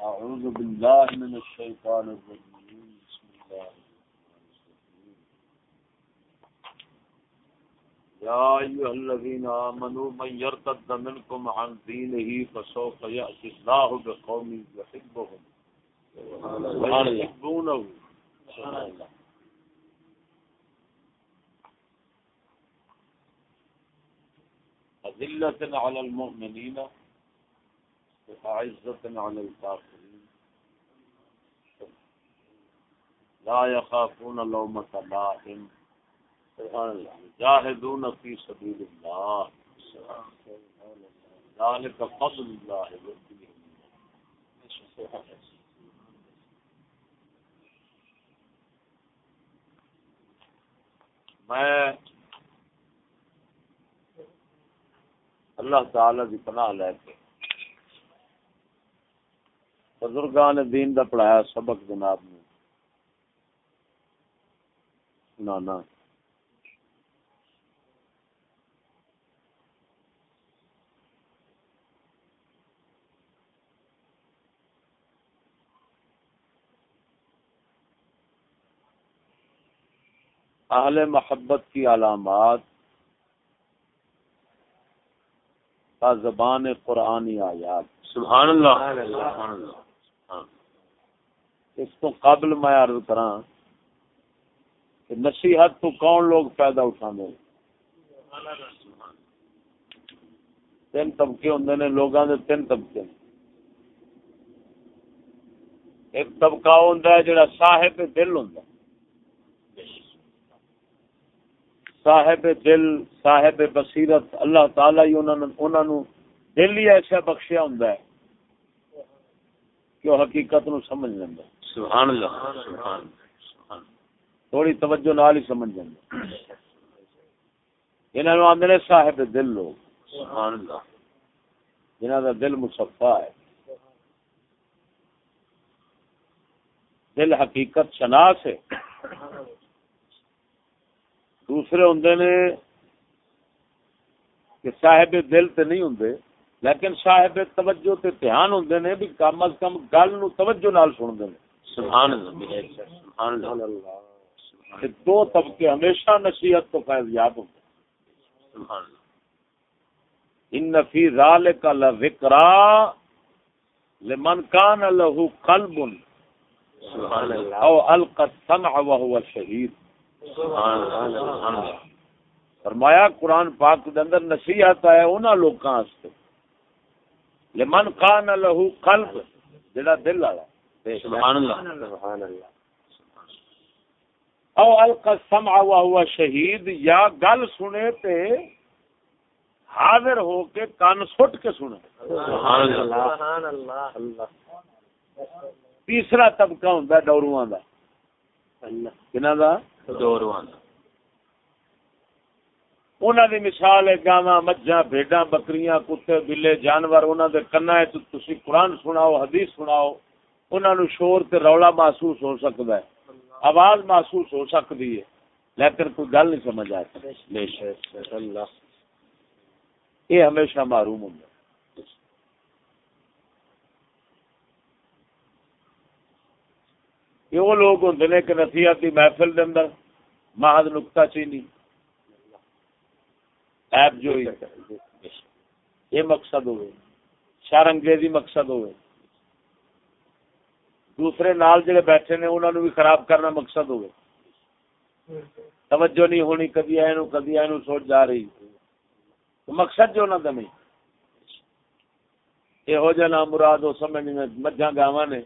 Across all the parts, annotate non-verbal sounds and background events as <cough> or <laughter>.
أعوذ بالله من الشيطان الرجيم. بسم الله يا أيها الذين آمنوا من يرتد منكم عن دينه فسوف يأتي الله بقوم يحبهم. ويحبونه سبحان الله. أذلة على المؤمنين. أعزة على الكافرين لا يخافون لومة لائم۔ جاهدون في سبيل الله ذلك فضل الله میں اللہ تعالی کی پناہ لے کے بزرگان دین دا پڑھایا سبق جناب نے۔ سنانا اہل محبت کی علامات۔ کا زبان قرآنی آیات۔ سبحان اللہ۔ سبحان اللہ۔ ہاں۔ اس تو قبل میں عرض کرا کہ نصیحت تو کون لوگ پیدا اٹھا دے تین طبقے ہوں نے لوگوں کے تین طبقے۔ ایک طبقہ ہوں جڑا صاحب دل ہوں صاحب دل، صاحب بصیرت، اللہ تعالی ہی انہوں نے دل ہی ایسا بخشیا ہوں کہ وہ حقیقت نو سمجھ لینا سبحان اللہ سبحان تھوڑی توجہ نال ہی سمجھ لینا انہوں آدھے نے صاحب دل لوگ۔ سبحان اللہ۔ جنہ کا دل مصفا ہے۔ دل حقیقت شناس ہے۔ دوسرے ہوں نے کہ صاحب دل تے نہیں ہوں لیکن صاحب توجہ تے دھیان ہوندے نے بھی کم از کم گل نو توجہ نال سن دے سبحان اللہ سبحان اللہ۔ دو طبقے ہمیشہ نصیحت تو فیض یاب ہوندے سبحان اللہ۔ ان فی ذالک لذکرا لمن کان له قلب۔ سبحان اللہ۔ او القى السمع وهو اللہ سبحان اللہ۔ فرمایا قرآن پاک دے اندر نصیحت ہے انہاں لوکاں واسطے۔ لمن کان له قلب جڑا دل والا سبحان اللہ۔ سبحان اللہ۔ او القى السمع وهو شهید یا گل سنے تے حاضر ہو کے کان سٹ کے سنے۔ سبحان اللہ۔ تیسرا طبقہ ہوندا ڈوروਆਂ دا۔ کنا دا؟ دوروان انہاں دی مثال ہے، گاواں، مجھاں، بھیڈاں، بکریاں، کتے، بلے، جانور، انہاں دے کنا ہے تسی قرآن سناؤ، حدیث سناؤ، انہاں نو شور تے رولا محسوس ہو سکدا ہے، آواز محسوس ہو سکدی ہے، لیکن کوئی گل نہیں سمجھ آتی۔ بے شک۔ اللہ یہ ہمیشہ معروم ہوں۔ یہ وہ لوگ ہوں نے کہ نصیحتی محفل دے اندر محض نکتا چینی۔ ایپ جو یہ مقصد ہوئے شر انگریزی مقصد ہوئے دوسرے نال جڑے بیٹھے نے انہوں نے بھی خراب کرنا مقصد ہوئے توجہ نہیں ہونی کدی اے نو کدی اے نو سوچ جا رہی تو مقصد جو نہ دمی یہ ہو جانا مراد ہو سمجھ نہیں مجھا گاواں نے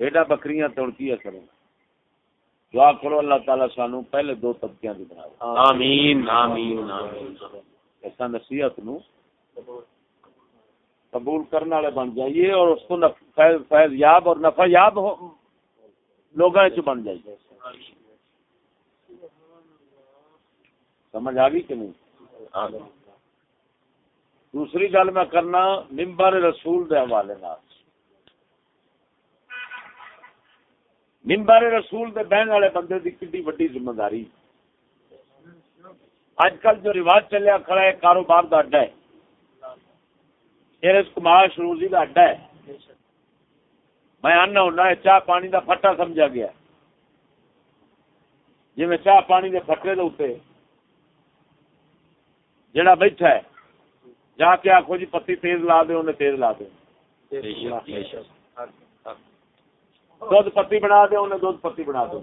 بیٹا بکریاں توڑکی کریں دعا کرو اللہ تعالی سانو پہلے دو طبقیاں دی بنا آمین آمین آمین ایسا نصیحت نو قبول کرنے والے بن جائیے اور اس کو فیض فیض یاب اور نفع یاب ہو لوگوں چ بن جائیے۔ سمجھ آ گئی کہ نہیں؟ دوسری گل میں کرنا ممبر رسول دے حوالے نال۔ ممبر رسول دے بہن والے بندے دی کڈی وڈی ذمہ داری اج کل جو رواج چلیا کھڑا ہے، کاروبار دا اڈا ہے۔ یہ اس کمار شروزی دا اڈا ہے۔ میں آنا ہوں چاہ پانی دا پھٹا سمجھا گیا۔ جی میں چاہ پانی دے پھٹے دے اتنے جڑا بیٹھا ہے، جا کے آخو جی پتی تیز لا دے، انہیں تیز لا دے۔ دھد پتی بنا دے انہیں دھد پتی بنا دے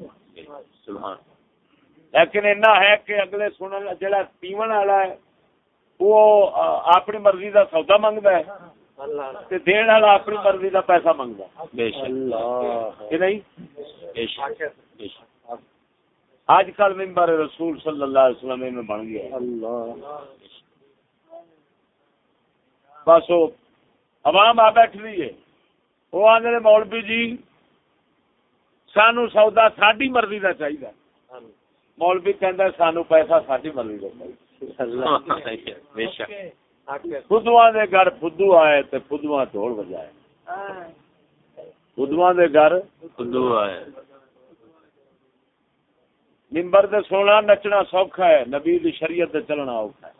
لیکن اینا ہے کہ اگلے سنن جڑا پیون والا ہے وہ اپنی مرضی دا سودا منگتا ہے دین والا اپنی مرضی دا پیسہ کہ نہیں؟ آج کل ممبر رسول صلی اللہ علیہ وسلم میں بن گیا بس وہ عوام آ بیٹھ رہی ہے۔ وہ آدھے مولوی جی سانو سودا ساری مرضی کا چاہیے مولوی کہ سانو پیسہ ساری مرضی کا چاہیے خدو دے گھر فدو آئے دے گھر فدو آئے ممبر دے سونا نچنا سوکھا ہے نبی دی شریعت دے چلنا اوکھا ہے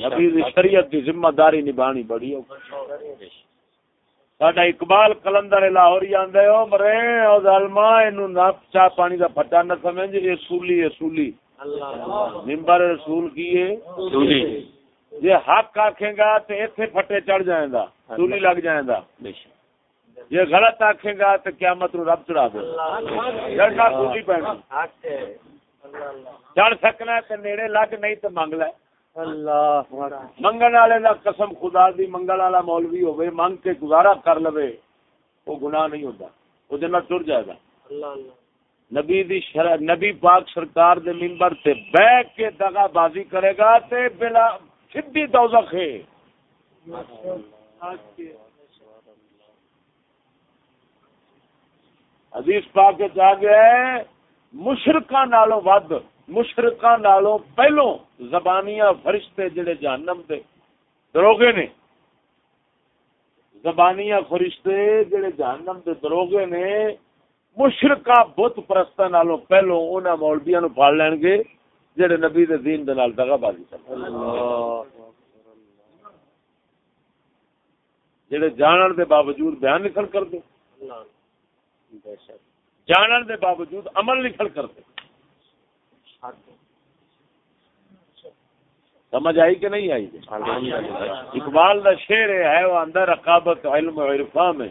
نبی دی شریعت دی ذمہ داری نبھانی بڑی اوکھا ساڈا اقبال کلندر لاہور آندے ہو مرے او ظالما اینو نہ چا پانی دا پھٹا نہ سمجھ اے سولی اے سولی ممبر رسول کی ہے سولی یہ حق آکھے گا تے ایتھے پھٹے چڑھ جائیں گا سولی لگ جائیں گا بے شک یہ غلط آخے گا تو قیامت نو رب چڑھا دے چڑھنا پوری پینا چڑھ سکنا تو نیڑے لگ نہیں تو منگ لے منگن والے کا قسم خدا دی منگل والا مولوی ہوئے منگ کے گزارا کر لو وہ گناہ نہیں ہوتا وہ جنہ ٹر جائے گا۔ نبی دی شر... نبی پاک سرکار دے ممبر تے بہ کے دگا بازی کرے گا تے بلا سیدھی دوزخ ہے۔ حدیث پا کے جا گیا ہے مشرقہ نالوں ود۔ مشرقہ نالوں پہلو زبانیاں فرشتے جڑے جہنم دے دروگے نے۔ زبانیاں فرشتے جڑے جہنم دے دروگے نے۔ مشرقہ بت پرستہ نالوں پہلو انہاں مولویاں نو پھڑ لین گے جڑے نبی دے دین دے نال دغا بازی کرن جڑے جانن دے باوجود بیان نکل کر دے جانن دے باوجود عمل نکل کرتے۔ سمجھ آئی کہ نہیں آئی؟ اقبال کا شیر ہے وہ اندر رقابت علم و عرفا میں۔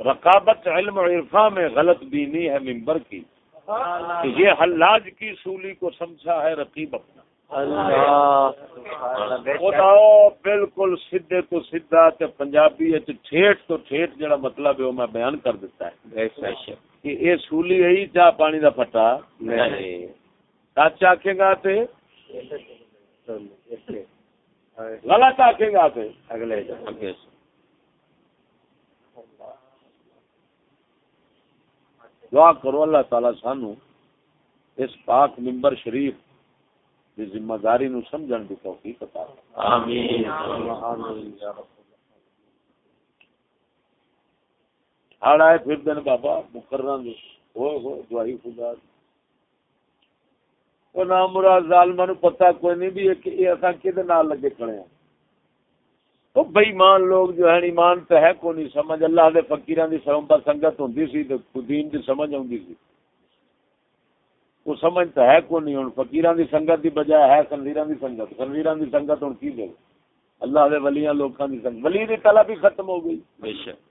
رقابت علم و عرفا میں غلط بینی ہے ممبر کی۔ یہ حلاج کی سولی کو سمجھا ہے رقیب اپنا۔ بالکل سیدے تو سیدھا تے پنجابی ٹھیٹ تو ٹھیٹ جڑا مطلب ہے وہ میں بیان کر دیتا ہے۔ کہ یہ سولی ہے چاہ پانی دا پٹا۔ سچ آکھے گا تے؟ غلط آکھے گا تے۔ اگلے دعا کرو اللہ تعالی سانو اس پاک ممبر شریف ذمہ داری نو سمجھن دی توفیق عطا آمین۔ ہڑ آئے پھر دن بابا مقرر دے۔ ہوئے ہوئے دعائی خدا وہ نام مراد ظالمہ نو پتہ کوئی نہیں بھی کہ یہ اساں کدے نال لگے کھڑے ہیں۔ تو بے ایمان لوگ جو ہے ایمان تے ہے کوئی نہیں سمجھ۔ اللہ دے فقیراں دی سرمبا سنگت ہوندی سی تے دین دی سمجھ اوندی سی۔ وہ سمجھتا ہے کو نہیں ہوں فقیران دی سنگت دی بجائے ہے خنزیران دی سنگت۔ خنزیران دی سنگت ہوں کی دے اللہ دے ولیاں لوکاں دی سنگت۔ ولی دی طلب ہی ختم ہو گئی۔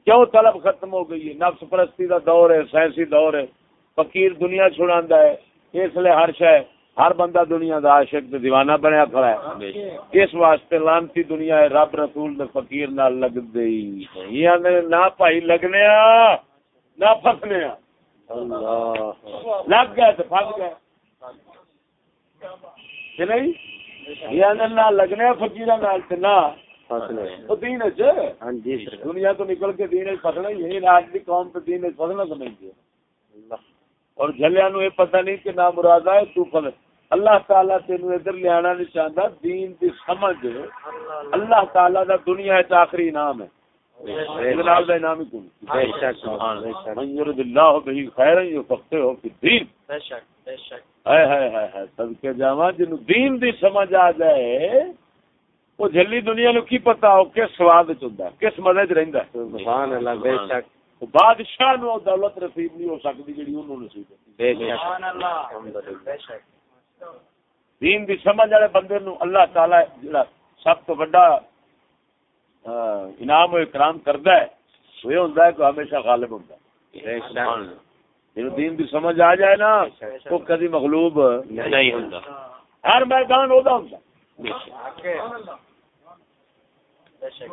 کیوں طلب ختم ہو گئی؟ ہے نفس پرستی دا دور ہے سائنسی دور ہے۔ فقیر دنیا چھڑاندا ہے۔ اس لیے ہر شے ہر بندہ دنیا دا عاشق تے دیوانہ بنیا کھڑا ہے۔ اس واسطے لانتی دنیا ہے رب رسول دے فقیر نال لگ گئی یہ نہ بھائی لگنیا نہ پھسنیا۔ لگ گئے تو پھس گئے۔ نہیں؟ لگنے فکیر دنیا تو نکل کے دین فسنا ہی آج کی قوم تو دین فسنا سمجھتی اور جلیا نو یہ پتہ نہیں کہ نہ مراد ہے تو فل اللہ تعالیٰ تین ادھر لیا نہیں چاہتا۔ دین سمجھ۔ اللہ تعالیٰ کا دنیا آخری انعام ہے۔ جاوا جن دین دی سمجھ آ جائے وہ جلی دنیا نو کی پتا ہو کس سواد چ کس مزے چ رہندا سبحان اللہ بے شک۔ بادشاہ نو دولت نصیب نہیں ہو سکتی جڑی انہوں نصیب بے شک۔ الحمدللہ دین دی سمجھ والے بندے نو اللہ تعالی جڑا سب تو بڑا انعام و اکرام کردا ہے وہ یہ ہوندا ہے کہ ہمیشہ غالب ہوندا ہے۔ جنوں دین دی سمجھ آ جائے نا وہ کدی مغلوب نہیں ہوندا ہر میدان شک۔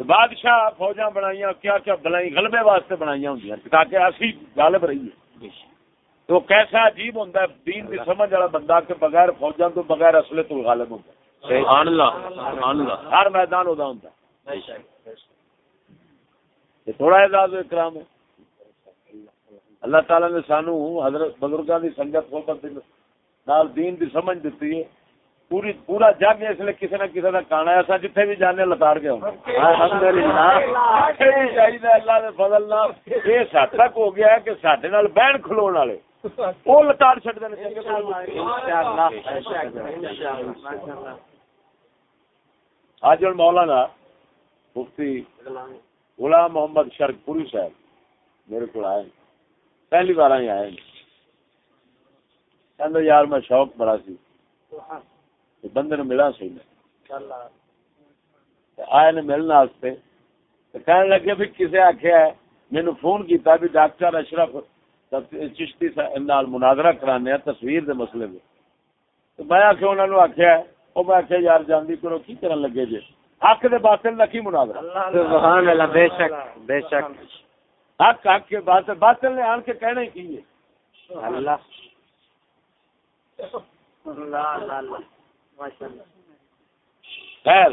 تو بادشاہ فوجاں بنائیاں کیا کیا بنائی غلبے واسطے بنائیاں ہوندیاں تاکہ اسی غالب رہیے۔ تو کیسا عجیب ہوتا ہے دین کی سمجھ والا بندہ کہ بغیر فوجاں تو بغیر اصلے تو غالب ہوتا ہے۔ سبحان اللہ سبحان اللہ ہر میدان ہوتا ہوتا ہے۔ یہ تھوڑا اعزاز و اکرام ہے اللہ تعالی نے سانو حضرت بزرگاں دی سنگت صحبت دی نال دین دی سمجھ دیتی ہے۔ پوری، پورا جگ اس لیے کسی نہ کسی کا کانا ہے۔ اساں جتھے بھی جانے لتاڑ کے چاہیے اللہ دے فضل نال۔ یہ سات تک ہو گیا ہے کہ ساڈے نال بہن کھلون والے۔ وہ لتاڑ چھڈ دے آج مولانا مفتی غلام محمد شرک پوری صاحب میرے کو آئے پہلی بار ہی آئے کہ یار میں شوق بڑا سی بندے نو ملا سی میں۔ آئے نے ملنے واسطے کہنے لگے بھی کسے آخیا ہے مینو فون کیتا بھی ڈاکٹر اشرف چشتی صاحب نال مناظرہ کرانے تصویر دے مسئلے میں میں آخیا انہوں نے آخیا ہے وہ میں آخیا یار جاندی کرو کی کرن لگے جے؟ حق دے باطل نہ کی مناظرہ سبحان اللہ بے شک بے شک۔ حق حق کے باطل باطل نے آن کے کہنا ہی کی ہے؟ اللہ۔ خیر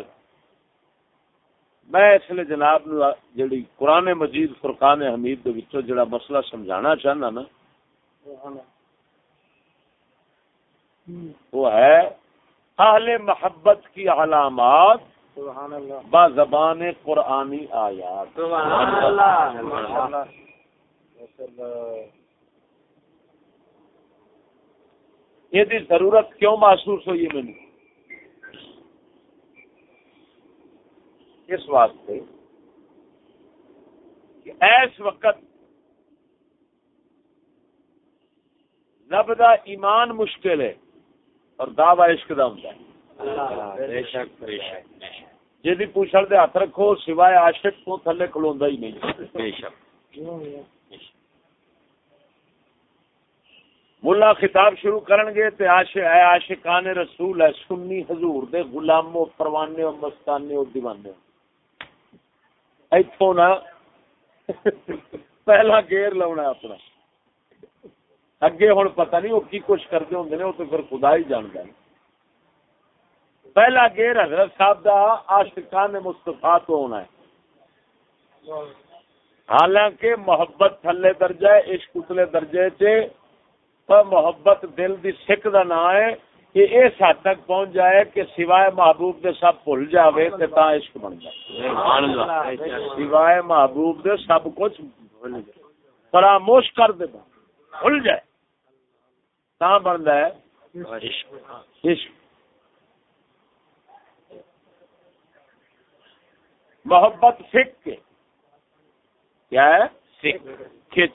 میں اس لیے جناب نو جڑی قرآن مجید فرقان حمید دے وچوں جڑا مسئلہ سمجھانا چاہنا نا وہ ہے اہل محبت کی علامات با زبان قرآنی آیات. یہ دی ضرورت کیوں محسوس ہوئی ہے مجھے؟ اس واسطے کہ ایس وقت رب دا ایمان مشکل ہے۔ اور دعوی عشق دا ہوندا ہے۔ بے شک بے شک جی پوچھل دے ہاتھ رکھو سوائے عاشق تو تھلے کھلوندا ہی نہیں۔ بے شک۔ ملا خطاب شروع کرن گے تے عاشق اے عاشقان رسول ہے سنی حضور دے غلامو پروانے و مستانے و دیوانے ایتھوں نا پہلا گیر لاؤنا اپنا۔ اگے ہوں پتہ نہیں وہ کی کچھ کرتے ہوں نے، وہ تو پھر خدا ہی جانتا ہے۔ پہلا گیر حضرت صاحب دا عاشقان مصطفیٰ تو ہونا ہے۔ حالانکہ محبت تھلے درجہ عشق اتلے درجے چ پر محبت دل دی سکھ دا نا ہے کہ اس حد تک پہنچ جائے کہ سوائے محبوب دے سب بھول جاوے تے تا عشق بن جائے۔ سوائے محبوب دے سب کچھ فراموش کر دے بھول جائے۔ تا بنتا ہے؟ عشق۔ عشق محبت سکھ کے۔ کیا ہے؟ کھچ۔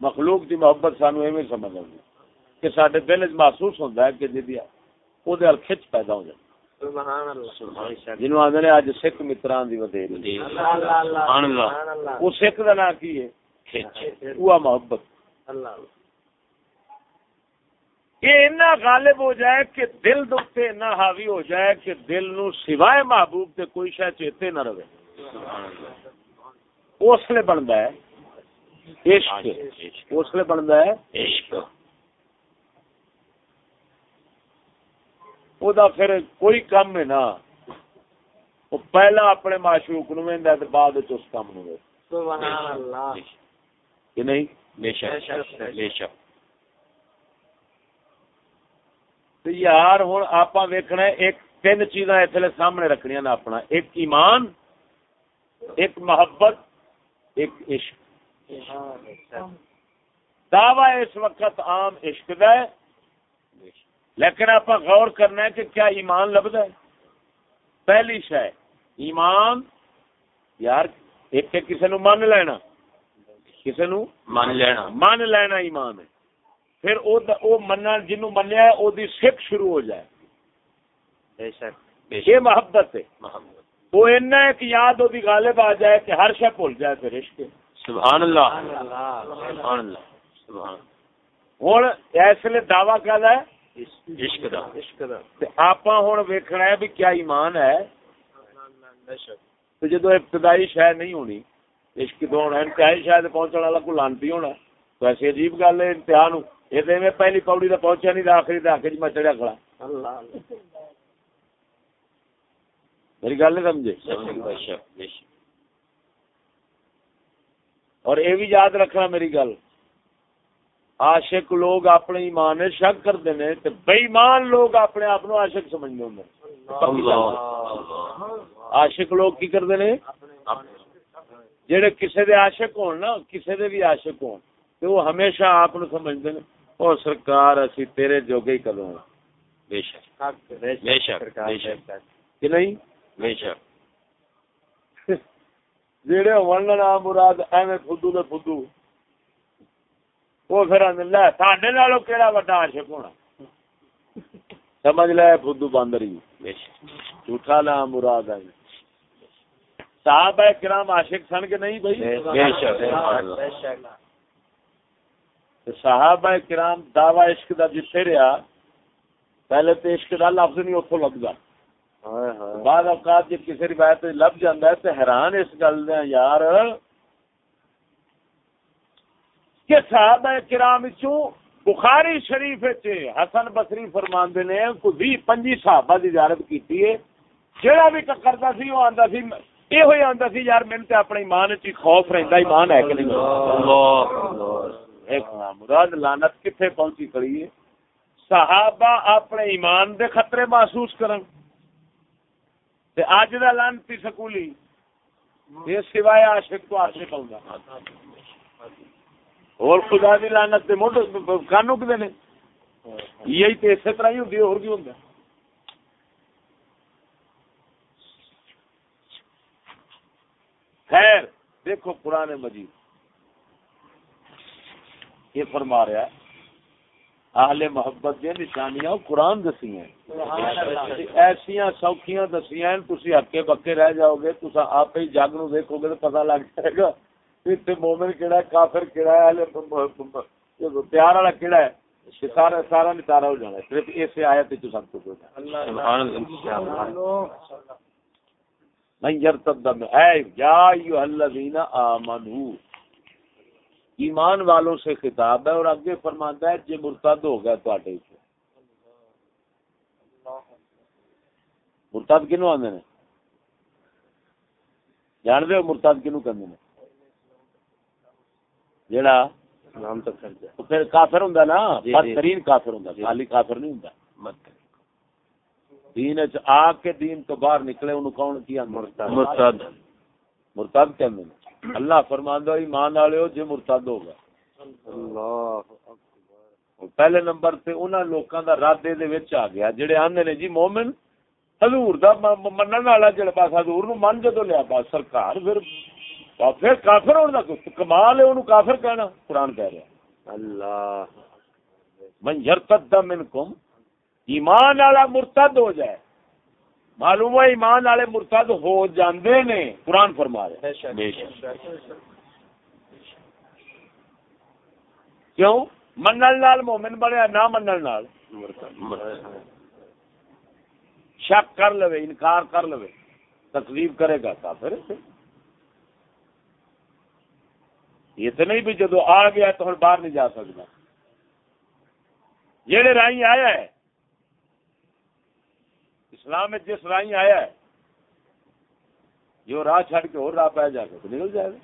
مخلوق دی محبت سانو ایویں سمجھ آئی کہ سارے دل چ محسوس ہوتا ہے کہ جی وہ کھچ پیدا ہو اللہ۔ جنوب آدھے نے اج سکھ متران دی ودیری وہ سکھ کا نام کی ہے؟ کھچ۔ محبت یہ اتنا غالب ہو جائے کہ دل دکھتے اتنا حاوی ہو جائے کہ دل نو سوائے محبوب تے کوئی شے چیتے نہ رہے۔ سبحان اللہ اس لیے بنتا ہے۔ عشق اس لیے بنتا ہے۔ عشق۔ وہ دا پھر کوئی کم ہے نا۔ وہ پہلا اپنے معشوق نو ویندا تے بعد وچ اس کام نو ویندا کہ نہیں؟ بے شک بے شک تے یار ہن آپاں ویکھنا ہے ایک تین چیزاں ایتھے سامنے رکھنیاں نا اپنا۔ ایک ایمان ایک محبت ایک عشق۔ دعوی اس وقت عام عشق دا ہے۔ لیکن آپ غور کرنا ہے کہ کیا ایمان لبد ہے۔ پہلی شہ ایمان یار ایک کسی نو من لینا۔ کسی نو مان لینا۔ من لینا ایمان ہے۔ پھر او دا- او مننا جنوں منیا ہے او دی سکھ شروع ہو جائے۔ بے شک بے یہ شک محبت ہے۔ محمد وہ اینا کہ یاد وہ غالب آ جائے کہ ہر شے بھول جائے پھر عشق۔ سبحان اللہ۔ سبحان اللہ۔ سبحان ہوں اس لیے دعوی کیا ہے عشق دا۔ آپ ہوں ویکھنا ہے بھی کیا ایمان ہے۔ تو جدو ابتدائی شاید نہیں ہونی عشق تو ہونا انتہائی شاید پہنچنے والا کو لانتی ہونا۔ تو ایسی عجیب گل ہے انتہا نو۔ یہ تو میں پہلی پوڑی تو پہنچیا نہیں تو آخری تو آخر میں چڑھیا کھڑا۔ میری گل نہیں سمجھے؟ بے بے اور یہ بھی یاد رکھنا میری گل۔ عاشق لوگ اپنے ایمان نے شک کرتے ہیں تو بےمان لوگ اپنے آپ کو عاشق سمجھتے ہوں اللہ۔ عاشق لوگ کی کرتے ہیں؟ جہے کسی دے عاشق ہون نا کسی دے بھی عاشق ہون تو وہ ہمیشہ آپ کو سمجھتے ہیں او سرکار اسی تیرے جوگے ہی بے شک۔ بے شک بے شک کہ نہیں؟ بے شک۔ جہے ہون نا مراد ایویں فدو دے فدو۔ وہ پھر لے ساڈے نالوں کیڑا وڈا عاشق ہونا؟ سمجھ لے فدو بے شک۔ جھوٹا لا مراد ہے۔ صحابہ کرام عاشق سن کے نہیں بھائی؟ تے صحابہ کرام دعوی عشق دا جتھے رہا پہلے تو عشق دا لفظ نہیں اتوں لبدا بعد اوقات جب کسی روایت لب جاندا ہے تے حیران اس گل ہیں یار۔ کہ صحابہ کرام وچوں بخاری شریف حسن بصری فرماندے نے کو 20 25 صحابہ دی زیارت کیتی ہے جڑا بھی ٹکردا سی وہ آندا سی یہ ہوئی آندا سی یار مینوں تے اپنے ایمان ہی خوف رہندا ایمان ہے کہ نہیں اللہ ایک مراد لانت کتنے پہنچی کھڑی ہے صحابہ اپنے ایمان دے خطرے محسوس کرن تے اج دا لانتی سکولی یہ سوائے عاشق تو عاشق ہوندا اور خدا دی لعنت تے مڈ کانوں کدے نے یہی تے اسی طرح ہی ہوندی اور کی ہوندا خیر دیکھو قرآن مجید۔ یہ فرما رہا ہے اہل محبت دیا نشانیاں قرآن دسی ہیں۔ ایسیا سوکھیاں دسیاں تسی ہکے بکے رہ جاؤ گے تو آپ ہی جگ نو دیکھو گے تو پتہ لگ جائے گا۔ اتنے مومن کہڑا ہے کافر کہڑا ہے اہل پیار والا کہڑا ہے سارا سارا نتارا ہو جانا ہے۔ صرف اس آیا تو سب کچھ ہو جانا سبحان اللہ۔ من یرتد من اے یا ایھا الذین آمنو۔ ایمان والوں سے خطاب ہے اور آگے فرماتا ہے جے مرتد ہو گیا تواڈے سے مرتد کینو آندے نے؟ جان دے مرتد کینو کہندے نے؟ جیڑا نام تو کر وہ پھر کافر ہوندا نا جی، جی۔ بدترین کافر ہوندا جی۔ خالی کافر نہیں ہوندا۔ مت دین وچ آ کے دین تو باہر نکلے انہوں کون کیا؟ مرتد. مرتد. مرتد کہندے نے اللہ فرماندا ایمان والے ہو جے مرتد ہوگا اللہ پہلے نمبر تے انہاں لوکاں دا رد دے وچ آ گیا۔ جڑے آندے نے جی مومن حضور دا منن والا جڑا بس حضور نو من جدو لیا بس سرکار پھر پھر کافر ہونے دا کمال ہے اونوں کافر کہنا قرآن کہہ رہا اللہ من یرتد منکم ایمان والا مرتد ہو جائے۔ معلوم ہے ایمان والے مرتد ہو جاندے نے قرآن فرما رہا ہے بے شک۔ کیوں؟ منن نال مومن بنیا نہ نال۔ مرتد شک کر لو انکار کر لو تکلیف کرے گا کافر۔ یہ تو نہیں بھی جدو آ گیا تو ہن باہر نہیں جا سکتا جہے رائی آیا ہے اسلام میں جس رائی آیا ہے جو راہ چھڑ کے اور راہ پہ جا کے تو نکل جائے گا۔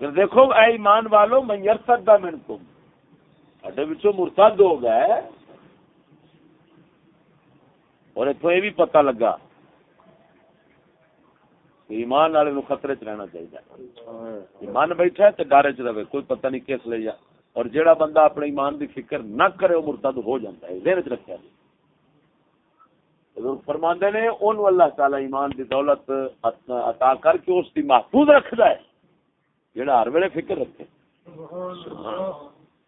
پھر دیکھو اے ایمان والو من یرتد منکم اڈے وچوں مرتد ہو گئے۔ اور اتوں یہ بھی پتہ لگا ایمان والے نو خطرے چ رہنا چاہیے من بیٹھا ہے تے ڈر چ رہے کوئی پتہ نہیں کس لے جا اور جیڑا بندہ اپنے ایمان دی فکر نہ کرے وہ مرتد ہو جاتا ہے، ذہن چ رکھیا جی فرماندے نے اون اللہ تعالی ایمان دی دولت عطا کر کے اس دی محفوظ رکھدا ہے، جیڑا ہر ویلے فکر رکھے۔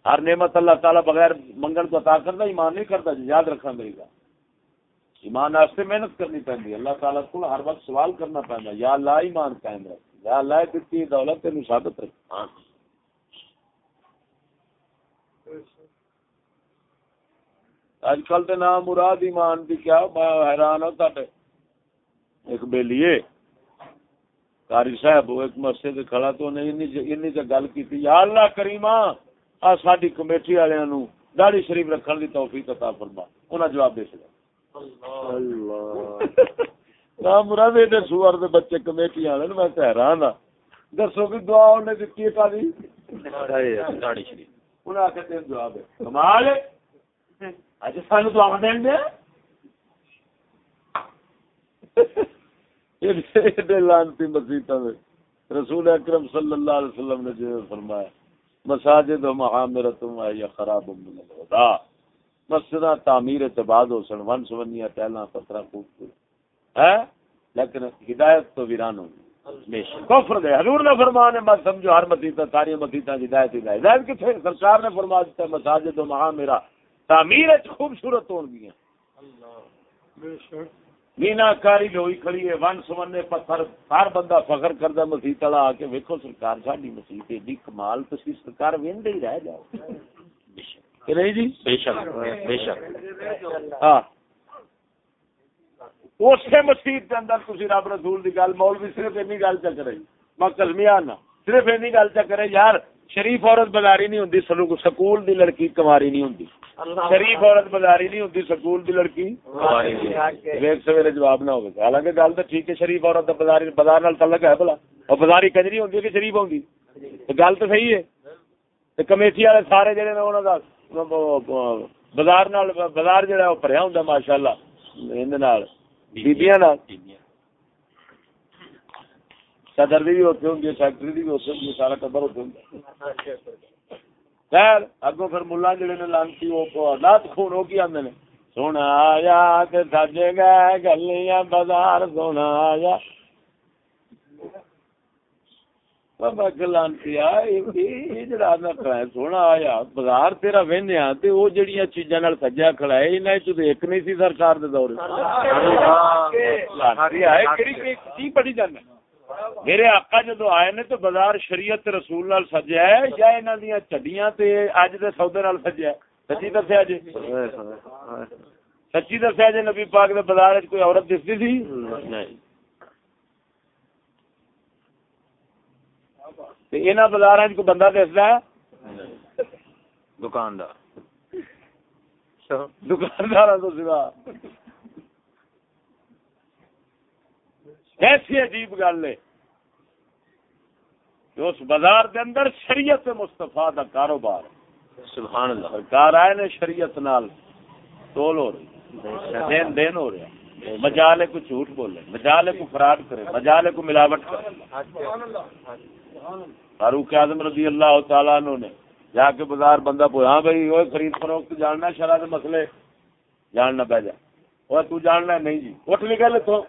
ہر نعمت اللہ تعالی بغیر منگل کو عطا کرتا ایمان نہیں کرتا جی یاد رکھنا میری گل ایمان واسطے محنت کرنی پہنتی اللہ تعالیٰ کو ہر وقت سوال کرنا پہنتا یا اللہ ایمان قائم رکھ، یا اللہ دیتی دولت تین ثابت رکھ۔ ہاں۔ اج کل تو نام مراد ایمان کی کیا میں حیران ہوں تے ایک بیلیے کاری صاحب ایک مسجد کھڑا تو انہیں گل کی یا اللہ کریما آ ساری کمیٹی والوں داڑی شریف رکھنے کی توفیق عطا فرما۔ انہیں جواب دے سکتا مراد سور دے بچے کمیٹی والے میں حیران ہاں۔ دسو بھی دعا انہیں دیتی ہے کالی انہیں آ کے جواب ہے۔ کمال اج سان دعا دین دے لانتی مسیطا رسول اکرم صلی اللہ علیہ وسلم نے جو فرمایا مساجد و محامرتم یا خراب من الہدا مسجد تعمیر اعتباد ہو سن ون سونیا ٹہلا پتھر خوب ہے لیکن ہدایت تو ویران ہوگی کفر دے حضور نے فرمان ہے مت سمجھو ہر مسیطہ ساری مسیطہ ہدایت ہی ہدایت کتنے سرکار نے فرما دیتا ہے مساجد و مہا میرا تعمیر خوبصورت ہو گئی مینا کاری لوئی کھڑی ہے ون سمنے پتھر ہر بندہ فخر کردا مسیت والا آ کے ویکھو سرکار ساڈی مسیت ایڈی کمال تسی سرکار ویندے ہی رہ جاؤ۔ کہ نہیں جی؟ بے شک بے شک۔ ہاں۔ اسی مسیح کے اندر تھی رب رسول کی گل مولوی صرف این گل کرے۔ میں کلمیا نا صرف این گل کرے یار شریف عورت بازاری نہیں ہوں سکول دی لڑکی کماری نہیں ہوں شریف عورت بازاری نہیں ہوں سکول دی لڑکی۔ ویک سویرے جواب نہ ہوگا حالانکہ گل تو ٹھیک ہے شریف عورت بازاری بازار تعلق ہے بلا اور بازاری کجری ہوں کہ شریف ہوں گل تو صحیح ہے۔ کمیٹی والے سارے جڑے نے انہوں کا بازار بازار جہا بھریا ہوں ماشاء اللہ صدر بھی ہوتے ہوں گے سیکٹری بھی ہوتے ہوں گے سارا ٹبر ہوتے ہوں خیر اگو پھر ملا جڑے نے لانتی وہ لات خون ہو کی آدھے سونا آیا سجے گئے گلیاں بازار سونا آیا سونا آیا بازار تیرا وہنیا وہ جہیا چیزاں سجیا کھڑا ہے ایک نہیں سی سرکار دور پڑھی میرے آقا جدو آئے نے تو بازار شریعت رسول نال سجیا ہے یا انہاں دیاں چڈیاں تے اج دے سودے نال سجیا سچی دسیا جی سچی دسیا جی نبی پاک دے بازار وچ کوئی عورت دستی تھی نہیں۔ بازار کو بندہ دستا ہے؟ دکاندار۔ دکاندار تو سوا۔ ایسی عجیب گل ہے کہ اس بازار کے اندر شریعت مستفا کا کاروبار سبحان اللہ۔ سرکار آئے نے شریعت نال تول ہو رہی دین دین ہو رہا مجالے کو جھوٹ بولے مجالے کو فراڈ کرے مجالے کو ملاوٹ کرے۔ فاروق اعظم رضی اللہ تعالیٰ عنہ نے جا کے بازار بندہ پو ہاں بھائی وہ خرید فروخت جاننا شرح مسئلے جاننا پہ جا۔ وہ تو جاننا نہیں جی۔ اٹھ نکل تو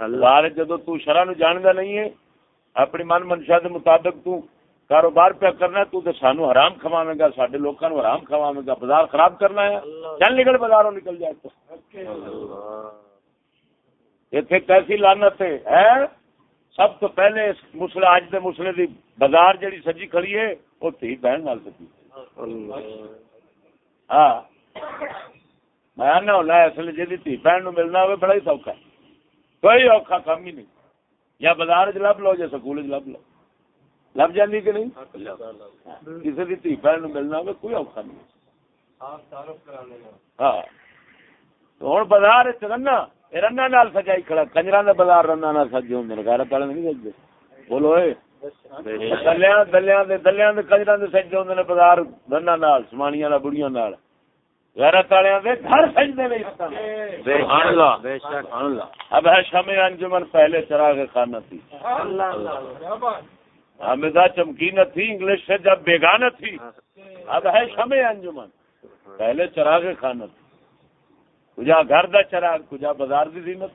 اللہ. جدو تو شرح نو جاندا نہیں ہے اپنی من منشا کے مطابق تو کاروبار پہ کرنا تو تے سانو حرام کھواوے گا ساڈے لوکاں نو حرام کھواوے گا بازار خراب کرنا ہے۔ چل نکل بازاروں نکل جائے تو۔ ایتھے کیسی لعنت ہے؟ سب تو پہلے مسلے اج دے مسلے دی بازار جڑی سجی کھڑی ہے وہ تھی بہن نال سجی۔ ہاں۔ میں آنا ہونا اصل جی تھی بہن نو ملنا ہوئے بڑا ہی سوکھا ہے۔ کوئی اوکھا کم ہی نہیں۔ یا بازار چ لب لو یا سکول چ لب لو۔ لب جانی کہ نہیں؟ کسی کی تھی بہن ملنا ہوئے کوئی اوکھا نہیں۔ ہاں۔ ہوں بازار چلنا رنا نال سجائی کھڑا کنجرا دا بازار رنا نال سجے ہوندے غیرت والے نہیں سجدے۔ بولو اے۔ دلیاں دلیاں کنجرا سجے نے بازار رنا نال سمانیاں نال بڑیاں نال۔ غیرت والے دے گھر سجدے نہیں سبحان اللہ۔ بے شک سبحان اللہ۔ اب ہے شمع انجمن پہلے چراغ خانہ تھی۔ حامدہ چمکی نہ تھی انگلش سے جب بیگانہ تھی۔ اب ہے شمع انجمن۔ پہلے چراغ خانہ تھی۔ کجا گھر دا چراغ کجا بازار دی زینت۔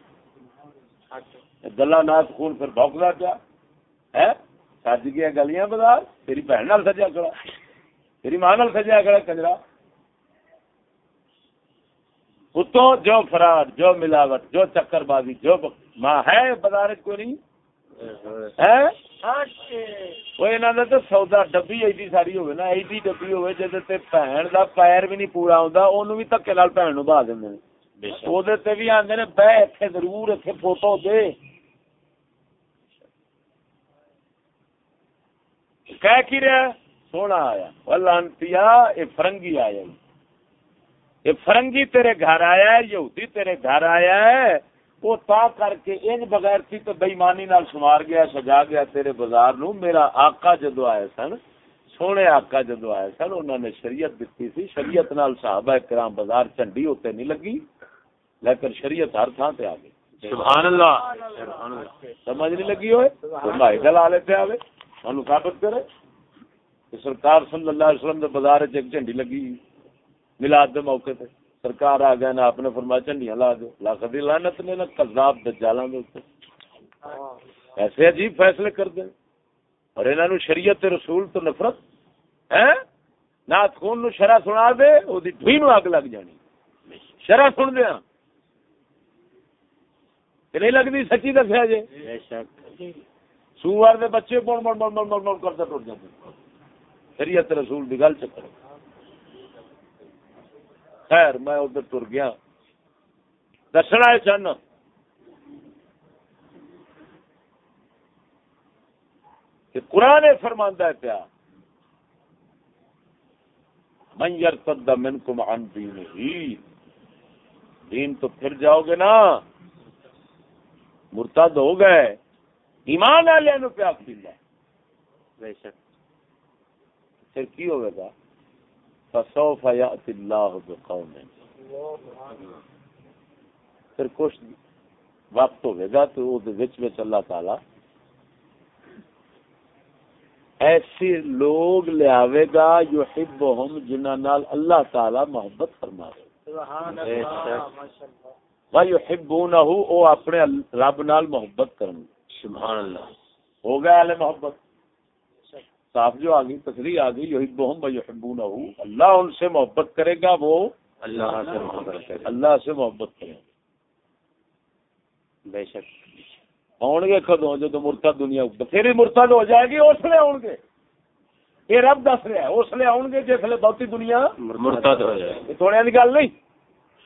گلا نات خون پھر بھوکدا پیا۔ ہے؟ سج گیا گلیاں بازار تیری بہن نال سجیا کھڑا تیری ماں نال سجیا کھڑا کنجرا۔ اتوں جو فراڈ جو ملاوٹ جو چکر بازی جو ماں ہے بازار کو نہیں؟ سودا ڈبی ایڈی ساری ہوئے نا ایڈی ڈبی ہوئے پیر بھی نہیں پورا انہوں بھی دکے نال نو بھی نے بہ اتنے ضرور اتنے فوٹو دے۔ کہہ کی رہا سونا آیا۔ لانتی یہ فرنگی آیا۔ یہ فرنگی تیرے گھر آیا ہے یہودی تیرے گھر آیا ہے وہ تا کر کے ان بغیر تھی تو بےمانی نال سمار گیا سجا گیا تیرے بازار نو میرا آقا جدو آئے سن سونے آقا جدو آئے سن انہوں نے شریعت دیتی سی۔ شریعت نال صحابہ کرام بازار چنڈی ہوتے نہیں لگی لیکن شریعت ہر تھان تے آ گئی سبحان اللہ۔ سمجھ نہیں لگی ہوئے؟ بھائی دل آ لیتے آئے انہوں ثابت کرے سرکار صلی اللہ علیہ وسلم دے بازار ایک جھنڈی لگی۔ ملاد دے موقع تے۔ سرکار آ گیا نا آپ نے فرمایا جھنڈیاں لا دو۔ لاکھ دی لعنت نے نا کذاب دجالاں دے اوپر۔ ایسے عجیب فیصلے کر دیں۔ اور انہاں نو شریعت رسول تو نفرت ہیں؟ نات خون نو شرع سنا دے او دی ڈھی نو اگ لگ جانی۔ شرع سن دیا۔ کہ نہیں لگتی سچی دسیا جی بے شک۔ سوار دے بچے بڑ بڑ بڑ بڑ بڑ کرتے ٹوٹ جاتے شریعت رسول دی گل چکر۔ خیر میں ادھر تر گیا۔ دسنا ہے چاہنا کہ قرآن فرماندہ ہے پیا من یرتد منکم عن دین ہی دین تو پھر جاؤ گے نا۔ مرتد ہو گئے۔ ایمان والے نو پیا پیلا بے شک۔ پھر کی ہوئے گا؟ فسوف یأتی اللہ بقوم۔ پھر کچھ وقت ہوئے گا تو وہ وچ وچ اللہ تعالی۔ ایسے لوگ لیاوے گا یحبہم جنہاں نال اللہ تعالی محبت فرما بے شک۔ وَيُحِبُّونَهُ او اپنے رب نال محبت کرن۔ سبحان اللہ۔ ہو گیا اہل محبت۔ صاف جو آ گئی تصریح آ گئی ویحبونہ اللہ ان سے محبت کرے گا وہ اللہ سے محبت کرے اللہ سے محبت کرے بے شک آن گے کدو جب مرتد دنیا پھر ہی مرتد ہو جائے گی اس لیے آن گے یہ رب دس رہا ہے اس لیے آن گے جس لیے بہتی دنیا مرتد ہو جائے تھوڑے کی گل نہیں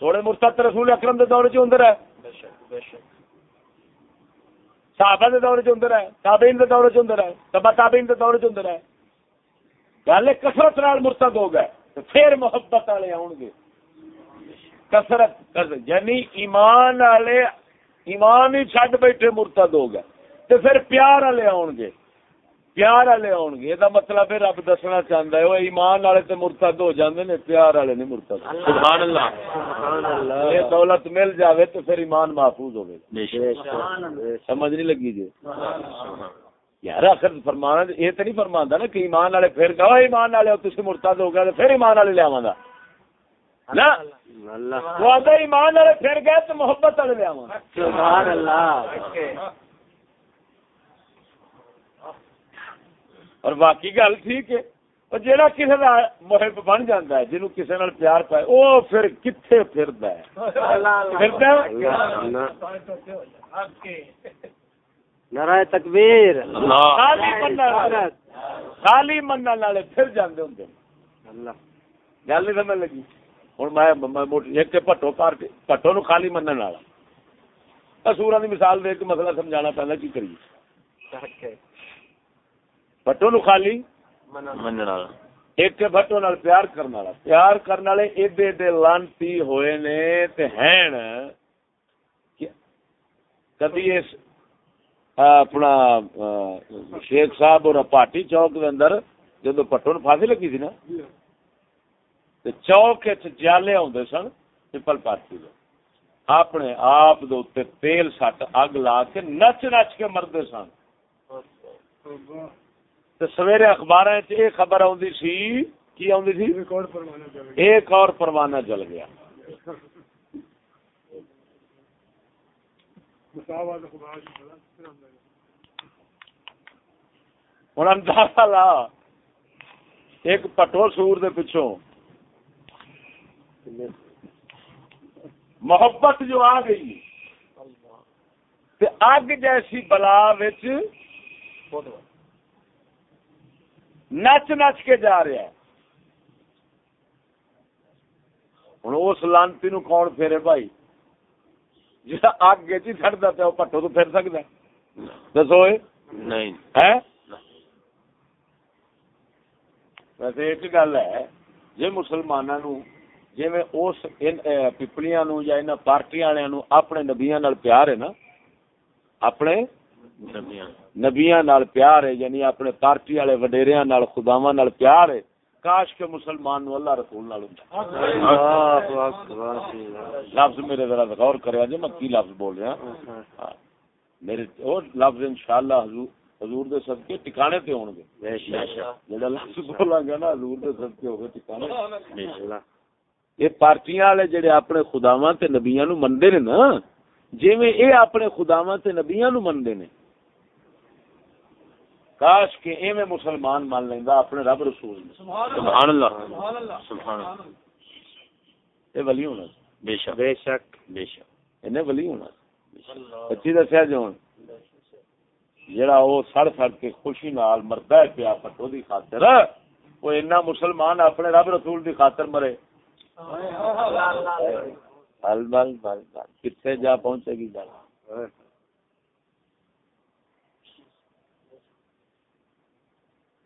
تھوڑے مرتد رسول اکرم دے دور چ اندر ہے بے شک بے شک صحابہ دے دور چ اندر ہے تابعین دے دور چ اندر ہے تبا تابعین دے دور چ اندر ہے گل ہے کثرت نال مرتد ہو گئے پھر محبت والے آن گے۔ کثرت یعنی ایمان والے، ایمان ہی چھڈ بیٹھے مرتد ہو گئے تے پھر پیار والے آن گے۔ پیار والے آن گے یہ مطلب ہے رب دسنا چاہتا ہے وہ ایمان والے تے مرتد ہو جاندے نے پیار والے نہیں مرتد سبحان اللہ سبحان اللہ یہ دولت مل جاوے تو پھر ایمان محفوظ ہوگی بے شک سمجھ نہیں لگی جی یار آخر فرمانا یہ تو نہیں فرماندا نا کہ ایمان والے پھر کہو ایمان والے تسی مرتد ہو گئے تو پھر ایمان والے لے آواں گا وہ ایمان والے پھر گئے تو محبت والے لے آواں گا سبحان اللہ اور باقی گل ٹھیک ہے۔ اور جہاں کسی کا محب بن جاتا ہے جنہوں کسی نال پیار پائے وہ پھر کتنے پھردا ہے؟ پھردا ہے؟ نعرہ تکبیر۔ خالی منن والے خالی منن والے پھر جاندے ہوندے اللہ۔ گل نہیں سمجھ لگی؟ میں میں موٹی- ایک تے پٹو پار پٹو نو خالی منن والا اصوراں دی مثال دے کے مسئلہ سمجھانا کی کریے؟ پٹو نو خالی؟ ایک بھٹو نال پیار کرن والا۔ پیار کرن والے ایڈے ایڈے لانتی ہوئے نے تے کہ کبھی اس اپنا شیخ صاحب اور پاٹی چوک دے اندر جدو پٹو نو پھانسی لگی تھی نا تے چوک جالے آدھے سن پیپل پارٹی دے اپنے آپ دے تیل سٹ اگ لا کے نچ نچ کے مردے سن۔ سویرے اخبار یہ خبر آدھی سی کی آدھی سی؟ ایک اور پروانہ جل گیا۔ ہوں اندازہ لا ایک پٹو سور دے پچھوں۔ محبت جو آ گئی اگ جیسی بلا نچ نچ کے جا رہا ہے ہوں اس لانتی نو کون پھیرے بھائی؟ جا اگ چڑھتا وہ پٹو تو پھر سکتا دسو نہیں۔ ویسے ایک گل ہے جی مسلمانوں جی میں اس پپلیاں نو یا ان پارٹی والے نو اپنے نبیاں نال پیار ہے نا اپنے نبیاں نال پیار ہے یعنی اپنے پارٹی والے وڈیریاں نال خداواں نال پیار ہے۔ کاش کے مسلمان نو اللہ رسول نال لفظ میرے ذرا غور کریا جی میں کی لفظ بول رہا؟ ہاں۔ میرے اور لفظ انشاءاللہ حضور حضور دے صدقے ٹکانے تے ہون گے۔ جڑا لفظ بولاں گا نا حضور دے صدقے ہو گے ٹکانے یہ پارٹیاں والے جڑے اپنے خداواں تے نبیاں نو مندے نے نا جویں اے اپنے خداواں تے نبیاں نو مندے نے۔ کاش کہ ایویں مسلمان مان لیندا اپنے رب رسول سبحان اللہ۔ سبحان اللہ۔ اے ولی ہونا۔ بے شک۔ بے شک۔ بے شک۔ انہیں ولی ہونا۔ سچی دسیا جو جڑا وہ سڑ سڑ کے خوشی نال مردا ہے پیا پٹو دی خاطر۔ وہ اینا مسلمان اپنے رب رسول دی خاطر مرے۔ بل بل بل بل۔ کتنے جا پہنچے گی گل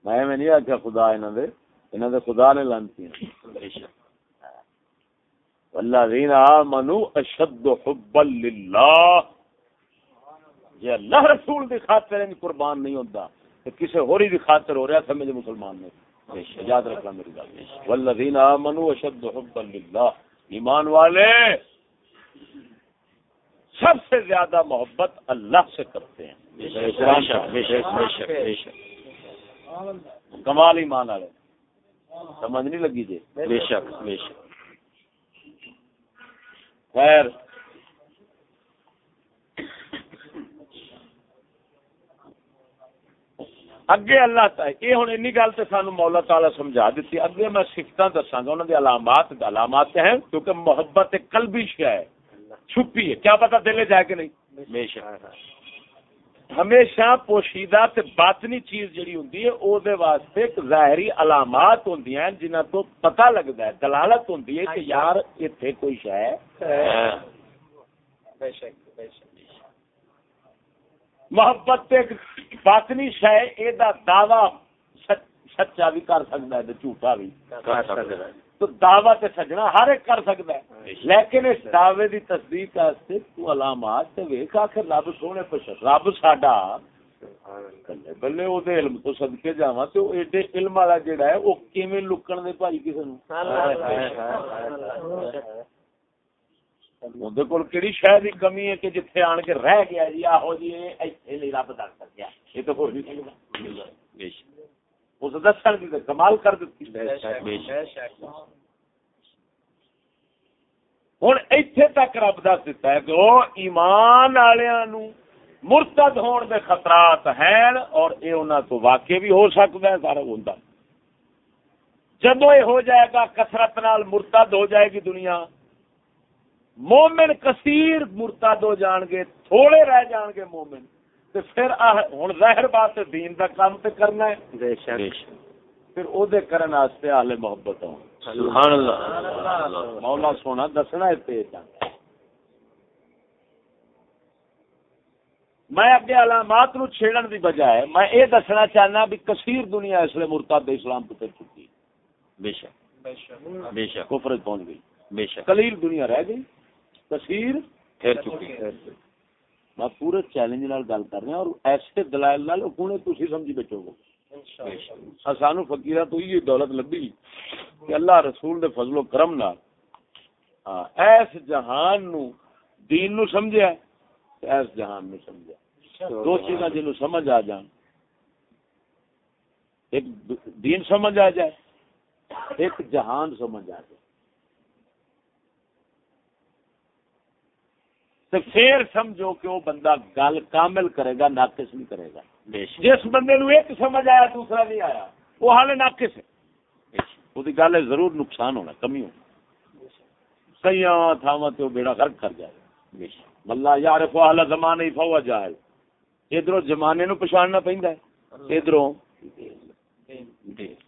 میں نہیں آخیا خدا انہوں دے انہوں دے خدا نے لانتی والذین آمنوا اشد حبا للہ۔ جی اللہ رسول دی خاطر ان قربان نہیں ہوتا تو کسی ہوری دی خاطر ہو رہا سمجھے مسلمان نے۔ یاد رکھنا میری گل والذین آمنوا اشد حبا للہ۔ ایمان والے سب سے زیادہ محبت اللہ سے کرتے ہیں۔ کمال ایمان والے۔ سمجھ نہیں لگی جی۔ بے شک بے شک۔ خیر۔ اگے اللہ یہ ہوں این گل تو سانو مولا تعالی سمجھا دیتی اگے میں سفت دساں گا انہوں نے علامات علامات ہیں کیونکہ محبت قلبی شیا ہے۔ چھپی ہے۔ کیا پتا دلے جائے کہ نہیں؟ بے شک۔ ہمیشہ پوشیدہ تے باطنی چیز جڑی ہوندی ہے او دے واسطے ایک ظاہری علامات ہوندی ہیں جنہاں تو پتہ لگدا ہے دلالت ہوندی ہے کہ یار ایتھے کوئی شے ہے۔ بے شک بے شک۔ محبت ایک باطنی شے اے دا دعوی سچا بھی کر سکتا ہے جھوٹا بھی۔ کر سکتا ہے۔ تو دعوی تے سجنا ہر ایک کر سکتا ہے۔ لیکن اس دعوے دی تصدیق واسطے تو علامات تے ویکھ آخر رب سونے پچھ رب ساڈا بلے بلے او دے علم تو صدقے جاواں تے او ایڈے علم والا جیڑا ہے او کیویں لکن دے بھائی کسے نوں؟ اندر کول کیڑی شے دی کمی ہے کہ جتھے آن کے رہ گیا جی آہو جی ایتھے نہیں رب دس سکیا۔ یہ تو ہو نہیں سکدا اس دسن کی کمال کر ہوں ایتھے تک رب دس دیتا ہے کہ وہ ایمان والوں مرتد ہون دے خطرات ہیں اور اے انہاں تو واقع بھی ہو سکتا ہے سارا ہوندا جدو یہ ہو جائے گا کثرت نال مرتد ہو جائے گی دنیا۔ مومن کثیر مرتد ہو جان گے تھوڑے رہ جان گے مومن۔ تے پھر ہن ظاہر بات دین دا کام تے کرنا ہے۔ بے شک۔ پھر او دے کرن واسطے اہل محبت ہوں۔ سبحان اللہ۔ مولا سونا دسنا تے میں اگے علامات نو چھیڑن دی بجائے میں اے دسنا چاہنا بھی کثیر دنیا اس لیے مرتد اسلام تو پھر چکی۔ بے شک۔ بے شک۔ کفر پہنچ گئی۔ بے شک۔ قلیل دنیا رہ گئی۔ کثیر پھر چکی۔ میں پورے چیلنج نال گل کر رہا اور ایسے دلائل نال ہوں تھی سمجھی بیٹھو گے سانو فقیرہ تو یہ دولت لبی کہ اللہ رسول دے فضل و کرم نال ایس جہان نو دین نو سمجھیا ایس جہان نو سمجھیا دو چیزاں جنوں سمجھ آ جان ایک دین سمجھ آ جائے ایک جہان سمجھ آ جائے تو پھر سمجھو کہ وہ بندہ گل کامل کرے گا ناقص نہیں کرے گا۔ جس بندے نو ایک سمجھ آیا دوسرا نہیں آیا وہ حال ناقص ہے۔ وہ گل ضرور نقصان ہونا کمی ہونا۔ کئی بیڑا غرق کر جائے۔ زمانے ہی فوا ادھر زمانے نو ہے ادھر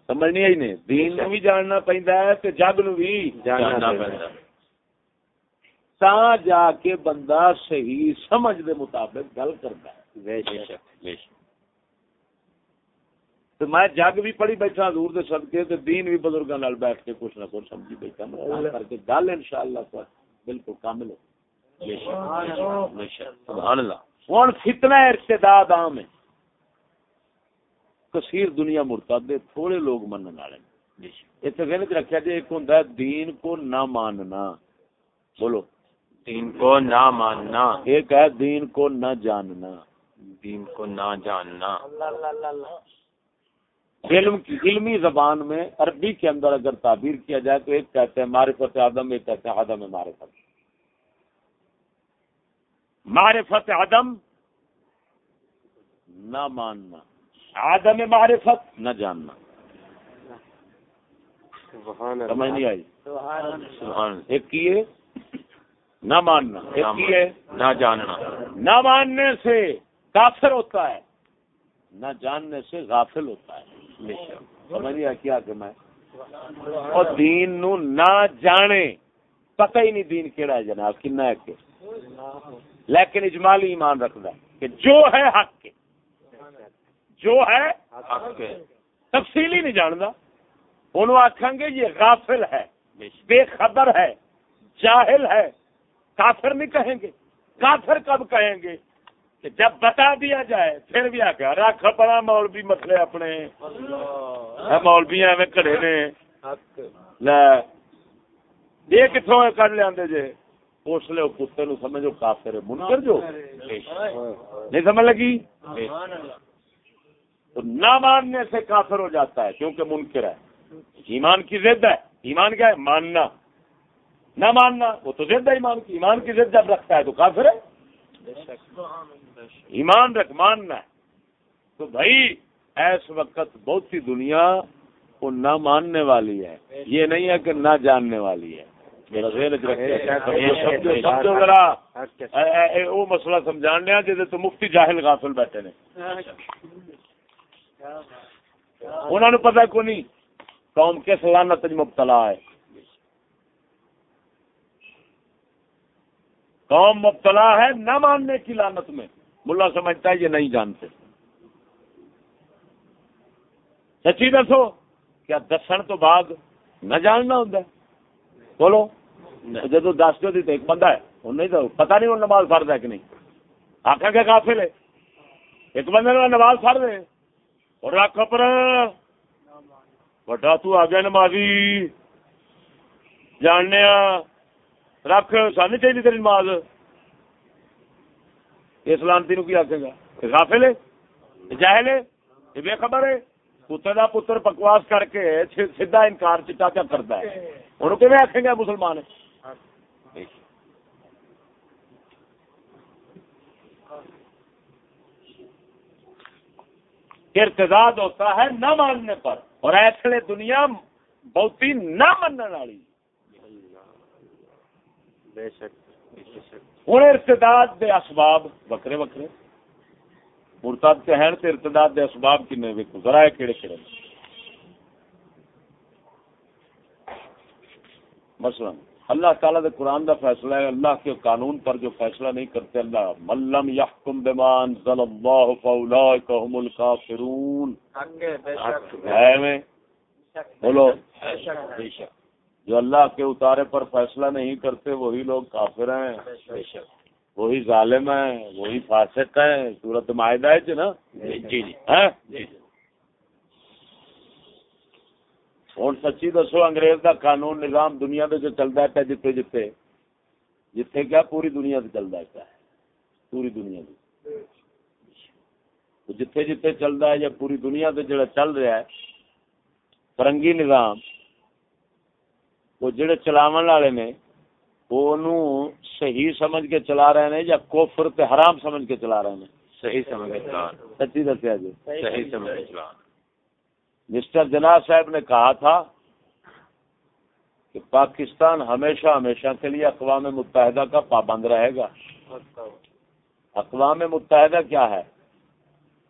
سمجھ نہیں آئی نے دین نو بھی جاننا پہنتا ہے تے جگ نو بھی جاننا ہے۔ تا جا کے بندہ صحیح سمجھ دے مطابق گل کرتا ہے۔ تو میں جگ بھی پڑھی بیٹھا دور دے صدقے تے دین بھی بزرگاں نال بیٹھ کے کچھ نہ کچھ سمجھی بیٹھا۔ میں کر کے گل انشاءاللہ تو بالکل کامل ہو۔ سبحان اللہ۔ ہن فتنہ ارتداد عام ہے۔ کثیر دنیا مرتد تھوڑے لوگ منن والے اتنے ذہن چ رکھا جی ایک ہوندا دین کو نہ ماننا۔ بولو۔ دین کو نہ ماننا۔ ایک ہے دین کو نہ جاننا۔ دین کو نہ جاننا۔ علم کی علمی زبان میں عربی کے اندر اگر تعبیر کیا جائے تو ایک کہتے ہیں معرفت آدم ایک کہتے ہیں آدم معرفت۔ معرفت آدم نہ ماننا۔ آدم معرفت نہ جاننا۔ سمجھ نہیں آئی؟ ایک کیے۔ نہ ماننا۔ نہ جاننا۔ نہ ماننے سے کافر ہوتا ہے۔ نہ جاننے سے غافل ہوتا ہے۔ سمجھ کیا کہ میں۔ اور دین نو نہ جانے۔ پتہ ہی نہیں دین کیڑا ہے جناب کنا ہے کہ۔ لیکن اجمالی ایمان رکھتا ہے کہ جو ہے حق کے۔ جو ہے حق کے۔ تفصیلی نہیں جانتا انہوں آخیں گے یہ غافل ہے بے خبر ہے جاہل ہے۔ کافر نہیں کہیں گے۔ کافر کب کہیں گے؟ جب بتا دیا جائے پھر بھی آ گیا رکھ پڑا مولوی مسلے اپنے۔ مولوی ایویں کھڑے نے۔ یہ کتوں کر لیا جی اس لیے کتے نو سمجھو کافر منکر جو؟ نہیں سمجھ لگی؟ تو نہ ماننے سے کافر ہو جاتا ہے کیونکہ منکر ہے۔ ایمان کی ضد ہے۔ ایمان کیا ہے؟ ماننا۔ نہ ماننا وہ تو ضد ہے ایمان کی ایمان کی ضد جب رکھتا ہے تو کافر ہے۔ ایمان رکھ ماننا۔ ہے تو بھائی ایس وقت بہت سی دنیا وہ نہ ماننے والی ہے۔ یہ نہیں ہے کہ نہ جاننے والی ہے۔ وہ مسئلہ سمجھان دیا جی تو مفتی جاہل غافل بیٹھے نے۔ انہوں نے پتا کو نہیں؟ قوم کس لانت مبتلا ہے؟ قوم مبتلا ہے نہ ماننے کی لانت میں۔ ملا سمجھتا ہے یہ نہیں جانتے۔ سچی دسو کیا دسن تو بعد نہ جاننا ہوں بولو۔ جب دس دو تو ایک بندہ ہے۔ وہ نہیں تو پتا نہیں وہ نماز فرد ہے کہ نہیں۔ آخر کے کافل ہے۔ ایک بندے نے نماز فرد ہے۔ اور رکھ پر بڑا تو آ گیا نمازی۔ جاننے رکھ سن چاہیے تیری نماز۔ اس لانتی نو کی آخے گا؟ غافل ہے؟ جاہل ہے؟ یہ بے خبر ہے؟ پتر کا پتر بکواس کر کے سیدا انکار چٹا کیا کرتا ہے۔ انہوں کہ آخیں گے مسلمان؟ ارتداد ہوتا ہے نہ ماننے پر۔ اور ایسے دنیا بہت ہی نہ مننے والی۔ ہوں ارتداد دے اسباب وکرے وکرے۔ مرتاد کے ہیں ارتداد دے اسباب کنے ویکو ذرا کہڑے کہڑے مثلا اللہ تعالیٰ دے قرآن دا فیصلہ ہے اللہ کے قانون پر جو فیصلہ نہیں کرتے اللہ ملم یحکم بمان ظل اللہ فاولائک هم الکافرون ہے میں بولو۔ بے شک۔ جو اللہ کے اتارے پر فیصلہ نہیں کرتے وہی لوگ کافر ہیں وہی ظالم ہیں وہی فاسق ہیں۔ صورت معاہدہ ہے نا؟ جی جی, جی۔ ہوں سچی دسو انگریز کا قانون نظام دنیا میں جو چلتا ہے جتنے جتنے جتنے کیا؟ پوری دنیا سے چلتا ہے پوری دنیا جتھے جتھے چلتا ہے یا پوری دنیا سے جڑا چل رہا ہے فرنگی نظام وہ جڑے چلاو والے نے وہ صحیح سمجھ کے چلا رہے ہیں یا کوفر تے حرام سمجھ کے چلا رہے ہیں صحیح سمجھ کے چلا سچی دسیا جی۔ صحیح سمجھ کے چلا مسٹر جناح صاحب نے کہا تھا کہ پاکستان ہمیشہ ہمیشہ کے لیے اقوام متحدہ کا پابند رہے گا۔ اقوام متحدہ کیا ہے؟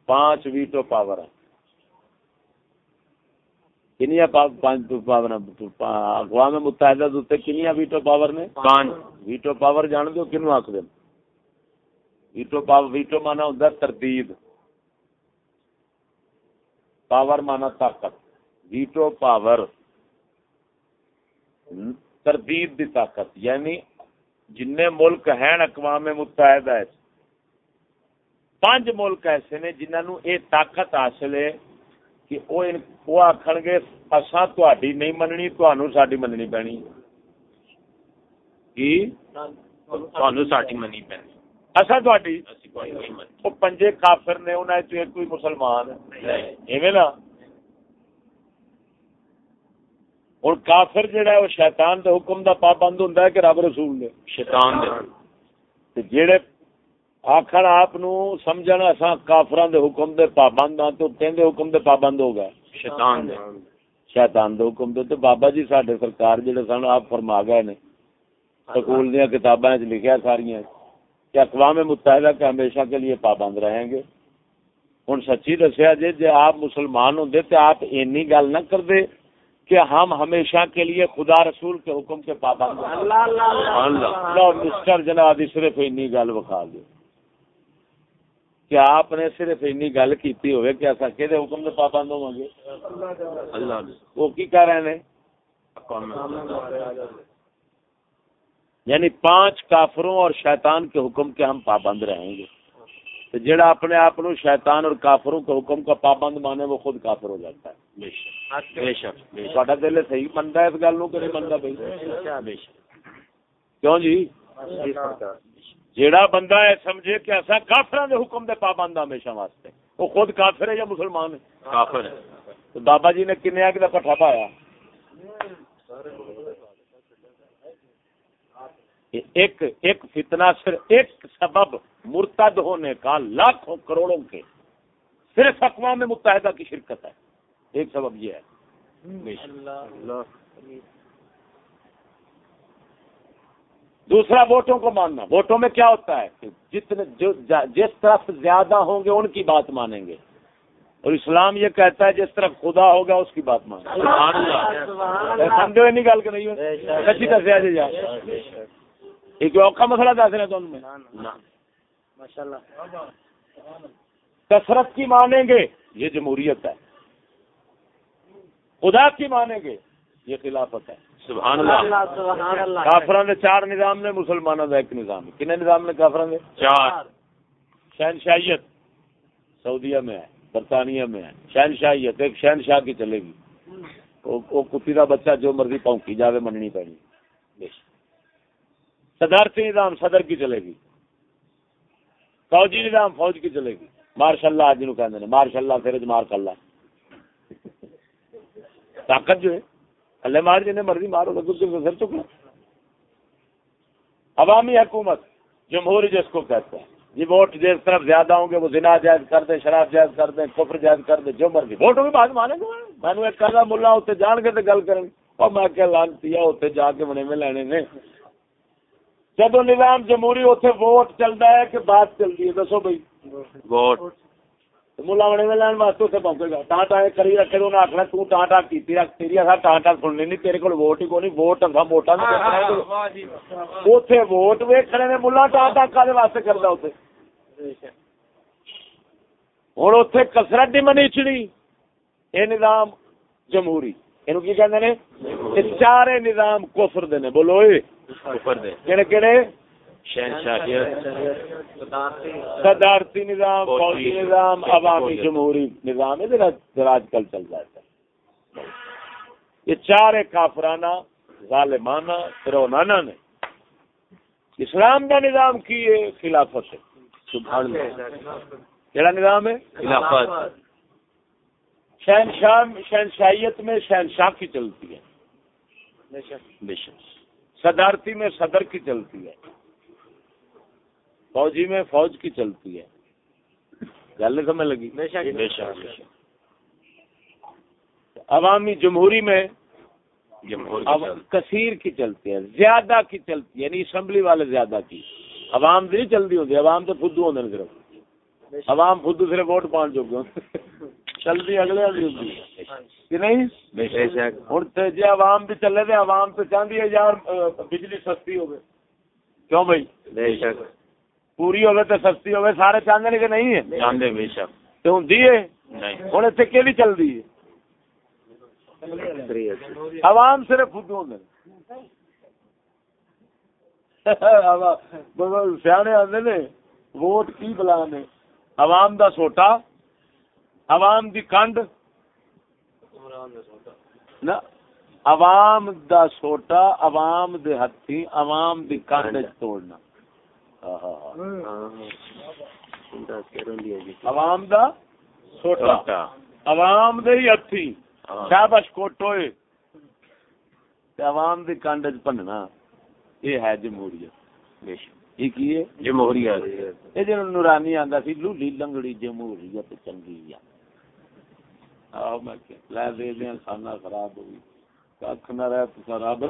پانچ ویٹو پاور ہے۔ کنیا اقوام متحدہ کنیا ویٹو پاور نے؟ پانچ ویٹو پاور جان دو کنو آخ دیں ویٹو پاور ویٹو مانا ہوں تردید۔ پاور مانا طاقت۔ Veto power. تردید دی طاقت۔ یعنی جن ملک ہیں اقوام متحدہ پانچ ملک ایسے نے جنہوں یہ طاقت حاصل ہے۔ کہ وہ آخر گے اصا تھی نہیں مننی تھی مننی پینی منی پینی اصا تھی پنجے کافر نے کوئی مسلمان ایویں نا ہوں کافر جہا ہے وہ شیطان دے حکم دا پابند ہوں کہ رب رسول دے شیطان دے جہے آخر آپ سمجھ اصا کافران دے حکم دے پابند ہاں تو کہندے حکم دے پابند ہو گئے۔ شیطان دے۔ شیطان دے حکم دے تو بابا جی ساڈے سرکار جڑے سن آپ فرما گئے نے۔ سکول دیا کتاباں لکھیا ساریاں۔ کہ اقوام متحدہ کے ہمیشہ کے لیے پابند رہیں گے۔ ہوں سچی دسیا جی جی آپ مسلمان ہوں تو آپ اینی گل نہ کرتے کہ ہم ہمیشہ کے لیے خدا رسول کے حکم کے پابند مسٹر جناب صرف اینی گل بخا دو کہ آپ نے صرف اینی گل کیتی ہوئے کہ ایسا کہ حکم سے پابند ہوں گے اللہ وہ کی کہہ رہے ہیں یعنی پانچ کافروں اور شیطان کے حکم کے ہم پابند رہیں گے۔ تو جڑا اپنے آپ شیطان اور کافروں کے حکم کا پابند مانے وہ خود کافر ہو جاتا ہے۔ بے شک۔ دل صحیح منتا ہے اس گل کہ نہیں منتا بھائی؟ کیوں جی؟ جیڑا بندہ ہے سمجھے کہ ایسا کافر دے حکم دے پابند ہمیشہ واسطے۔ وہ خود کافر ہے یا مسلمان ہے؟ کافر ہے۔ تو بابا جی نے کنیا کہ کٹھا پایا ایک ایک فتنہ صرف ایک سبب مرتد ہونے کا لاکھوں کروڑوں کے۔ صرف اقوام متحدہ کی شرکت ہے۔ ایک سبب یہ ہے۔ دوسرا ووٹوں کو ماننا۔ ووٹوں میں کیا ہوتا ہے کہ جتنے جو جس طرف زیادہ ہوں گے ان کی بات مانیں گے۔ اور اسلام یہ کہتا ہے جس طرف خدا ہوگا اس کی بات مانیں سمجھو نہیں گل نہیں کچھ دسیا جی ایک اوکھا مسئلہ دس رہے تمہیں کثرت کی مانیں گے یہ جمہوریت ہے۔ خدا کی مانیں گے یہ خلافت ہے۔ سبحان اللہ. کافران نے چار نظام نے مسلمانوں کا ایک نظام. کن نظام نے کافران نے چار. شہنشاہیت. سعودیہ میں ہے برطانیہ میں ہے. شہنشاہیت ایک شہنشاہ کی چلے گی. وہ کتی کا بچہ جو مرضی پونکی جاوے مننی پڑی صدارتی نظام صدر کی چلے گی. فوجی نظام فوج کی چلے گی. مارشاء اللہ آج کہ مارشاء اللہ پھر مار کر طاقت جو ہے اللہ مار جنہیں مرضی مارو، لگو سر چکنا عوامی حکومت جمہوری جس کو کہتے ہیں۔ یہ ووٹ جس طرف زیادہ ہوں گے، وہ زنا جائز کر دیں، شراب جائز کر دیں، کفر جائز کر دیں، جو مرضی۔ ووٹوں کی بات مانیں گے۔ میں نے ایک کرنا ملا اتنے جان کے تو گل کریں گے۔ اور میں کیا لانتی ہاں، ہے اتنے جا کے بنے میں لینے نے۔ جب نظام جمہوری اتنے ووٹ چلتا ہے کہ بات چلتی ہے، دسو بھائی۔ ووٹ۔ ملا بنے میں لین واسطے اتنے پہنچے گا ٹان ٹان کری رکھے تو انہیں آخنا توں ٹان ٹان کی رکھ تیری اصا ٹان ٹان سننی نہیں تیرے کو ووٹ ہی کو نہیں ووٹ اصا ووٹاں اتنے ووٹ ویک کھڑے نے ملا ٹان ٹان کا واسطے کرتا اتنے ہوں اتنے کسرت نہیں منی چڑی یہ نظام جمہوری۔ کی کہ چارے نظام کفر دے بولو کہڑے صدارتی نظام فوجی نظام عوامی جمہوری نظام آج کل چل رہا ہے۔ یہ چار کافرانہ ظالمانہ فرونانہ نے اسلام کا نظام کی ہے خلافت کہڑا نظام ہے؟ خلافت۔ شہنشاہ شہنشاہیت میں شہنشاہ کی چلتی ہے۔ بے شک۔ صدارتی میں صدر کی چلتی ہے۔ فوجی میں فوج کی چلتی ہے۔ گل سمجھ لگی؟ بے شک۔ عوامی جمہوری میں کثیر کی چلتی ہے زیادہ کی چلتی ہے یعنی اسمبلی والے زیادہ کی۔ عوام تو نہیں چلتی ہوتی عوام تو فدو ہوتے صرف۔ عوام فدو صرف ووٹ پان چکے چلتی اگلے کہ نہیں؟ ہوں جی عوام بھی چلے تو عوام تو چاہتی ہے یار بجلی سستی ہو کیوں بھائی؟ پوری ہوگی تو سستی ہوگی سارے چاہتے کہ نہیں ہے؟ ہوں ہوں اتنے کہ چلتی ہے؟ عوام صرف فدو ہوں سیانے نے ووٹ کی بلا نے عوام دا سوٹا؟ عوام دی کنڈ؟ عوام دا سوٹا عوام دے ہتھی عوام دی کنڈ توڑنا۔ عوام دا سوٹا۔ عوام دے ہی ہتھی۔ شابش کوٹوئے۔ عوام دی کنڈ پننا یہ ہے جمہوریت۔ جمہوریت۔ یہ جن نورانی آندا سی لولی لنگڑی جمہوریت چنگی آ میں لے دے دیں کھانا خراب ہو گئی کھ نہ رہ تو خراب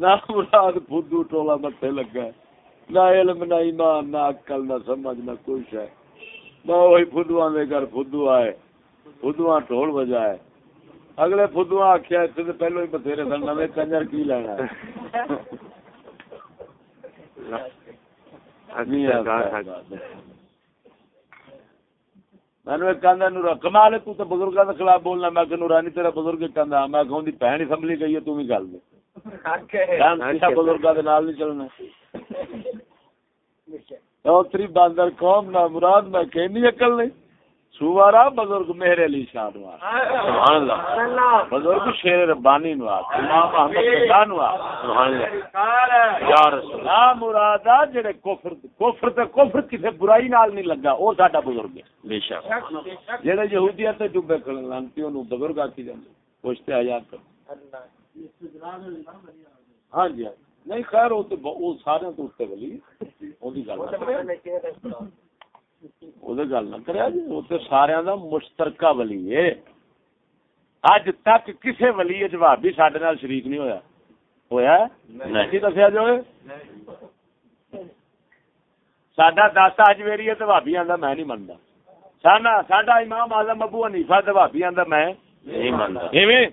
نہ مراد فدو ٹولا لگا نہ علم نہ ایمان نہ عقل نہ سمجھ نہ کچھ ہے۔ نہ وہی فدو دے گھر فدو آئے فدو ٹول بجائے۔ اگلے فدو آخیا اتنے پہلو ہی بتھیرے سن نو کنجر کی لینا میں کمال تو بزرگوں کے خلاف بولنا میں کہ نورانی تیرا بزرگ کہنا میں کہوں دی بہن اسمبلی گئی ہے تو بھی گل دے بزرگوں کے نال نہیں چلنا۔ چوتری باندر قوم نہ مراد میں کہنی عقل نہیں۔ سوارا بزرگ میرے علی شاہ سبحان اللہ۔ بزرگ شیر ربانی نوا امام احمد نوا سبحان اللہ۔ یا رسول اللہ مرادا جڑے کفر کفر تے کفر کسے برائی نال نہیں لگا او ساڈا بزرگ ہے۔ بے شک۔ جڑے یہودیت تے ڈبے کھڑن لانتی اونوں بزرگ آکھی جاندے۔ پوچھتے آیات کر ہاں جی نہیں خیر وہ تو وہ سارے تو اوتے ولی۔ اودی گل گل نہ کرے۔ جی سارا دا مشترکہ ولی ہے۔ اج تک کسے ولی جواب بھی نال شریک نہیں ہویا۔ ہویا؟ نہیں۔ دسیا جو ساڈا دس اج میری ہے تو بھابی آندا میں نہیں منتا ساڈا ساڈا امام اعظم ابو حنیفہ تے بھابی آندا میں نہیں ایویں؟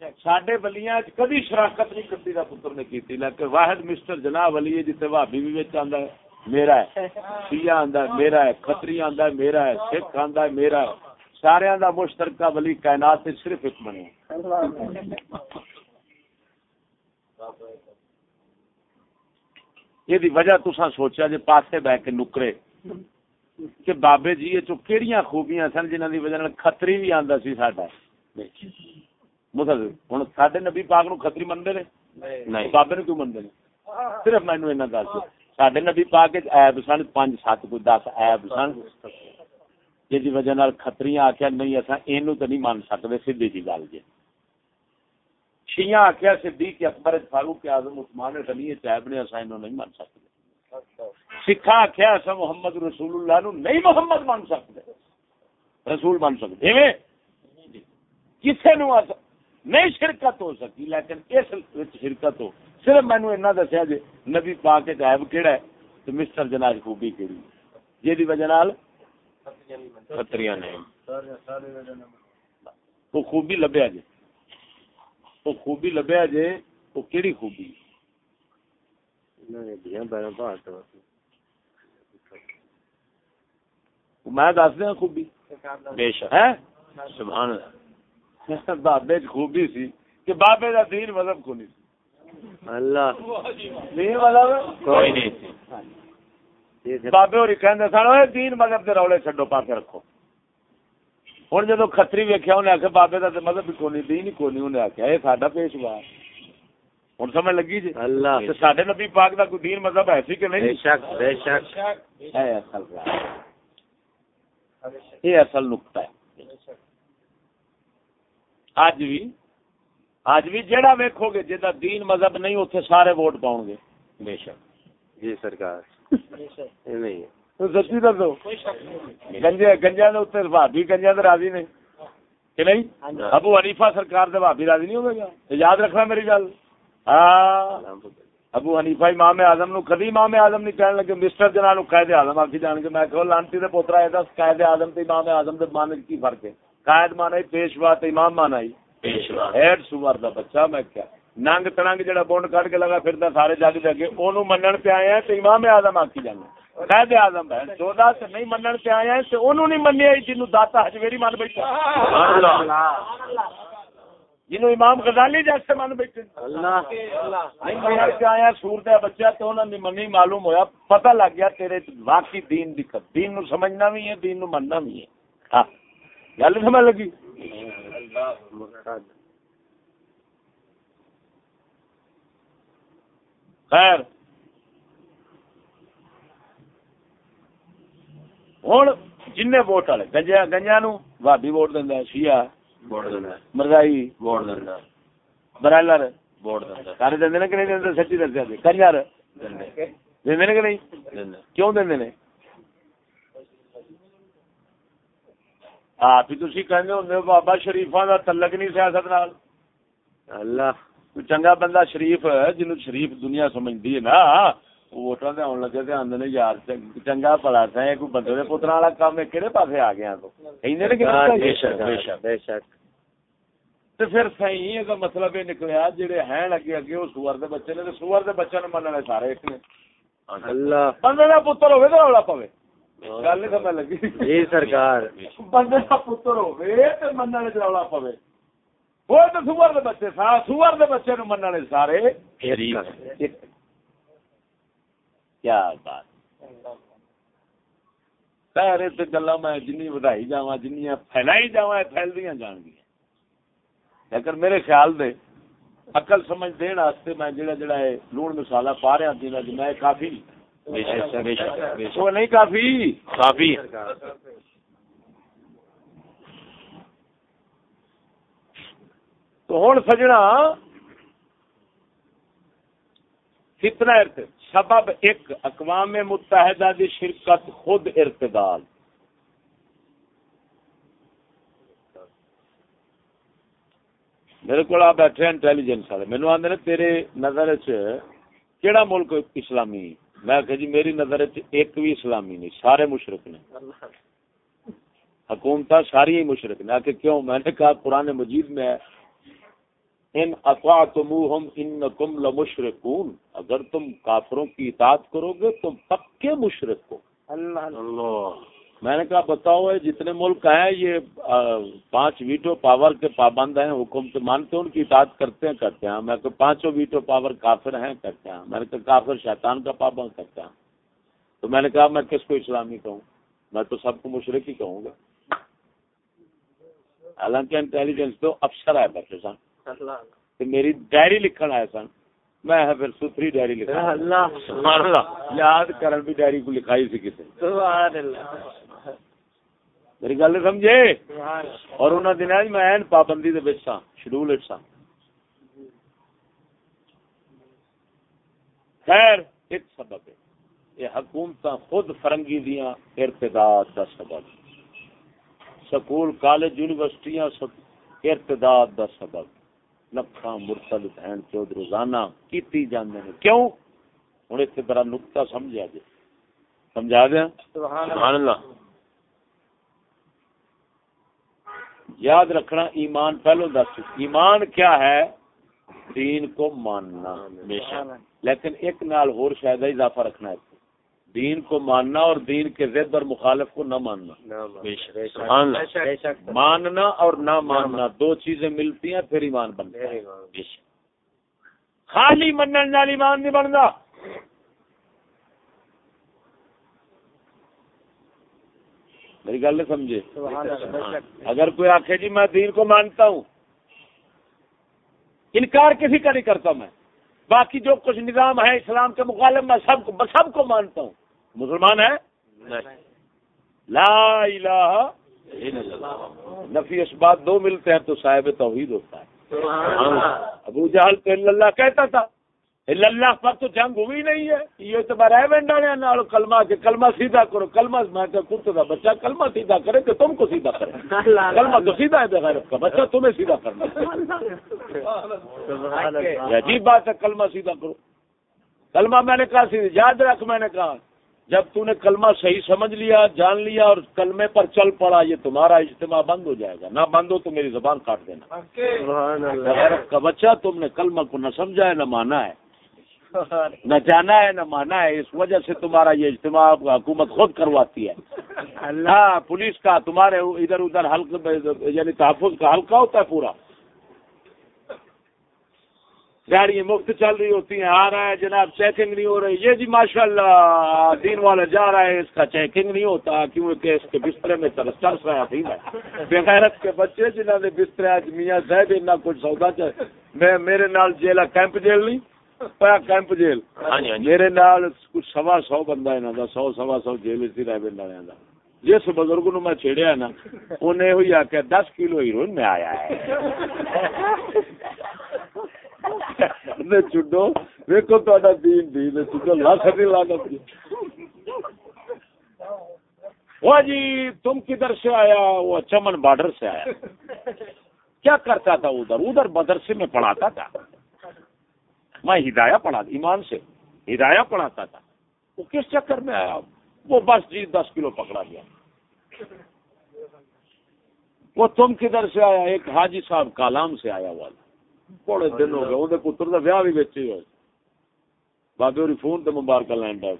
سڈے ولیاں کدی شراکت نہیں کتی دا پتر نے کیتی۔ لیکن واحد مسٹر جناب ولی ہے جتے بھابی بھی وچ آندا ہے، میرا ہے۔ شیعہ آندا ہے، میرا ہے۔ کھتری آندا ہے، میرا ہے۔ سکھ آندا ہے، میرا ہے۔ سارے دا مشترکہ ولی کائنات سے صرف ایک بنے۔ یہ وجہ تسا سوچا جی پاسے بہ کے نکرے۔ کہ بابے جی یہ چو کیڑیاں خوبیاں سن جنہاں دی وجہ کھتری بھی آندا سی ساڈا۔ مطلب ہن ساڈے نبی پاک نو مندے نے نہیں بابے نو کیوں نے صرف مینوں انہاں دس سڈے نبی پا کے ایب سن پانچ سات کوئی دس ایب سن جی وجہ خطری آخیا نہیں اصا یہ تو نہیں من سکتے سیدھی جی گل جی شیاں آخیا کہ اکبر فاروق آزم عثمان غنی نے اصا نہیں من سکتے سکھا آخیا اصا محمد رسول اللہ نو نہیں محمد من سکتے رسول من سکتے کسی نو نہیں شرکت ہو سکی لیکن اس شرکت ہو۔ صرف مینو ایسا دسیا جی نبی پا کے جائب کہڑا ہے تو مسٹر جناج خوبی کہڑی جی وجہ وہ خوبی لبیا جی۔ وہ خوبی لبیا جی وہ کہڑی خوبی؟ میں دس دیا خوبی۔ بے شک۔ سبحان <laughs> بابے خوبی سی کہ بابے کا دین مذہب کو نہیں اللہ۔ بابے ہوری کہندے سن اوے دین مذہب دے رولے چھڈو پا کے رکھو۔ ہوں جدو کتری ویکیا انہیں آخیا بابے کا مطلب بھی کونی دین ہی کونی انہیں آخیا یہ ساڈا پیشوا۔ ہوں سمجھ لگی جی؟ اللہ۔ سڈے نبی پاک کا کوئی دین مطلب ہے سی کہ بے نہیں شک بے شک۔ ہے اصل بات۔ یہ اصل نقطہ ہے۔ اج بھی اج بھی جہاں ویکو گے جہاں دین مذہب نہیں اتنے سارے ووٹ پاؤ گے۔ بے شک۔ جی سرکار۔ نہیں تو سچی دسو گنجے گنجا کے اتنے بھابی گنجا تو راضی نے۔ کہ نہیں؟ ابو حنیفہ سرکار دے بھابی راضی نہیں ہوگا یاد رکھنا میری گل۔ ہاں۔ ابو حنیفہ امام اعظم نو کدی امام اعظم نہیں کہنے لگے مسٹر جنا نو قائد اعظم آخی جان کے میں کہو لانتی دے پوترا ہے دس قائد اعظم تے امام اعظم دے مان وچ کی فرق ہے؟ قائد مانا پیشوا تے امام مانا ہی پیشوا۔ ایڈ سوار دا بچہ میں کیا۔ ننگ تنگ جڑا بونڈ کٹ کے لگا پھردا سارے جگ اگے اونوں منن آئے ہیں تے امام اعظم آکھی جانے قائد اعظم ہے چودہ تے نہیں منن آئے ہیں تے اونوں نہیں منیا جنوں داتا ہجویری من بیٹھا جنوں امام غزالی جیسے من بیٹھے اللہ۔ نہیں منن پہ آیا سور دے بچہ تے انہاں دی منی معلوم ہویا پتہ لگ گیا تیرے واقعی دین دی دین نو سمجھنا بھی ہے دین نو مننا بھی ہے۔ ہاں۔ گل سمجھ لگی؟ خیر۔ ہوں جن ووٹ والے گنجا گنجا نو بھابی ووٹ دینا شیعہ ووٹ دینا مرزائی ووٹ دینا برائلر۔ ووٹ دینا سارے دے کہ نہیں دے سچی دسیا جی دینا دے کہ نہیں؟ کیوں دے آپ ہی تھی کہنے ہوں بابا شریفاں دا تعلق نہیں سیاست نال۔ اللہ۔ چنگا بندہ شریف جنو شریف دنیا سمجھتی ہے نا ووٹاں تے آن لگے تے آندے نے یار چنگ- چنگا بڑا سا کوئی بندے دے پتراں والا کام ہے کہڑے پاسے آ گیا تو؟ نے کہ ہاں، نہیں بے کہندے؟ شک بے شک۔ بے شک۔ تے پھر صحیح ہے مطلب یہ نکلیا جڑے ہیں اگے اگے وہ سور دے بچے نے تے سور دے بچے نے مننے سارے ایک نے۔ اللہ۔ بندے دا پتر ہوے تے رولا گل نہیں سمجھ لگی جی سرکار بندے دا پتر ہوے تے مننے تے رولا پوے وہ تے سور دے بچے سا سور دے بچے نو مننے سارے شریف کیا بات سارے تے گلا میں جنی ودائی جاواں جنیاں پھیلائی جاواں پھیلدیاں جان گیا لیکن میرے خیال دے عقل سمجھ دین واسطے میں جڑا جڑا ہے لون مسالہ پا رہا جی میں کافی وہ نہیں کافی۔ کافی۔ تو ہوں سجنا کتنا ارت سبب ایک اقوام متحدہ دی شرکت خود ارتداد۔ میرے کو بیٹھے انٹیلیجنس والے۔ مینو آدھے تیرے نظر چ کیڑا ملک اسلامی؟ میں کہ جی میری نظر چ ایک بھی اسلامی نہیں سارے مشرق نے۔ حکومت ساری ہی مشرق نے۔ کہ کیوں؟ میں نے کہا قرآن مجید میں ہے ان اطاعتموہم انکم لمشرکون اگر تم کافروں کی اطاعت کرو گے تم پکے مشرک ہو۔ اللہ۔ میں نے کہا بتاؤ جتنے ملک ہیں یہ پانچ ویٹو پاور کے پابند ہیں حکم سے مانتے ہیں ان کی اطاعت کرتے ہیں کرتے ہیں۔ میں کہ پانچوں ویٹو پاور کافر ہیں کرتے ہیں۔ میں نے کہا کافر شیطان کا پابند کرتے ہیں۔ تو میں نے کہا میں کس کو اسلامی کہوں؟ میں تو سب کو مشرق ہی کہوں گا۔ حالانکہ انٹیلیجنس تو افسر ہے بیٹھے سن۔ میری ڈائری لکھن آئے سن۔ میں پھر ستھری ڈائری لکھا اللہ سبحان اللہ۔ یاد کرن بھی ڈائری کو لکھائی سی کسی سبحان اللہ۔ میری گل سمجھے؟ اور انہوں دن میں این پابندی دے وچ سا شیڈول وچ سا خیر ایک سبب ہے۔ یہ حکومت خود فرنگی دیاں ارتداد دا سبب۔ سکول کالج یونیورسٹیاں ارتداد دا سبب۔ لکھاں مرتد بہن چود روزانہ کیتی جاندے نے کیوں؟ ہن اتنے بڑا نقطہ سمجھا جی سمجھا دیا سبحان اللہ۔ یاد رکھنا ایمان پہلو دس۔ ایمان کیا ہے؟ دین کو ماننا لیکن ایک نال اور شاید اضافہ رکھنا ہے۔ دین کو ماننا اور دین کے ضد اور مخالف کو نہ ماننا۔ بے شک سبحان اللہ۔ بے شک ماننا اور نہ ماننا دو چیزیں ملتی ہیں پھر ایمان بنتا ہے۔ بے شک۔ خالی منن نال ایمان نہیں بنتا۔ میری گل نہیں سمجھے؟ اگر کوئی آخے جی میں دین کو مانتا ہوں انکار کسی کا نہیں کرتا میں۔ باقی جو کچھ نظام ہے اسلام کے مقابلے میں سب کو سب کو مانتا ہوں۔ مسلمان ہے لا الہ نفی اس بات دو ملتے ہیں تو صاحب توحید ہوتا ہے۔ ابو جہل تو اللہ کہتا تھا۔ اللہ پر تو جنگ ہوئی نہیں ہے۔ یہ تو میں رہ بینڈا کلمہ کے کلمہ سیدھا کرو۔ کلمہ میں کتا تھا بچہ کلمہ سیدھا کرے کہ تم کو سیدھا کرے۔ کلمہ تو سیدھا ہے بغیر کا۔ بچہ تمہیں سیدھا کرنا عجیب بات ہے کلمہ سیدھا کرو۔ کلمہ میں نے کہا سیدھا یاد رکھ میں نے کہا۔ جب تو نے کلمہ صحیح سمجھ لیا جان لیا اور کلمے پر چل پڑا یہ تمہارا اجتماع بند ہو جائے گا۔ نہ بند ہو تو میری زبان کاٹ دینا۔ کا بچہ تم نے کلمہ کو نہ سمجھا ہے نہ مانا ہے۔ نہ جانا ہے نہ مانا ہے اس وجہ سے تمہارا یہ اجتماع حکومت خود کرواتی ہے۔ اللہ۔ پولیس کا تمہارے ادھر ادھر حلق یعنی تحفظ کا حلقہ ہوتا ہے پورا۔ گاڑی مفت چل رہی ہوتی ہیں آ رہا ہے جناب چیکنگ نہیں ہو رہی۔ یہ جی ماشاء اللہ دین والا جا رہا ہے اس کا چیکنگ نہیں ہوتا کیونکہ اس کے بسترے میں چرس رہا تھی بغیرت کے بچے جنہوں نے بستر آج میاں صاحب اتنا کچھ سودا میں میرے نال جیل کیمپ جیل نہیں۔ Camp jail. میرے نال سوا سو بندہ انہوں کا سو سوا سو جیل سے رہ پنڈ والوں کا جس بزرگ نو میں چھیڑیا نا انہیں ہوئی آخیا دس کلو ہیروئن میں آیا ہے چڈو ویکو تا دین دین چڈو لاکھ نہیں لانا وہ جی تم کدھر سے آیا وہ چمن بارڈر سے آیا کیا کرتا تھا ادھر ادھر مدرسے میں پڑھاتا تھا میں ہدایہ پڑھا ایمان سے ہدایہ پڑھاتا تھا۔ وہ کس چکر میں آیا؟ وہ بس جی دس کلو پکڑا گیا۔ وہ تم کدھر سے آیا؟ ایک حاجی صاحب کالام سے آیا ہوا بڑے دن ہو گئے وہ پتر کا ویاہ بھی بچے ہوئے باقی اور فون تو مبارک لین ڈا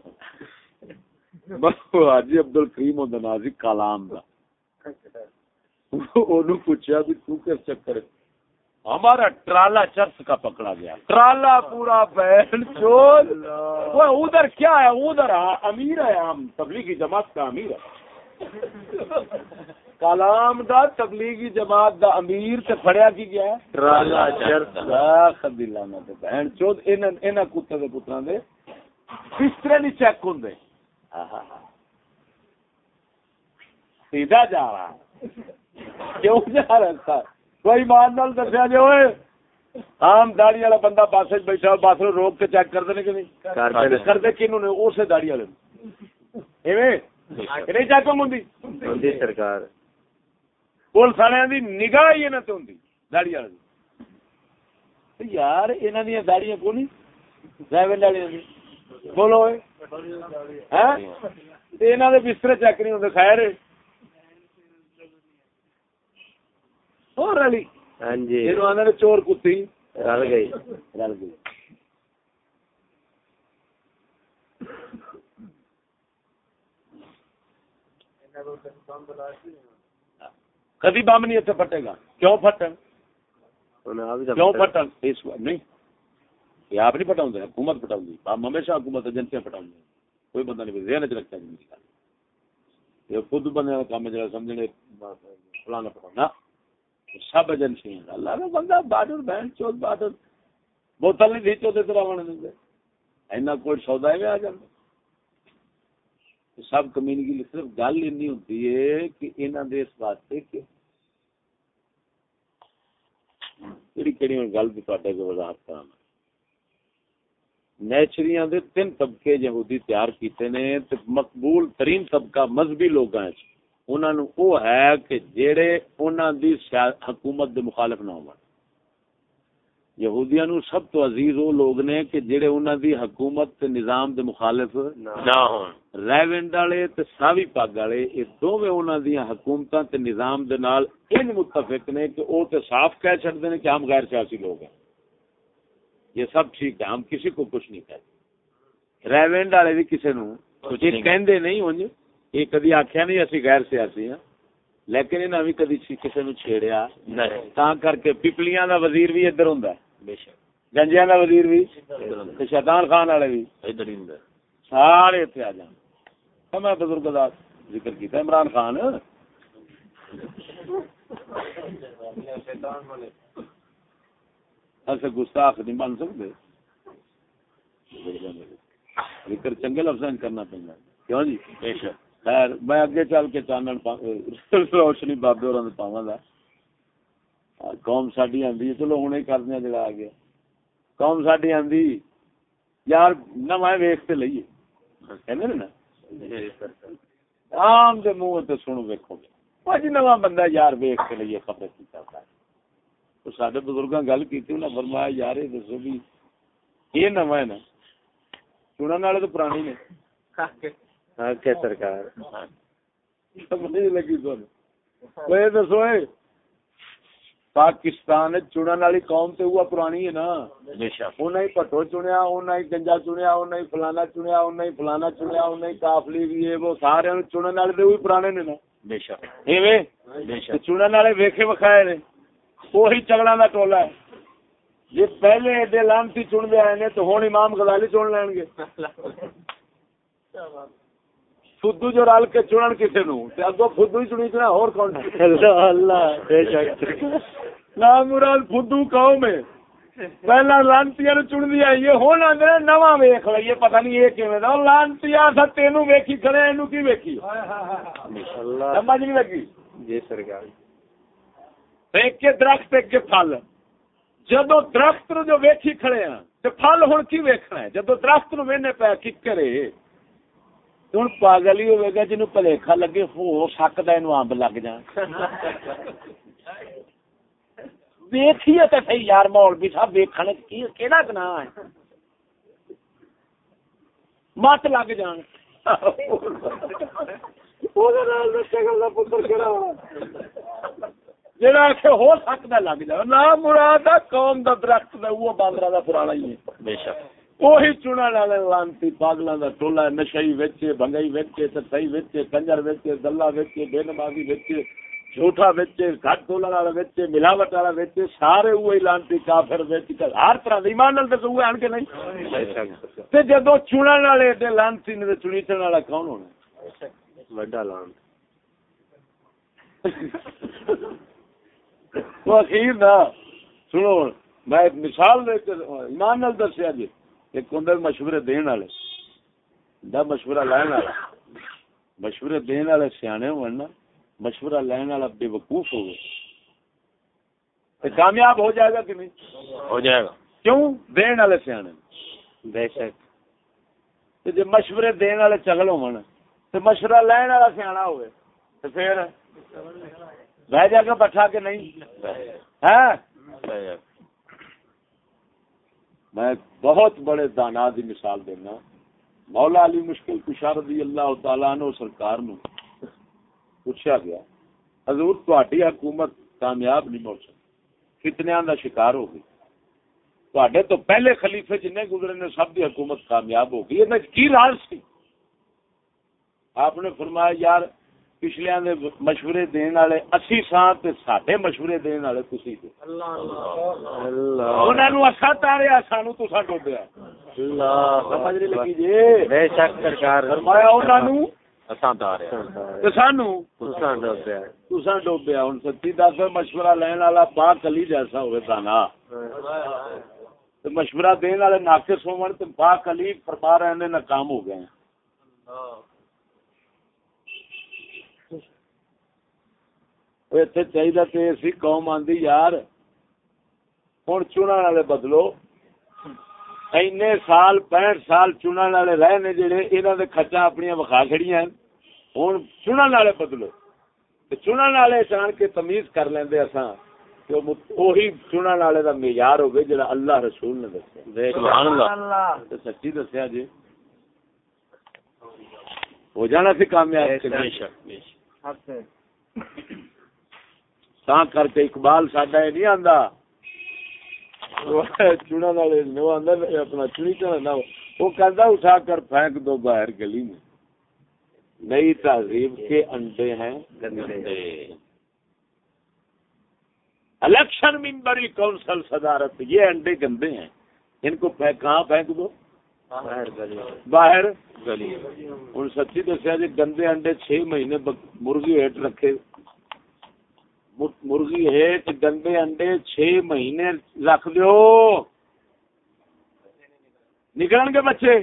حاجی عبد الکریم ہوں نازی کالام کا پوچھا بھی تو کس چکر؟ ہمارا ٹرالا چرچ کا پکڑا گیا۔ ٹرالا پورا بہن چول۔ وہ ادھر کیا ہے؟ ادھر امیر ہے ہم۔ تبلیغی جماعت کا امیر ہے۔ کلام دا تبلیغی جماعت دا امیر تے پھڑیا کی گیا ہے؟ ٹرالا چرچ خدیلانا تے بہن چود انہاں انہاں کتے دے پتراں دے۔ بسترے نہیں چیک ہوندے۔ سیدھا جا رہا۔ کیوں جا رہا ہے کوئی مان نال دسیا جی ہوئے عام داڑی والا بندہ بس بیٹھا بس روک کے چیک کرتے کہ نہیں؟ کرتے کنو نے اسے داڑی والے نہیں چیک ہوں سرکار۔ پولیس والے نگاہ ہی نہ ہوں داڑی والے یار نہیں ڈرائیور داڑی بولو انہوں نے بستر چیک نہیں ہوتے خیر۔ ہاں جی چور کتی رل گئی رل گئی کدی بم نہیں اتنے پٹے گا کیوں نہیں یہ آپ نہیں پٹاؤں حکومت پٹاؤں گی ہمیشہ حکومت ایجنسیاں پٹاؤں کوئی بندہ نہیں ذہن چ رکھتا یہ خود بندے کا کام ہے سمجھنے فلانا پٹاؤں سب ایجنسی اللہ کا بندہ بہادر، بہن، چوت، بہادر۔ بوتل نہیں تھی، چوتھے طرح بنے دیں اینا کوئی سودا ہے آ جاتا۔ سب کمیونٹی صرف گل این ہوتی ہے کہ انہوں نے اس واسطے کہ کہڑی کہڑی گل بھی تے کو وضاحت کرنا نیچریاں دے تین طبقے یہودی تیار کیتے نے مقبول ترین طبقہ مذہبی لوگ انہوں وہ ہے کہ جڑے انہوں دی حکومت دے مخالف نہ ہو یہودیاں نو سب تو عزیز وہ لوگ نے کہ جڑے انہوں دی حکومت تے نظام دے مخالف نہ ہون۔ ریونڈ والے تے ساوی پگ والے یہ دوویں انہوں دی حکومتاں تے نظام دے نال ان متفق نے کہ او تے صاف کہہ چھڑدے نے کہ ہم غیر سیاسی لوگ ہیں۔ یہ سب ٹھیک ہے ہم کسی کو کچھ نہیں کہتے۔ ریونڈ والے بھی کسی نو کہندے نہیں ہوں یہ کدی آخیا نہیں اسی غیر سیاسی ہاں لیکن انہیں بھی کدی کسی نو چھیڑیا تا کر کے پپلیاں دا وزیر بھی ادھر ہوں گنجیا دا وزیر بھی شیطان خان والے بھی سارے اتنے آ جان میں بزرگ دا ذکر کیتا عمران خان ایسے گستاخ نہیں بن سکتے ذکر چنگے لفظ کرنا پہنا کیوں جی خیر، میں اگے چل کے چانن روشنی بابے اور پاوا گا قوم ساری آدھی چلو ہوں کرنے جگہ آ گیا قوم ساری آدھی یار نو ویخ لئیے۔ نا؟ آم دے منہ سنو ویکو گے جی نواں بندہ یار ویخ کے لیے خبر کی کرتا ہے۔ تو سارے بزرگاں گل کی انہیں فرمایا، یار یہ دسو بھی، یہ نواں ہے نا۔ چنن والے تو پرانی نے۔ ہاں، سرکار؟ سمجھ لگی دسو پاکستان چنن والی قوم تے وہ پرانی ہے نا۔ انہیں ہی پٹو چنیا انہیں ہی گنجا چنیا انہیں ہی فلانا چنیا انہیں ہی فلانا چنیا انہیں ہی کافلی بھی ہے وہ سارے چنن والے وہی پرانے نے نا۔ بے شک۔ چنن والے ویکھے وکھائے نے۔ وہی چگڑا کا ٹولا ہے۔ جی پہلے ایڈے لانتی چن دے آئے نے تو ہوں امام غزالی چن لین گے۔ فدو جو رل کے چنن کسی نو فدو ہی چنی چنا اور کون مراد فدو قوم ہے۔ پہلا لانتی چن دیا یہ ہوں آدھے نوا ویخ لئیے پتہ نہیں یہ کیون دا۔ لانتی سا تینوں ویکھی کھڑے اینو کی ویکھی؟ سمجھ نہیں لگی؟ جی سرکار۔ ایک کے درخت ایک کے پھل۔ جدو درخت نو جو ویکھی کھڑے ہیں پھل ہوں کی ویکھنا ہے؟ جدو درخت نو وینے پہ کی کرے؟ ہوں پاگل ہی ہوئے گا جنوب پلیخا لگے ہو سکتا ہے امب لگ جان ویکھیے تو صحیح یار مول بھی صاحب ویکھنے کہڑا گنا ہے مت لگ جان جڑا ہو سکتا لگ جائے نہ مراد قوم دا درخت دا وہ باندرا دا پرانا ہی ہے بے شک وہی چنا والے لانتی پاگلوں کا ٹولا نشئی ویچے بنگئی ویچے سرسئی ویچے کنجر ویچے گلا ویچے بے نمازی ویچے جھوٹا ویچے گھٹ ٹولا والا ویچے ملاوٹ والا ویچے سارے وہی لانتی کافر ویچ ہر طرح ایمان نال تو آن کے نہیں تے جدو چنن والے تے لانتی نے چنیچن والا کون ہونا وڈا لان وہ اخیر نا سنو میں ایک مثال دے کے ایمان نال دسیا جی ایک ہوں مشورے دن والے دا مشورہ لین والا۔ مشورے دن والے سیانے مشورہ لین والا بے وقوف ہو کامیاب ہو جائے گا کہ نہیں؟ ہو جائے گا۔ کیوں؟ دن والے سیانے۔ بے شک۔ جی مشورے دن والے چگل ہو مشورہ لین والا سیاح ہوئے پھر بہ جائے گا بٹھا کے نہیں؟ ہے میں بہت بڑے دانا دی مثال دینا۔ مولا علی مشکل کشا رضی اللہ تعالیٰ نے سرکار نو پوچھا گیا، حضور تہاڈی حکومت کامیاب نہیں ہو سکتی فتنیا دا شکار ہو گئی۔ تہاڈے تو پہلے خلیفے جن گزرے نے سب دی حکومت کامیاب ہو گئی یہ کی راز سی آپ نے فرمایا، یار پچھلے دے مشورے دین والے اسی سال تے ساڈے مشورے دین والے تسی تے انہاں نو اسا تاریا سانو تساں ڈوبیا۔ اللہ سمجھ نہیں لگی جی۔ بے شک سرکار۔ فرمایا انہاں نو اساں تاریا۔ تے سانو تساں ڈوبیا۔ تساں ڈوبیا۔ ہن سچی دس مشورہ لین والا پاک علی جیسا ہوے دانا تے مشورہ دین والے ناقص ہون تے پاک علی فرما رہے ناکام ہو گئے ہیں۔ چاہیے سی قوم آدھی یار ہوں چن والے بدلو این سال پینٹ سال چنن والے رہے نے جڑے انہوں نے خچا اپنی وکھا کھڑی ہیں ہوں چنن والے بدلو چنن والے جان کے تمیز کر لیں اصا وہی چنن والے کا معیار ہوگی جڑا اللہ رسول نے دسیا سچی دسیا جی ہو جانا سی کامیاب تا کر کے اقبال ساڈا یہ نہیں آندا چنا والے نو آندا اپنا چنی چنا وہ کہندا اٹھا کر پھینک دو باہر گلی میں نئی تہذیب کے انڈے ہیں گندے الیکشن ممبری کونسل صدارت یہ انڈے گندے ہیں ان کو کہاں پھینک دو باہر ہوں سچی دسیا جی گندے انڈے چھ مہینے مرغی ہیٹ رکھے مرغی ہیٹ گندے انڈے چھ مہینے رکھ دو نکل گے بچے؟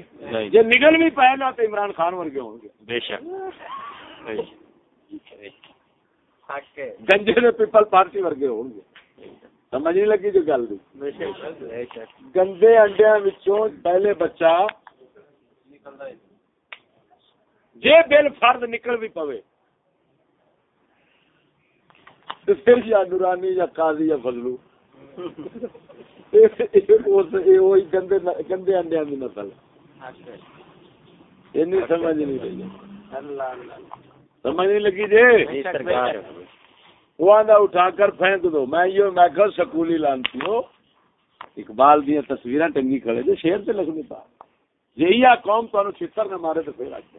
جی نکل بھی پائے نا تو عمران خان ورگے ہوں گے۔ بے شک۔ گنجے پیپل پارٹی ورگے ہوں گے۔ سمجھ نہیں لگی جو گل گندے انڈیا پہلے بچہ جی بل فرد نکل بھی پوے پھر یا نورانی یا قاضی یا فضلو گندے انڈیا کی نسل سمجھ نہیں لگی سمجھ نہیں لگی جی وہ اٹھا کر پھینک دو میں یہ میں کہ سکولی لانتی ہو اقبال دیا تصویر ٹنگی کھڑے جو شیر سے لکھنے پا یہی آ قوم تو چھتر نہ مارے تو پھر آتے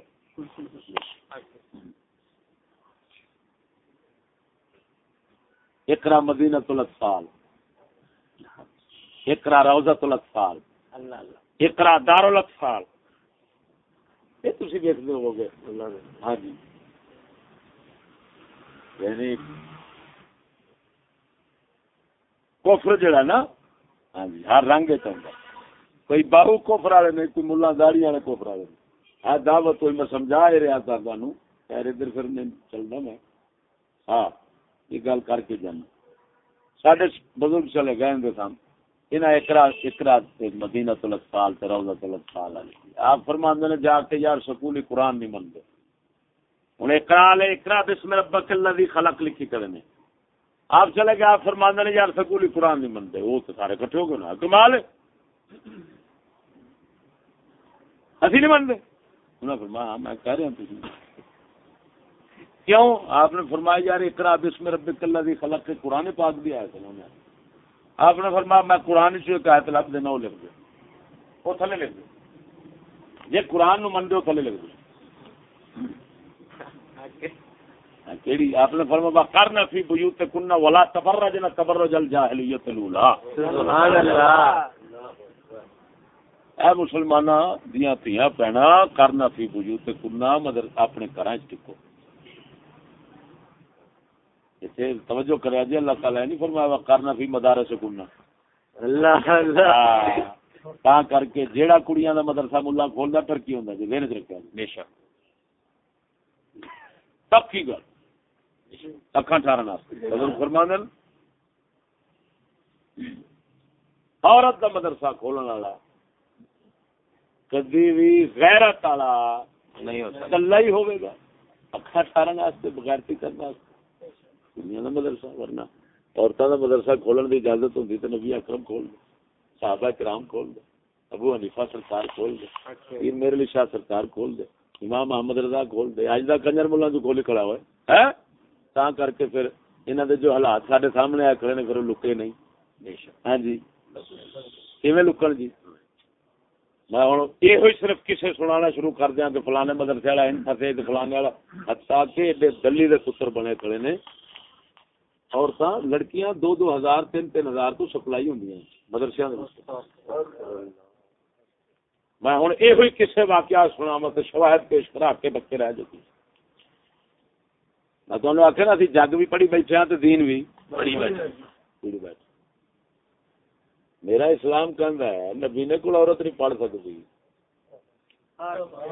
اقرا مدینہ الاطفال۔ اقرا روزت الاطفال۔ اقرا دار الاطفال۔ یہ تھی دیکھتے ہو گے ہاں جی۔ یعنی کوفر جڑا نا ہاں جی ہر رنگ چاہتا کوئی باہو کوفر والے نہیں کوئی ملا داڑی والے کوفر والے ہاں دعوت ہوئی میں سمجھا ہی رہا تھا خیر ادھر پھر نہیں چلنا میں۔ ہاں۔ یہ گل کر کے جانا۔ سڈے بزرگ چلے گئے ہوں سن انہیں مدینہ آپ فرماندے نے جا کے یار سکولی قرآن نہیں لے بسم ربک الذی خلق لکھی کرے نے۔ آپ چلے گئے، آپ فرماندے نے یار سکولی قرآن نہیں منتے وہ تو سارے کٹھے ہو گئے نا۔ کمال اسی نہیں منتے انہوں فرمایا ہاں، میں کہہ رہا ہوں کیوں؟ آپ نے فرمایا، یار اکرا بسم ربک الذی خلق کے قرآن پاک بھی آیا تھا آپ نے فرمایا، میں قرآن سے ایک آیت لب دینا، وہ لکھ دے۔ وہ تھلے لکھ دے۔ یہ قرآن نو من دے تھلے لکھ دے۔ کیڑی؟ آپ نے فرمایا کرنا فی بیوت کننا ولا تبرجنا تبرج الجاہلیت الاولى سبحان اللہ اے مسلماناں، دیاں تیاں پہنا کرنا فی بیوت کننا مدر اپنے گھراں وچ ٹکو۔ توجہ کرا جی اللہ تعالی نہیں فرمایا کرنا فی مدارس کننا۔ اللہ اللہ۔ کر کے جیڑا کڑیاں دا مدرسہ ملا کھولدا ٹرکی ہوندا جی رکھیا بے شک۔ پکی گل؟ اکھاں ٹھارن واسطے فرماندے عورت دا مدرسہ کھولن والا کدی بھی غیرت والا نہیں ہوتا کلا ہی ہوے گا۔ اکھاں ٹھارن واسطے بغیرتی کرنا۔ واسطے دنیا کا مدرسہ ورنہ عورتوں کا مدرسہ کھولنے کی اجازت ہوتی تو نبی اکرم کھول دے صحابہ کرام کھول دے ابو حنیفہ سرکار کھول دے پیر میرے علی شاہ سرکار کھول دے امام محمد رضا کھول دے اج دا کنجر مولا جو کھول کھڑا ہوئے ہے؟ تا کر کے پھر انہاں دے جو حالات ساڈے سامنے آ کھڑے نے پھر لکے نہیں۔ ہاں جی۔ کیویں لکن جی؟ میں ہوں یہ صرف کسے سنانا شروع کر دیا کہ فلانے مدرسے والا ان پھسے فلانے والا حتیٰ کہ دلی دے پتر بنے کھڑے نے۔ عورتیں لڑکیاں دو دو ہزار تین تین ہزار تو سپلائی ہوں مدرسے میں ہوں یہ کسی واقعہ سنا مت شواہد پیش کرا کے بچے رہ جاتی۔ میں تمہیں آخر نا جگ بھی پڑھی بیٹھے ہیں تو دین بھی پڑھی بیٹھے ہاں۔ بیٹھے ہاں۔ میرا اسلام کہہ ہے، نبی نے کو عورت نہیں پڑھ سکتی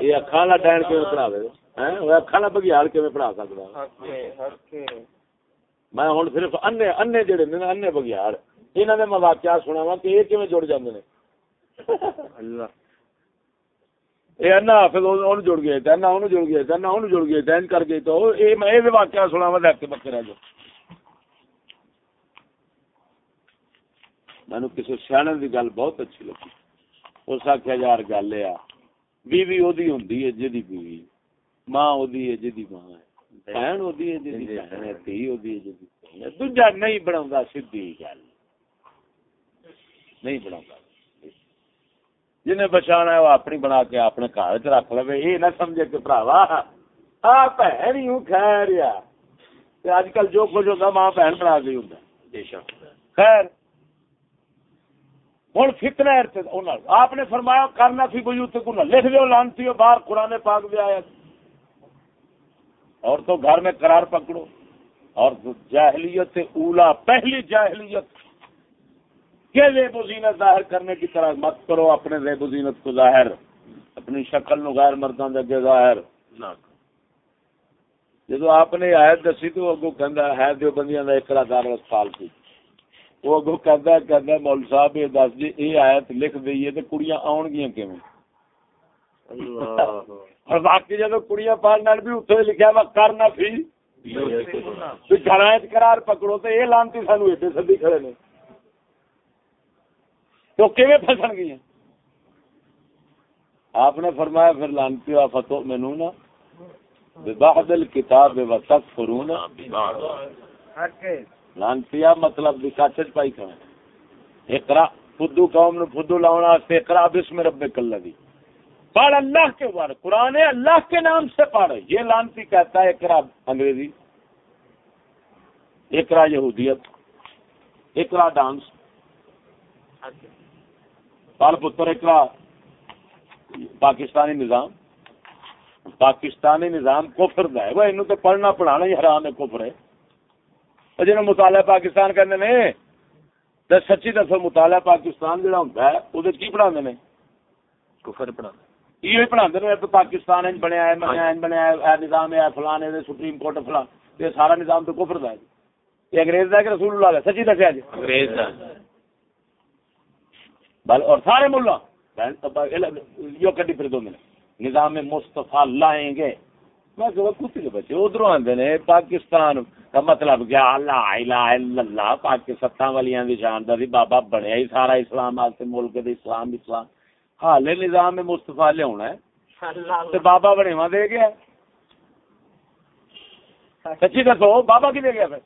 یہ اکھا والا ڈین کیون ہاں، پڑھا دے اکھا والا بگیال کیون پڑھا سکتا میں ہوں صرف انے انے جڑے نے انے بگیار انہوں نے میں واقعہ سنا وا کہ یہ کیون جڑ جاندے نے؟ یہ انا حافظ اون جڑ گئے تے انا اون جڑ گئے تے انا اون جڑ تے کر تو اے میں اے واقعہ سنا وا دیکھ کے بکے رہ جو کسی سیاح کی گل بہت اچھی لگی۔ اس آخیا یار گل بیوی وہ ہوں جی بیوی ماں وہ جی ماں ہے دوجا نہیں بنا سی گل نہیں بنا جنہیں بچانا وہ اپنی بنا کے اپنے گھر چ رکھ لو یہ نہ سمجھے کہ براوا آ بہن ہی ہوں خیر اج کل جو کچھ ہوتا ماں بہن بنا کے ہوں خیر ہوں فتنا آپ نے فرمایا کرنا سی کوئی اتنے لکھ دو لانتی ہو باہر قرآن پاک بھی آیا اور تو گھر میں قرار پکڑو۔ اور جاہلیت اولا پہلی جاہلیت۔ کہ ریب و زینت ظاہر کرنے کی طرح مت کرو اپنے ریب و زینت کو ظاہر۔ اپنی شکل نو غیر مردوں دے ظاہر۔ نہ۔ جدو آپ نے آیت دسی تو اگو کہندا ہے دیو بندیاں دا اقرا دار اسپال کی وہ اگو کہندا کہندا مول صاحب یہ دس جی یہ آیت لکھ دئیے تے کڑیاں آن گیاں کیویں اور باقی جدو کڑیاں پال نال بھی اتنے لکھا وا کرنا پھر گھر قرار پکڑو تو یہ لانتی سانو ایڈے سدی کھڑے نے۔ تو کیویں پھسن گئی آپ نے فرمایا، پھر لانتی فتو مینو نا ببعض الكتاب و تکفرون لانتی مطلب بھی کچھ پائی کھڑے۔ اقرا، فدو قوم نے فدو لاؤنا واسطے اقرا بسم ربک الذی۔ پڑھ اللہ کے بارے قرآن اللہ کے نام سے پڑھ یہ لانتی کہتا ہے اقرا انگریزی اقرا یہودیت اقرا ڈانس۔ پال پتر اقرا پاکستانی نظام۔ پاکستانی نظام کفر دا ہے۔ وہ انہوں تو پڑھنا پڑھانا ہی حرام ہے، کفر ہے۔ جنہوں مطالعہ پاکستان کرنے نے تو سچی دسو مطالعہ پاکستان جڑا ہوتا ہے، وہ کی پڑھا نے؟ کفر پڑھا یہ تو پاکستان بنیا ہے بنیا بنیا نظام ہے فلان ہے سپریم کورٹ سارا نظام تو کفر دا ہے یہ انگریز دا کہ رسول اللہ دا سچی دسیا جی؟ انگریز دا۔ بل اور سارے یہ کڈی پھر دو نظام مصطفیٰ لائیں گے۔ میں کہ کتے بچے ادھر آتے نے پاکستان کا مطلب کیا؟ اللہ الہ الا اللہ پاکستان والی دی شان دا بابا بنیا ہی سارا اسلام واسطے ملک دے اسلام اسلام۔ حال نظام مصطفیٰ لیا ہے بابا بنے وہاں دے گیا سچی دسو بابا کی دے گیا پھر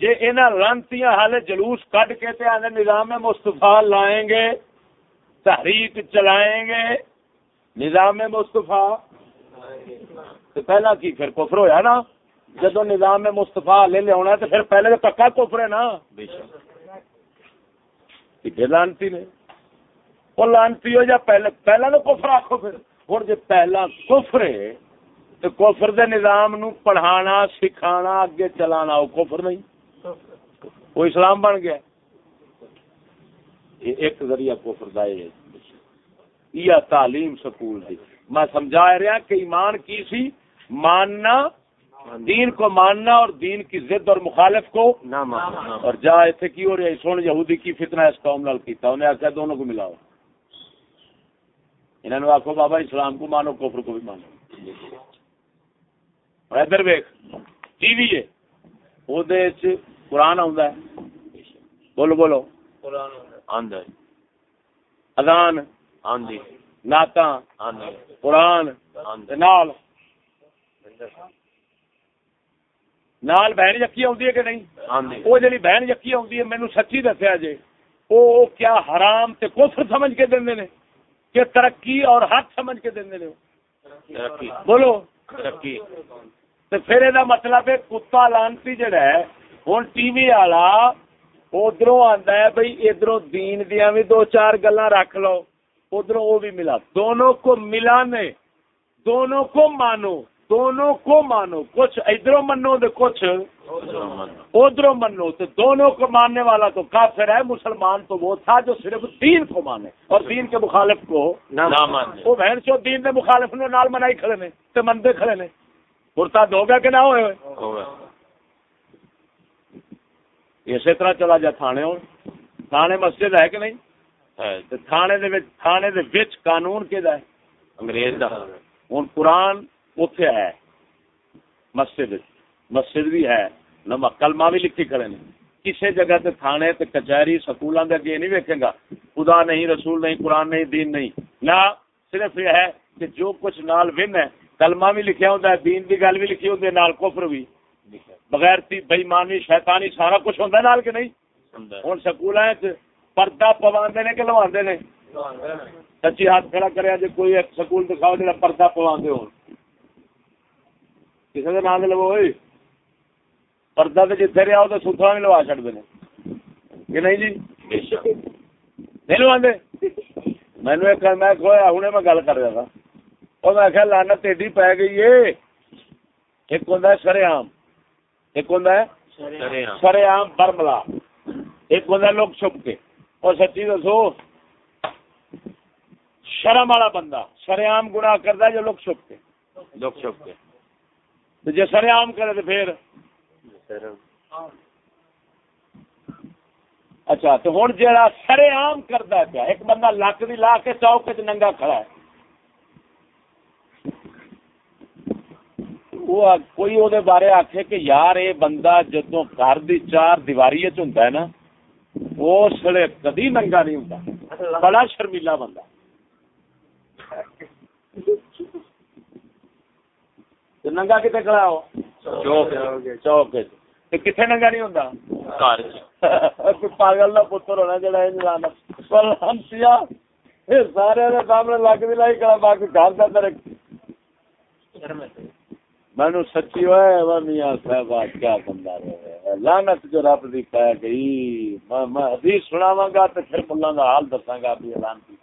جی ان لانتیاں حال جلوس کٹ کے تے نظام مصطفیٰ لائیں گے تحریک چلائیں گے نظام مصطفیٰ تو پہلا کی پھر کفر ہویا نا جدو نظام مستفا لے لیا تو پھر پہلے تو پکا کفر ہے نا لانتی نے وہ لانتی ہو جا پہلے پہلا تو کفر آخو پھر ہوں جی پہلا کفر ہے تو کفر دے نظام نو پڑھانا سکھانا اگے چلانا وہ کفر نہیں وہ اسلام بن گیا ایک ذریعہ کفر دا ہے یا تعلیم سکول دی میں سمجھا رہا کہ ایمان کی سی ماننا دین کو ماننا اور دین کی ضد اور مخالف کو نہ ماننا اور جا ایسے کی ہو رہی ہے سونے یہودی کی فتنہ اس قوم نال کیتا انہیں آخیا دونوں کو ملاؤ انہوں نے آخو بابا اسلام کو مانو کفر کو بھی مانو۔ ادھر ویک ٹی وی ہے۔ وہ قرآن آ بولو بولو۔ قرآن اذان نعت قرآن نال۔ نال بہن یقی آدھی ہے کہ نہیں؟ وہ جی بہن یقی آدھی ہے مینو سچی دسیا جی وہ کیا حرام تے کفر سمجھ کے دیں نے کہ ترقی اور حق سمجھ کے دیں نے بولو۔ ترقی۔ تو پھر یہ مطلب ہے کتا لانتی جڑا ہے ہوں ٹی وی والا ادھر آتا ہے بھائی ادھر دین دیا بھی دو چار گلا رکھ لو ادھر وہ بھی ملا۔ دونوں کو ملانے دونوں کو مانو۔ دونوں کو مانو کچھ ادھر منو تو کچھ ادھر منو تو دونوں کو ماننے والا تو کافر ہے مسلمان تو وہ تھا جو صرف دین کو مانے اور دین کے مخالف کو وہ بہن چو دین کے مخالف نے نال منائی کھڑے نے تو مندے کھڑے نے۔ برتا دو گیا کہ نہ ہوئے؟ اسی طرح چلا جا تھانے ہو تھانے مسجد ہے کہ نہیں؟ تھانے دے تھانے دے وچ قانون کے دا ہے؟ انگریز دا۔ ہن قرآن اوتھے ہے مسجد مسجد بھی ہے۔ نہ کلمہ بھی لکھی کھڑے نے کسی جگہ تے تھانے تے کچہری سکولاں دے اگے نہیں ویکھے گا۔ خدا نہیں رسول نہیں قرآن نہیں دین نہیں۔ نہ صرف یہ ہے کہ جو کچھ نال ون ہے کلمہ بھی لکھیا ہوندا ہے دین دی گل بھی لکھی ہوندی ہے نال کفر بھی۔ بغیر بےمانی شیطانی سارا کچھ ہوندا نال کہ نہیں؟ ہن سکولاں وچ پردہ پواندے نے کہ لواندے نے؟ سچی ہاتھ کھڑا کرے کوئی ایک سکول دکھاؤ جا پردہ پواندے ہو کسی کا نام لو پردہ تو جتنے رہا تو ستھرا بھی لوا چڑھتے ہیں کہ نہیں جی نہیں آدھے مینو ایک میں کھویا ہوں میں گل کر رہا تھا اور میں کہ لانت ٹیڈی پی گئی ہے ایک ہوں سر آم ایک ہوں سر آم برملا ایک ہوں لوگ چھپ کے اور سچی دسو شرم والا بندہ سر آم گنا کرتا جو لوگ چھپ کے لوگ چھپ کے جی سر آم کرے تو پھر اچھا تو ہوں جا سر آم کرتا پیا ایک بندہ لک بھی لا کے چوک چ ننگا کھڑا ہے۔ وہ کوئی وہ بارے آخ کہ یار یہ بندہ جدو گھر دی چار دیواری ہوں نا اس ویل کدی ننگا نہیں ہوں بڑا شرمیلا بندہ۔ <laughs> ننگا کتنے کھڑا ہو چوک کتنے ننگا نہیں ہوں پاگل کا پتر ہونا جہاں سارے سامنے لگ بھی لائی کڑا باقی گھر کا مینو سچی میاں صاحب کیا بندہ رہے لانت جو رب دی پی گئی میں حدیث سناواں گا تو پھر ملا کا حال دساں گا بھی اعلان کی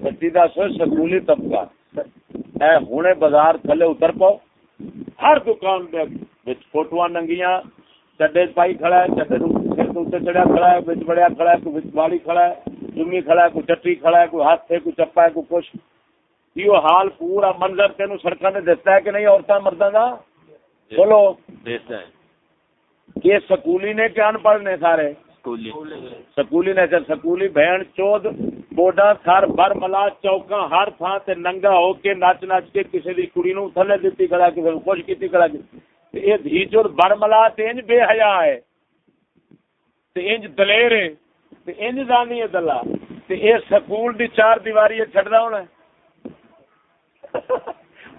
سچی دس سکولی طبقہ اے ہوں بازار تھلے اتر پاؤ۔ ہر دکان پہ فوٹو ننگیاں چڈے پائی کھڑا ہے چڈے سر چڑیا کھڑا ہے بچ بڑیا کھڑا ہے کوئی باڑی کھڑا ہے چمی کھڑا ہے کوئی چٹی کھڑا ہے کوئی ہاتھ ہے کوئی چپا ہے کوئی کچھ۔ یہ حال پورا منظر تین سڑک نے دتا ہے کہ نہیں عورتیں مردوں کا بولو۔ یہ سکولی نے کہ ان پڑھ نے سارے؟ سکولی نے سکولی بہن چود بوڈا سر بر ملا چوکا ہر تھان سے ننگا ہو کے نچ نچ کے کسی دی کڑی نو تھلے دیتی کھڑا کسی خوش کیتی کھڑا یہ دھی چود بر ملا تے انج بے حیا ہے تے انج دلیر ہے تے انج دانی ہے دلا تے اے سکول دی چار دیواری چھڑدا ہونا ہے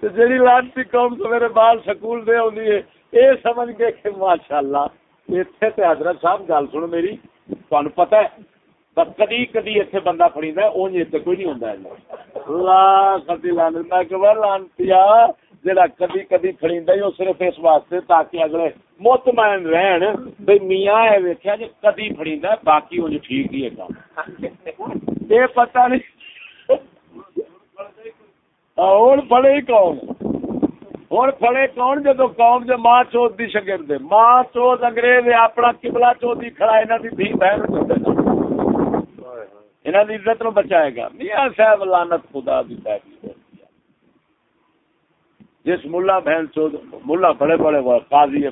جی لانتی قوم سویرے بال سکول دے آدھی ہے یہ سمجھ گئے کہ ماشاء اللہ اتنے تو حضرت صاحب گل سن میری تمہیں پتا ہے بس کدی کدی اتنے بندہ فری اونج اتنے کوئی نہیں کدی کدی صرف اس واسطے تاکہ اگلے مطمئن رہن۔ بھائی میاں ویکیا جی کدی فری باقی انج ٹھیک ہی ہے کام۔ پتہ نہیں۔ ہوں کون؟ ہوں پڑے کون جدو قوم جو ماں چوت کی شگرد ماں چوت انگریز اپنا کبلا چوت ہی کھڑا یہاں کی دھی بہن یہاں کی عزت نو بچائے گا۔ میاں صاحب لانت خدا دی جس ملا بہن چوت ملا بڑے بڑے وہ قاضی ہے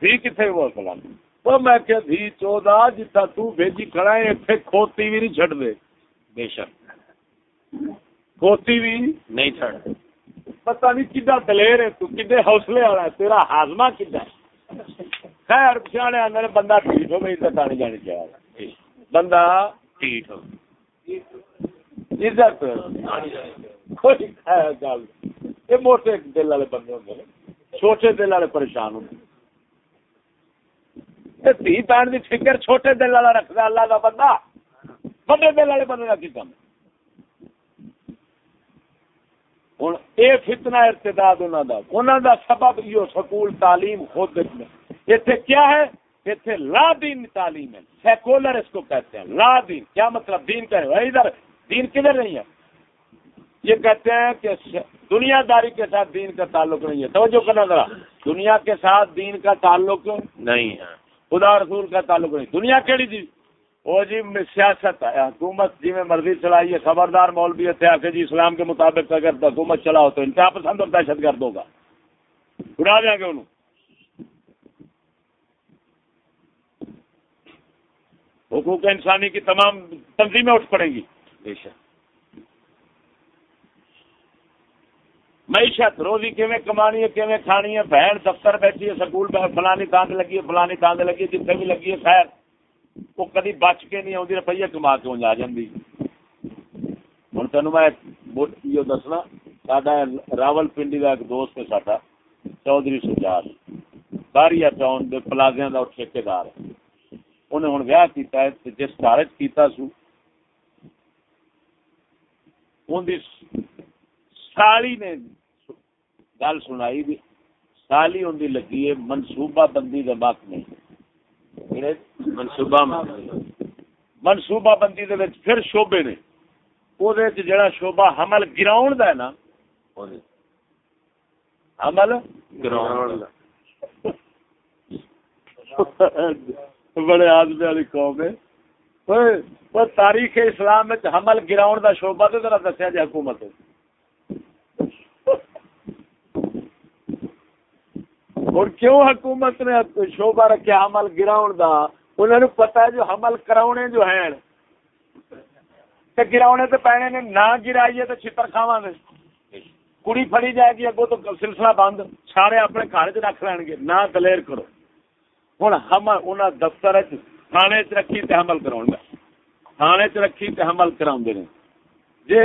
بھی کتنے وہ کلام وہ میں کہ دھی چودا جتھا تو بھیجی کھڑا ہے اتنے کھوتی بھی نہیں چڑ دے بے شک۔ کھوتی بھی نہیں چڑ پتا نہیں کدا دلیر ہے تو کدے حوصلے والا ہے تیرا ہاضمہ کدا خیر پچھاڑے اندر بندہ ٹھیک ہو گئی عزت آنی جانی چاہیے۔ بندہ ٹھیک ہو۔ عزت کوئی گل یہ موٹے دل والے بندے ہوں چھوٹے دل والے پریشان ہوں دھی پہن کی فکر چھوٹے دل والا رکھتا اللہ کا بندہ۔ بڑے دل والے بندے کا کی کام ہوں یہ فتنا ارتداد انہوں کا سبب یہ سکول تعلیم خود اتنے کیا ہے؟ اتنے لا دین تعلیم ہے۔ سیکولر اس کو کہتے ہیں۔ لا دین۔ کیا مطلب دین کہ ادھر دین کدھر نہیں ہے؟ یہ کہتے ہیں کہ دنیا داری کے ساتھ دین کا تعلق نہیں ہے۔ توجہ کرنا ذرا۔ دنیا کے ساتھ دین کا تعلق نہیں ہے۔ خدا رسول کا تعلق نہیں۔ دنیا کہڑی تھی؟ وہ جی سیاست ہے۔ حکومت جی میں مرضی چلائی ہے۔ خبردار مولوی اتنے آ جی اسلام کے مطابق اگر حکومت چلاؤ تو انتہا پسند اور دہشت گرد ہوگا۔ اڑا دیں گے انہوں۔ حقوق انسانی کی تمام تنظیمیں اٹھ پڑیں گی۔ بے شک۔ معیشت روزی کیویں کمانی ہے کیویں کھانی ہے بہن دفتر بیٹھی ہے سکول فلانی تاند لگی ہے فلانی تاند لگی ہے جتنے بھی لگی ہے خیر۔ وہ کدی بچ کے نہیں آتی روپیہ کما کے آ جاتی ہوں تین میں دسنا سڈا راول پنڈی کا ایک دوست ہے سا چودھری سجاد۔ باریا ٹاؤن کے پلازیا کا ٹھیکے دار انہیں ہوں ویاہ کیا جس گھر کیا سو سالی نے گل سنائی بھی سالی ان لگی ہے منصوبہ بندی کا وقت نہیں منصوبہ منصوبہ بندی دے وچ پھر شعبے نے۔ او دے وچ جڑا شعبہ حمل گراؤن دا ہے نا حمل گراؤن دا <laughs> بڑے آدمی والی قوم ہے۔ تاریخ اسلام میں حمل گراؤن دا شعبہ تو ذرا دسیا جی حکومت اور کیوں حکومت نے شعبہ رکھا حمل گراؤن دا؟ انہوں نے پتا ہے جو حمل کراؤنے جو ہیں۔ گراؤنے تو پینے نے نہ گرائیے تو چھتر کھاوا گے۔ کڑی فڑی جائے گی اگو تو سلسلہ بند۔ سارے اپنے گھر چ رکھ لین گے نہ دلیر کرو۔ ہوں حمل انہیں دفتر تھانے چ رکھی تے حمل کرا تھانے چ رکھی تے حمل کرا جی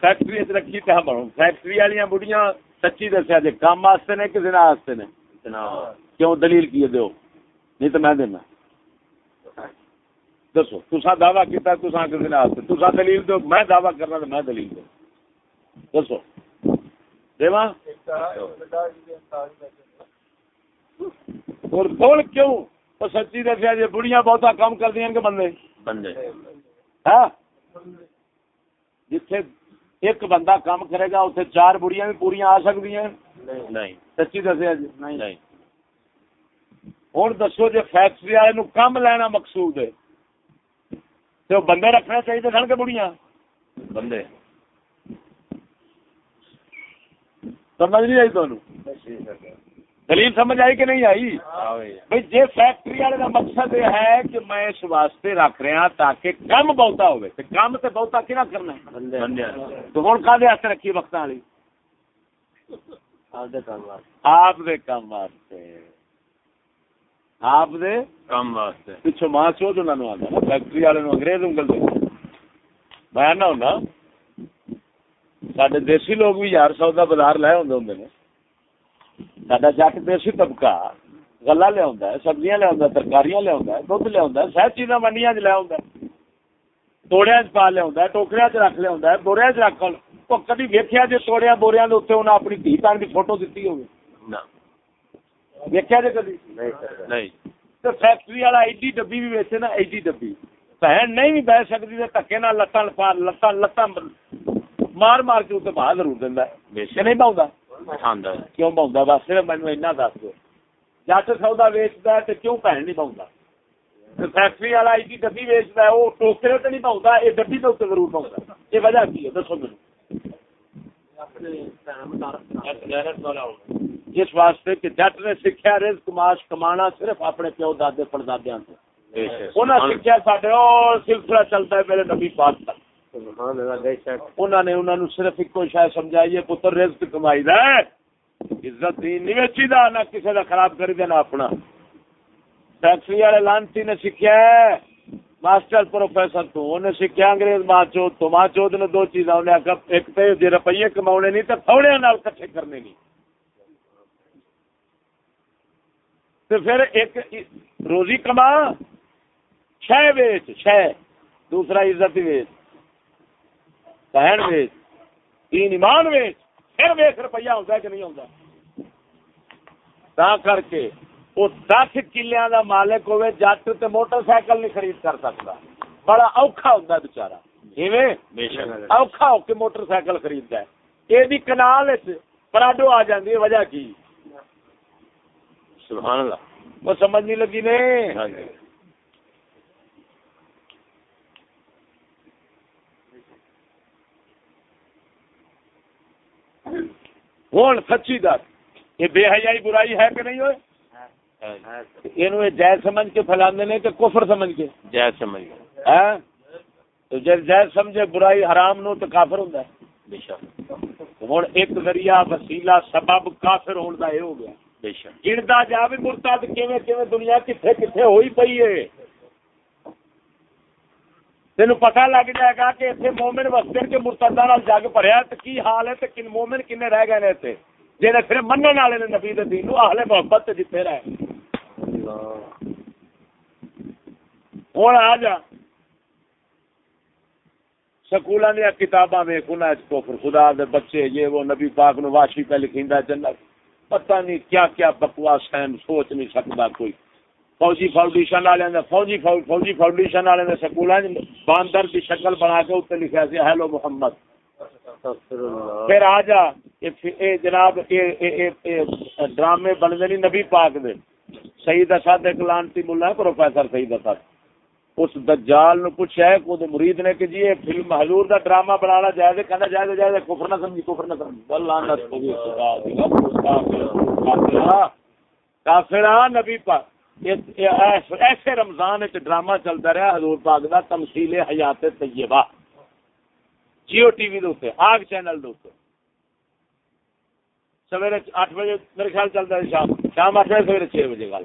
فیکٹری چ رکھی تے حمل۔ فیکٹری والی بڑھیاں سچی دسیا جی کام واسطے نے کہ دن واسطے نے؟ کیوں دلیل کی دو نہیں تو میں دینا۔ دسو تسا دعوی کیا تسا کسی نے واسطے تسا دلیل دو، میں دعوی کرنا تو میں دلیل دو۔ دسو۔ دیواں؟ اور بول کیوں؟ تو سچی دسیا جی بڑیاں بہتا کام کر دیا کہ بندے۔ بندے۔ ہاں؟ جتھے ایک بندہ کام کرے گا اتنے چار بڑیاں بھی پوریا آ سکتی ہیں نہیں۔ سچی دسیا جی؟ نہیں۔ ہوں دسو جی فیکٹری والے کم لینا مقصود ہے۔ تو بندے رکھنا چاہیے سن کے بڑیاں بندے۔ سمجھ نہیں آئی تمہیں دلیل سمجھ آئی کہ نہیں آئی؟ بھائی جی فیکٹری والے کا مقصد یہ ہے کہ میں اس واسطے رکھ رہا تاکہ کم بہتا ہوئے۔ کم تو بہتا کی کرنا تو ہوں کا رکھی وقت والی؟ آپ دے واسطے۔ آپ دے واسطے۔ ماں نے آتا فیکٹری والے انگریز انگل دے۔ میں نہ ہونا سڈے دیسی لوگ بھی یار سو کا بازار لے ہوں ہوں سڈا جٹ دیسی طبقہ گلا لیا سبزیاں لیا ترکاریاں لیا دھد لیا سب چیزاں منڈیاں چ لیا توڑیا چ پا لیا ٹوکریا چ رکھ لیا بوریا چ رکھ تو کدی ویکیا جی توڑیا بوریا انہیں اپنی دھی پان کی فوٹو دیتی ہوگی ویکیا جی کدی نہیں تو فیکٹری والا ایڈی ڈبی بھی ویچے نا ایڈی ڈبی بہن نہیں بھی بہ سکتی دکے نہ لتان لتان مار مار کے اتنے باہر ضرور دینا نہیں پاؤں کیوں بہت بس صرف مینو ایسا دس دو۔ جٹ سودا ویچتا ہے تو کیوں بھن نہیں پاؤں فیکٹری والا ایڈی ڈبی ویچتا ہے وہ ٹوکرے تو نہیں پاؤں یہ ڈبی تو ضرور پاؤں یہ وجہ کی ہے؟ دسو میرے اس واسطے کہ جٹ نے سیکھا رزق معاش کمانا صرف اپنے پیو دادے پڑدادیا سے سلسلہ چلتا ہے میرے نبی پاک تک۔ انہوں نے انہوں نے صرف ایک شاید سمجھائیے پتر رزق کمائی دا عزت نہیں ویچی دا، نہ کسی دا خراب کری دینا اپنا۔ فیکٹری والے لانتی نے سیکھا ہے۔ ماسٹر پروفیسر تو انہیں سیکھا انگریز ماں چوت تو ماں چوت نے دو چیزاں انہیں ایک تو جی روپیے کما نہیں تو تھوڑے نال کٹھے کرنے نہیں۔ تو پھر ایک روزی کما شہ ویچ شہ دوسرا عزت ویچ۔ بہن ویچ تین ایمان ویچ پھر ویس روپیہ ہے کہ نہیں ہوتا تا کر کے وہ دس کلیا کا مالک ہوئے جٹ تے موٹر سائیکل نہیں خرید کر سکتا۔ بڑا اوکھا ہوتا بچارا اوکھا ہو کے موٹر سائیکل خریدتا ہے۔ یہ بھی کنال پراڈو آ جاتی ہے وجہ کی؟ سبحان اللہ۔ وہ سمجھ نہیں لگی نے؟ ہوں سچی دس یہ بے حیائی برائی ہے کہ نہیں ہوئے؟ یہ جائز سمجھ کے پھیلا نے کہ کفر سمجھ کے۔ جائز سمجھ ہاں؟ تو جب جائز سمجھے برائی حرام نو تو کافر ہوں ہوں ایک ذریعہ وسیلہ سبب کافر ہونے کا یہ ہو گیا۔ گردا جا بھی مرتا دنیا کتنے کتنے ہوئی پی ہے؟ تین پتا لگ جائے گا کہ اتنے مومن وستے کے مرتدہ جگ پڑیا تو کی حال ہے تو کن مومن کن رہ گئے نے اتنے؟ جی پھر من والے نے نبی دین آہلے محبت جیتے رہے ہوں، آ جا۔ سکول دیا کتاباں ویخ کوفر خدا دے بچے، یہ وہ نبی پاک نو واشی پہ لکھیندا جنت۔ پتہ نہیں کیا کیا بکواس ہے، سوچ نہیں سکتا کوئی۔ فوجی فاؤنڈیشن والے فوجی فوجی فاؤنڈیشن والے سکول باندر کی شکل بنا کے اتنے لکھا سی ہیلو محمد۔ پھر آ جا جناب ڈرامے بنتے نہیں نبی پاک دے۔ سعید اسد ایک لانتی ملا ہے پروفیسر سعید اسد۔ اس دجال نو پوچھا ہے کو مرید نے کہ جی یہ فلم حضور دا ڈرامہ بنانا جائز ہے، کہنا جائز جائز کفر نہ سمجھی، کفر نہ سمجھی۔ لعنت ہو گئی کافرہ نبی پاک۔ ایسے رمضان ایک ڈرامہ چلتا رہا حضور پاک دا تمثیل حیات طیبہ۔ جیو ٹی وی دے آگ چینل دے سویرے اٹھ بجے میرے خیال چلتا ہے، شام شام اٹھ بجے، سویرے چھ بجے گل۔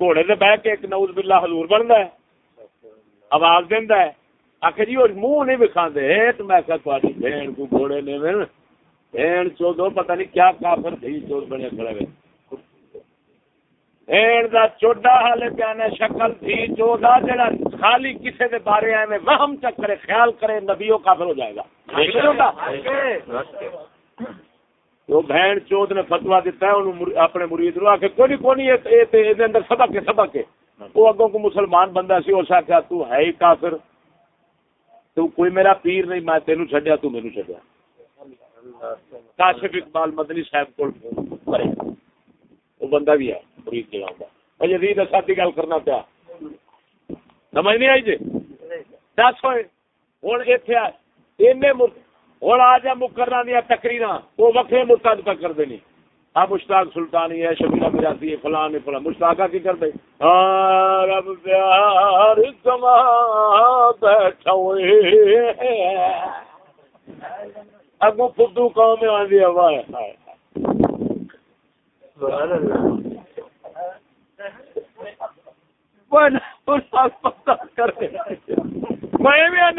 گھوڑے سے بہ کے ایک نوز بلا حضور بنتا ہے۔ آواز دینا ہے۔ آخر جی اور منہ نہیں بکھا دے تو میں کہا تاری بہن کو گھوڑے نے بہن چودو پتہ نہیں کیا کافر تھی چود بنے کھڑے ہوئے۔ دا چوڈا حالے پیانے شکل تھی چودا جڑا خالی کسے دے بارے آئے میں وہم چکرے خیال کرے نبیوں کافر ہو جائے گا۔ وہ بہن چوت نے فتوا دیتا ہے اپنے مرید نو آخر کوئی کوئی اندر سبق ہے سبق ہے۔ وہ اگوں کو مسلمان بندہ سی اس آخیا تو ہے ہی کافر۔ تو کوئی میرا پیر نہیں میں تینوں چڈیا تو میرے چڈیا کاشف اقبال مدنی صاحب کو کرے وہ بندہ بھی ہے مرید کے آؤں گا جدید اصل کی گل کرنا پیا۔ سمجھ نہیں آئی جی؟ دس ہوئے۔ ہوں اتنے ہوں آ جا مکرنا دیا تکریر وہ وکرے مرتد پہ کر دینی۔ آ مشتاق سلطانی ہے شبیلا مراسی ہے، فلان ہے، فلان۔ مشتاق کی کر دے ہاں، رب پیار کما بیٹھا اگو فدو قوم آدھی ہوا ہے میں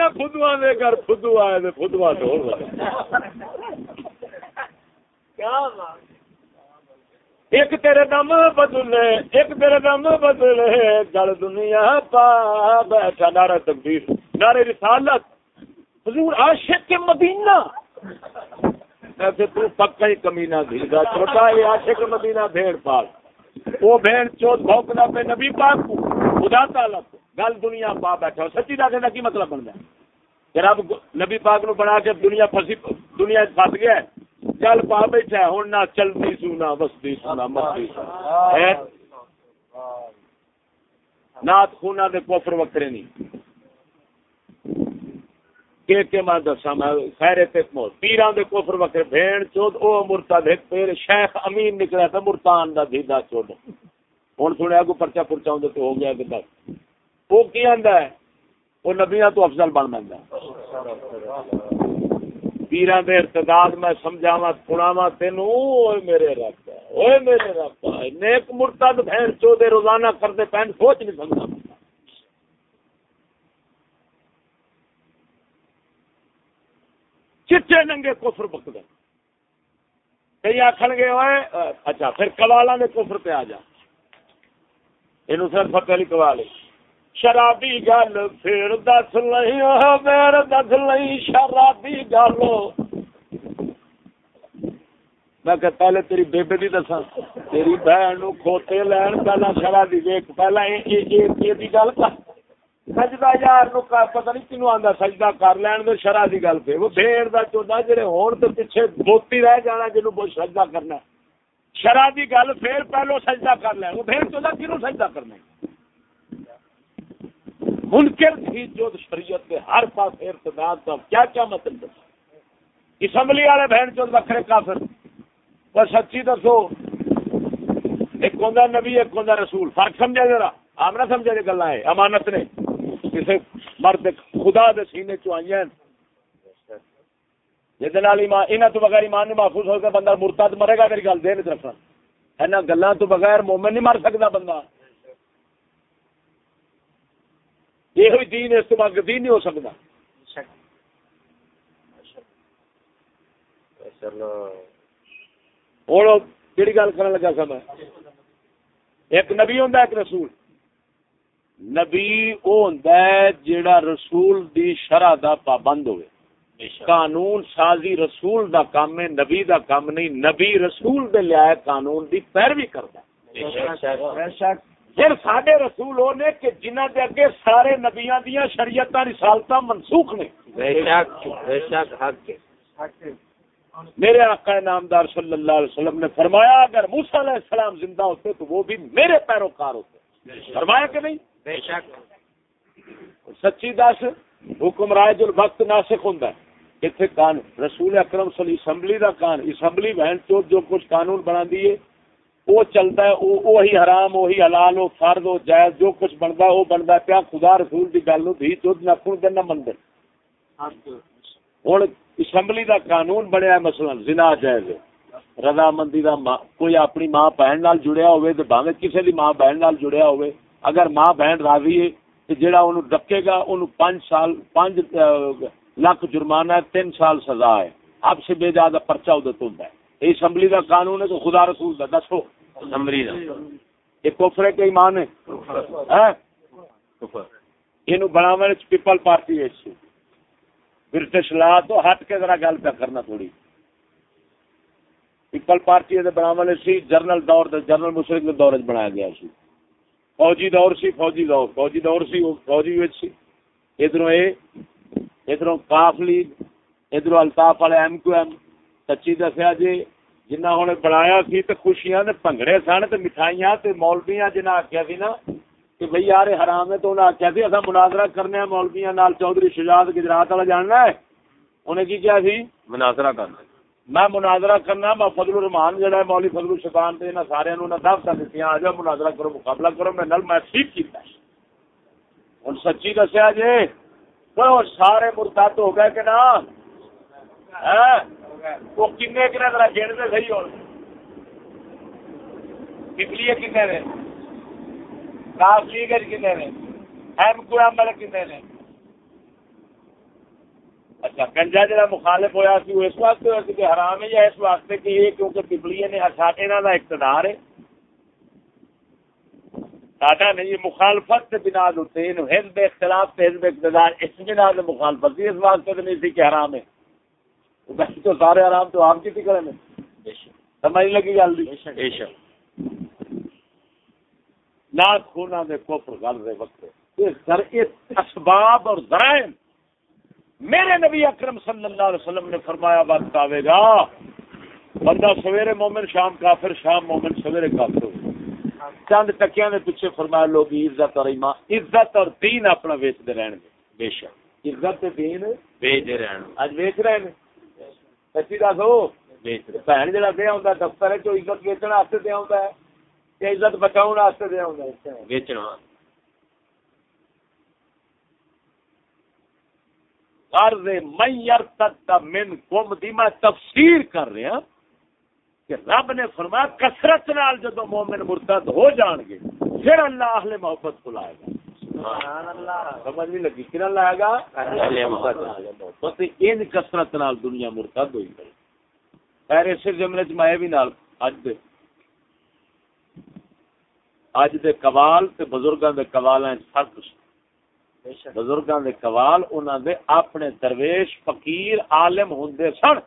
فدوا دے فدو آئے فدوا تو ایک تیرے دم بدلے ایک تیرے دم بدلے گل دنیا پا بیٹھا تقدیر نارے رسالت حضور عاشق کے مدینہ ایسے تو پکا ہی کمینہ دھیرا چھوٹا یہ عاشق مدینہ بھیڑ پال۔ وہ بھیڑ چوت بھوکنا پہ نبی پاک کو، خدا تعالیٰ کو۔ گل دنیا پا بیٹھا، سچی دس کا کی مطلب بنتا ہے کہ رب نبی پاک نو بنا کے دنیا پسی دنیا پس گیا ہے۔ چل پا بیٹھا ہوں نہ چلتی سو نہ سونا بستی سونا مستی سونا نات خونا دے کوفر وکرے نہیں۔ کہ کہ میں دسا میں خیر تے پیران دے کوفر وکرے بھین چود، او مرتد ایک پیر شیخ امین نکلا تھا مرتان دا دیدا چود۔ ہن سنیا کو پرچا پرچا ہوں تو ہو گیا کہ بس وہ کی آندا ہے؟ وہ نبیاں تو افضل بن بندا پیراں دے ارتداد میں سمجھاواں، سناواں تینو اوے میرے رب اوے میرے رب نیک مرتد بہن چو دے روزانہ کردے پین سوچ نہیں سکدا چٹے ننگے کفر بکدے کئی آخر گے ہوئے اچھا پھر کوالا نے کفر پہ آ جا۔ یہ سر فتح علی کوالی شرابی گل پھر دس لئی پھر دس لئی، شرابی گل۔ میں کہ پہلے تیری بیبے دی دسا تیری بہن نو کھوتے لین، پہلا شرابی ویک پہلا یہ گل کر۔ سجدہ یار نو پتہ نہیں کنو آندا سجدہ کر لین دے شرع دی گل پہ۔ وہ بھیڑ دا چودا جڑے ہون تے پیچھے بوتی رہ جانا جنوں بہت سجدہ کرنا شرع دی گل پھر پہلو سجدہ کر لین۔ وہ بھیڑ چودا کنو سجدہ کرنا منکر تھی جو شریعت کے ہر پاس ارتداد کا کیا کیا مطلب اسمبلی والے بہن چوت وکھرے کافر۔ پر سچی دسو۔ ایک ہوں نبی، ایک ہوں رسول۔ فرق سمجھا ذرا۔ آپ نہ سمجھا جی گلا ہے امانت نے۔ کسی مرد خدا دے سینے چ آئی ہیں؟ جہاں تو بغیر ایمان محفوظ ہو کے بندہ مرتد مرے گا، میری گل دے رکھنا ہے گلوں تو بغیر مومن نہیں مر سکتا بندہ۔ یہ دین اس بعد دین نہیں ہو سکتا۔ ہوں کہڑی گل کر لگا سا میں۔ ایک نبی ہوں ایک رسول۔ نبی وہ ہوں جیڑا رسول دی شرح دا پابند ہوئے۔ قانون سازی رسول دا کام ہے نبی دا کام نہیں نبی رسول دے لیا قانون دی پیروی کرتا پھر سڈے رسول وہ نے کہ جنہ کے اگے سارے نبیا دیا شریعت رسالت منسوخ نے۔ میرے آقا نامدار صلی اللہ علیہ وسلم نے فرمایا اگر موسا علیہ السلام زندہ ہوتے تو وہ بھی میرے پیروکار ہوتے۔ فرمایا کہ نہیں؟ بے شک۔ سچی دس حکم رائے جو وقت ناسک ہوں اتنے کان رسول اکرم صلی اسمبلی دا کان، اسمبلی بہن چو جو کچھ قانون بنا دیے وہ چلتا ہے وہی حرام وہی حلال ہو فرد ہو جائز، جو کچھ بنتا وہ بنتا پیا خدا رسول کی گل دھی چود نہ خون دینا مندر ہوں اسمبلی دا قانون بنیا مثلا، زنا جائز رضا مندی دا کوئی اپنی ماں بہن نال جڑیا ہوئے تو بھاوے کسی دی ماں بہن نال جڑیا ہوئے۔ اگر ماں بہن راضی ہے تو جڑا انہوں ڈکے گا انہوں پانچ سال پانچ لاکھ جرمانہ ہے تین سال سزا ہے۔ اب سے بے زیادہ پرچہ ادھر تو ہے۔ اسمبلی کا قانون ہے تو خدا رسول دا دسو۔ اسمبلی دا۔ یہ کوفرے کے ایمان ہے؟ یہ بناو پیپل پارٹی ہے برٹش لا تو ہٹ کے ذرا گل پہ کرنا تھوڑی۔ پیپل پارٹی بناو سی جرنل دور جرنل مسلم کے دور چ بنایا گیا سی۔ فوجی دور سی، فوجی دور فوجی دور سی، فوجی سی۔ ادھر ادھر کاف لیگ ادھر الطاف والے ایم کیو ایم، سچی دسیا جی جنہ ہوں بنایا سی تو خوشیاں بھنگڑے سن تو مٹھائیاں مولبیاں جنہیں آخیا سی نا کہ بھائی یار حرام ہے تو انہیں آخیا سی اصا مناظرہ کرنے مولبیاں نال، چودھری شجاعت گجرات والا جاننا ہے۔ انہیں کی کیا سی؟ مناظرہ کرنا۔ میں مناظرہ کرنا، میں فضل الرحمان جہاں ہے مولی فضل الشفان سے انہیں سارے دعوت دیتی آ جاؤ مناظرہ کرو، مقابلہ کرو، میں نل میں ٹھیک کیا ہوں سچی دسیا جی وہ سارے مرتد ہو گئے کہ نا وہ کن کن ذرا گیڑ دے صحیح ہو پچھلی کن نے؟ کاف لیگ کن نے؟ ایم کو ایم والے کن نے؟ اچھا کنجا جا مخالف ہوا سی وہ اس واسطے ہوا کہ حرام ہے یا اس واسطے کہ یہ کیونکہ پپلی نے یہاں کا اقتدار ہے۔ ساڈا نہیں مخالفت کے بنا ہوتے حزب اختلاف سے حزب اقتدار اس بنا سے مخالفت اس واسطے تو نہیں سی کہ حرام ہے۔ تو سارے آرام تو آپ کی کریں سمجھ لگی گل نہ خونا دے کوفر گل دے وقت۔ اسباب اور ذرائع۔ میرے نبی اکرم صلی اللہ علیہ وسلم نے فرمایا وقت آئے گا۔ بندہ سویرے مومن شام کافر شام مومن سویرے کافر چند ٹکیا نے پیچھے فرمایا لوگ عزت اور ایمان عزت اور دین اپنا ویچتے رہن گے بے شک۔ عزت دین؟ ویچ رہے اج ویچ رہے ہیں؟ سچی دس ہو بہن جہاں دیا ہوں دفتر ہے جو عزت ویچن واسطے دیا ہوں یا عزت بچاؤ واسطے دیا ہوں ویچنا عرض میئر تک من کم دی میں تفسیر کر رہا کہ رب نے فرمایا کثرت نال جدو مومن مرتد ہو جان گے پھر اللہ اہل محبت کو لائے گا۔ سمجھ نہیں لگی؟ کن لائے گا؟ محبت۔ ان کثرت نال دنیا مرتد ہوئی گئی۔ خیر اس جملے چ میں بھی نال اج دے اج دے قوال تے بزرگاں دے قوالاں فرق بزرگاں دے قوال انہاں دے اپنے درویش فقیر عالم ہوندے سن۔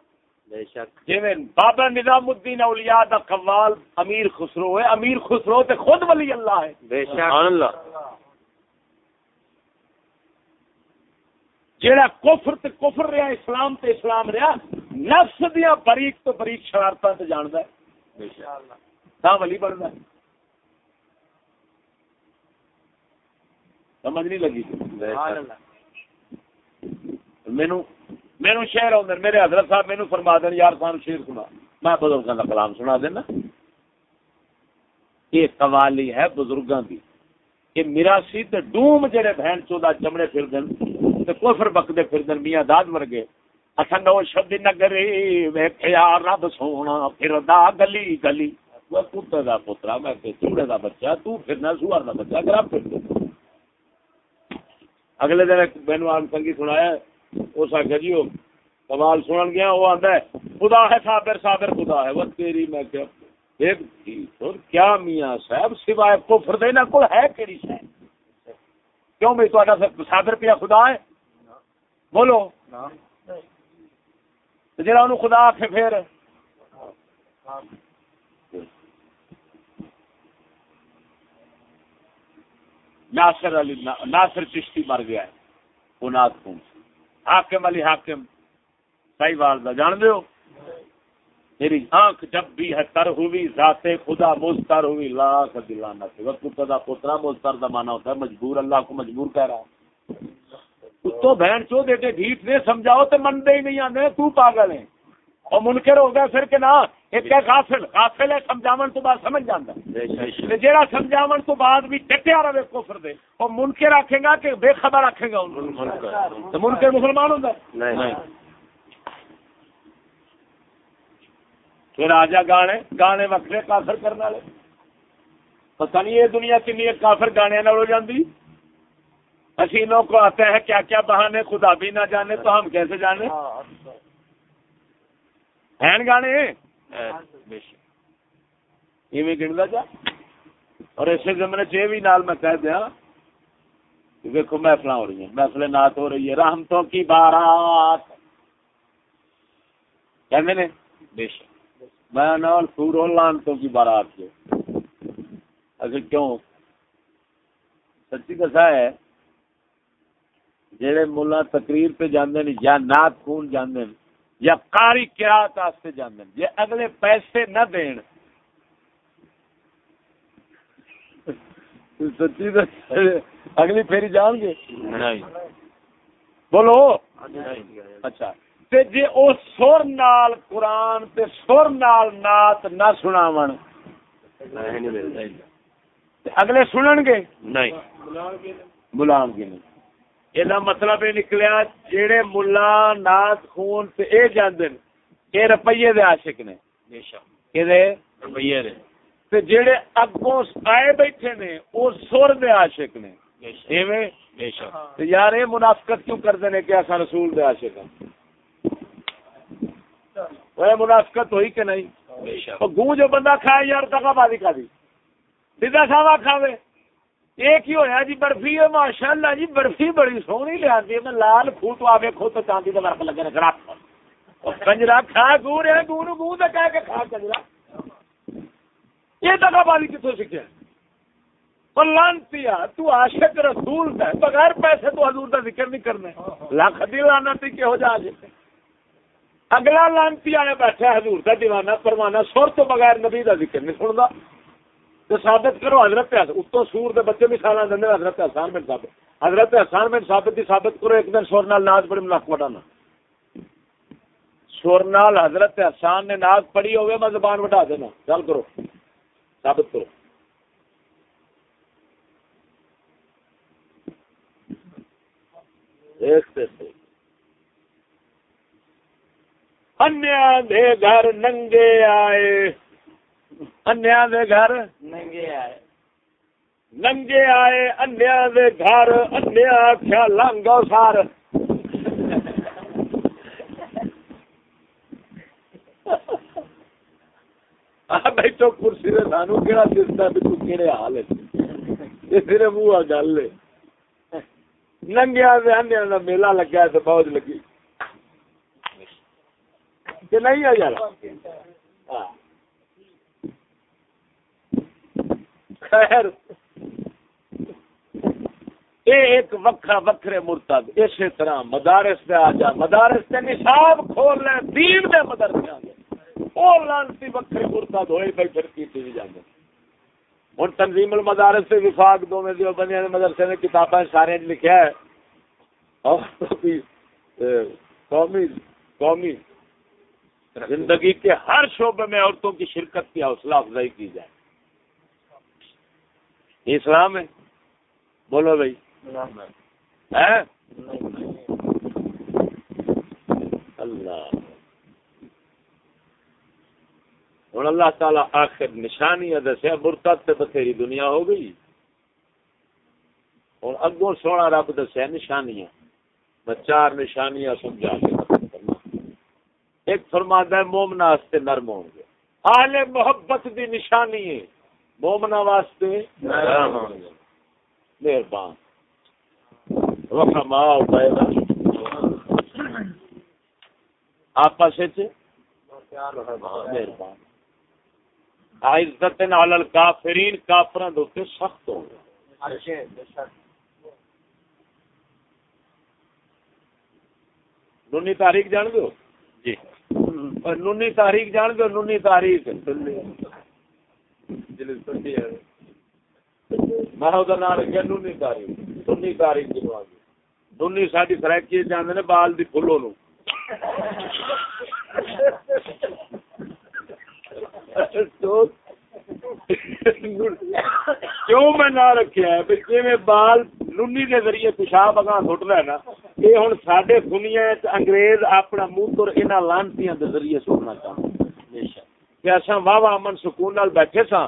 جی بابا نظام الدین اولیاء دا قوال امیر خسرو ہے امیر خسرو تے خود ولی اللہ ہے۔ بے شک. جیڑا کفر تے کفر رہا اسلام تے اسلام رہا نفس دیا بریک تو بریک شرارتاں تے جاندا ہے۔ بے شک. تا ولی بندا ہے۔ سمجھ نہیں لگی مینو مینو شہر آدھے میرے حضرت صاحب مینو فرما دین یار سان شیر سنا۔ میں بزرگوں کا کلام سنا دینا۔ یہ قوالی ہے بزرگوں کی یہ میرا سی تے ڈوم جڑے بہن چودہ چمڑے پھر دن تے کوفر بکدے پھر دن میاں داد ورگے۔ اساں نو شد نگر ویکھیا رب سونا پھر دا گلی گلی۔ وہ کتے دا پترا میں کہ چوڑے دا بچہ تو پھرنا سوار دا بچہ آپ پھر دے اگلے دن مینو آن سنگی سنایا اس آخیا جی وہ کمال سنن گیا وہ آتا ہے خدا ہے صابر صابر خدا ہے وہ تیری میں کیا؟ کیا میاں صاحب سوائے کفر دے نہ کوئی ہے کیڑی شاید کیوں بھائی تو صابر پیا خدا ہے؟ بولو۔ جا خدا آخ پھر؟ ناصر علی ناصر چشتی مر گیا ہے وہ نات خون حاکم علی حاکم، صحیح والدہ جان دے میری آنکھ جب بھی ہے تر ہوئی، ذات خدا مستر ہوئی، لاکھ دلانا سے وقت خدا پترا مستر دا مانا ہوتا ہے، مجبور، اللہ کو مجبور کہہ رہا ہے۔ تو بہن چو دیتے ڈھیٹ نے سمجھاؤ تو منتے ہی نہیں آنے تو پاگل ہیں۔ اور منکر ہو گیا پھر کہ نہ ایک ہے غافل غافل ہے سمجھاون تو بعد سمجھ جاندا ہے جیڑا سمجھاون تو بعد بھی ڈٹیا رہے کفر دے اور منکر رکھے گا کہ بے خبر رکھے گا تو منکر مسلمان ہوندا ہے؟ نہیں۔ پھر آ جا گانے گانے وکرے کافر کرنے والے۔ پتہ نہیں یہ دنیا کنی کافر گانے ہو جاندی۔ حسینوں کو آتے ہیں کیا کیا بہانے خدا بھی نہ جانے تو ہم کیسے جانے؟ ہیں گانے؟ ہاں، گنتا جا؟ اور اسے زمانے چ بھی نال میں کہہ دیا دیکھو محفل ہو رہی ہیں۔ محفل نات ہو رہی ہے رحمتوں کی بارات۔ کہنے نے؟ بے شک۔ میں نال سور لانتوں کی بارات کے اچھا کیوں؟ سچی دسا ہے جہے ملا تقریر پہ جاندے جانے یا نات خون جاندے جانے یا کاری کراط جانے جی اگلے پیسے نہ دین۔ سچی اگلی پھیری جان گے؟ بولو؟ اچھا۔ جی او سر نال قرآن تے سر نال نات نہ سناو اگلے سنن گے؟ نہیں۔ بلا گے۔ نہیں یہ مطلب یہ نکلیا جہے ملا نات خون سے اے جاندن یہ روپیے دے عاشق نے روپیے دے جہے اگوں آئے بیٹھے نے وہ سر دے عاشق نے یار یہ منافقت کیوں کرتے ہیں کہ ایسا رسول دے عاشق ہیں وہ منافقت ہوئی کہ نہیں گوں جو بندہ کھائے یار دگا بازی کھا دی سیدھا ساوا کھاوے ایک ہی ہوا جی برفی ہے؟ ماشاء اللہ جی برفی بڑی سونی لیا میں لال فوٹ آ ویکو تو چاندی کا ورق لگے رکھ کنجرا کھا گو رہے گو نو گو کہہ کے کھا کنجرا۔ یہ دگا بازی کتوں سیکھے؟ لانتی تو عاشق رسول ہے، بغیر پیسے تو حضور کا ذکر نہیں کرنا لاکھ دی لانا کہ ہو جا اگلا لانتی آیا بیٹھا حضور کا دیوانہ، پروانہ، سر تو بغیر نبی کا ذکر نہیں سنتا تو ثابت کرو، حضرت اتو سور دے بچے مثال دیں حضرت حسان بن ثابت۔ حضرت حسان بن ثابت کی ثابت کرو، ایک دن سور نال ناز بڑی ملاق وٹانا سور نال حضرت حسان نے ناز پڑی ہوئے میں زبان وٹا دینا۔ چل کرو، ثابت کرو۔ انیا دے گھر ننگے آئے۔ انیا دے گھر۔ ننگے آئے۔ ننگے آئے انیا دے گھر انیا آخیا لانگو سار۔ بیٹھو کرسی دے سانو کہڑا دستا بھی تو حال ہے۔ یہ تیرے منہ گل ہے۔ ننگیا دے انیا دا میلہ لگا تو فوج لگی۔ کہ نہیں ہے یار؟ ہاں۔ خیر۔ اے ایک وکھرا وکھرے مرتد، اسی طرح مدارس پہ آ جا، مدارس سے نصاب کھول لیں دین دے مدرسے وہ لانتی وکھرے مرتد ہوئے پھر پھر کی تھی جانے ہوں تنظیم المدارس سے وفاق دو میں جو بنیا مدرسے نے کتابیں سارے لکھا ہے۔ قومی قومی۔ زندگی کے ہر شعبے میں عورتوں کی شرکت کی حوصلہ افزائی کی جائے۔ اسلام ہے؟ بولو بھائی۔ اللہ۔ ہوں اللہ تعالی آخر نشانی دسیا برتب سے بتھیری دنیا ہو گئی۔ اور اگوں سونا رب دسیا نشانیاں میں چار نشانیاں سمجھا کے ایک فرما ہے مومنا نرم ہوں گے آل محبت دی نشانی ہے۔ مومنا واسطے مہربان۔ آپس مہربان۔ عزت کافرین دوتے سخت ہو گئے۔ نونی تاریخ جان دو جی۔ نونی تاریخ جان دو نونی تاریخ۔ میں نام رکھا نونی تاریخ تاریخ جنوب ساری سرکی جانے نے بال دی فلو نو کیوں میں نہ رکھا ہے؟ جی بال لونی کے ذریعے پیشاب اگاں سٹ ہے نا، یہ ہوں سڈے دنیا انگریز اپنا منہ تو انہوں لانتی کے ذریعے سٹنا چاہتے کہ اصا واہ واہ امن سکون نال بیٹھے سا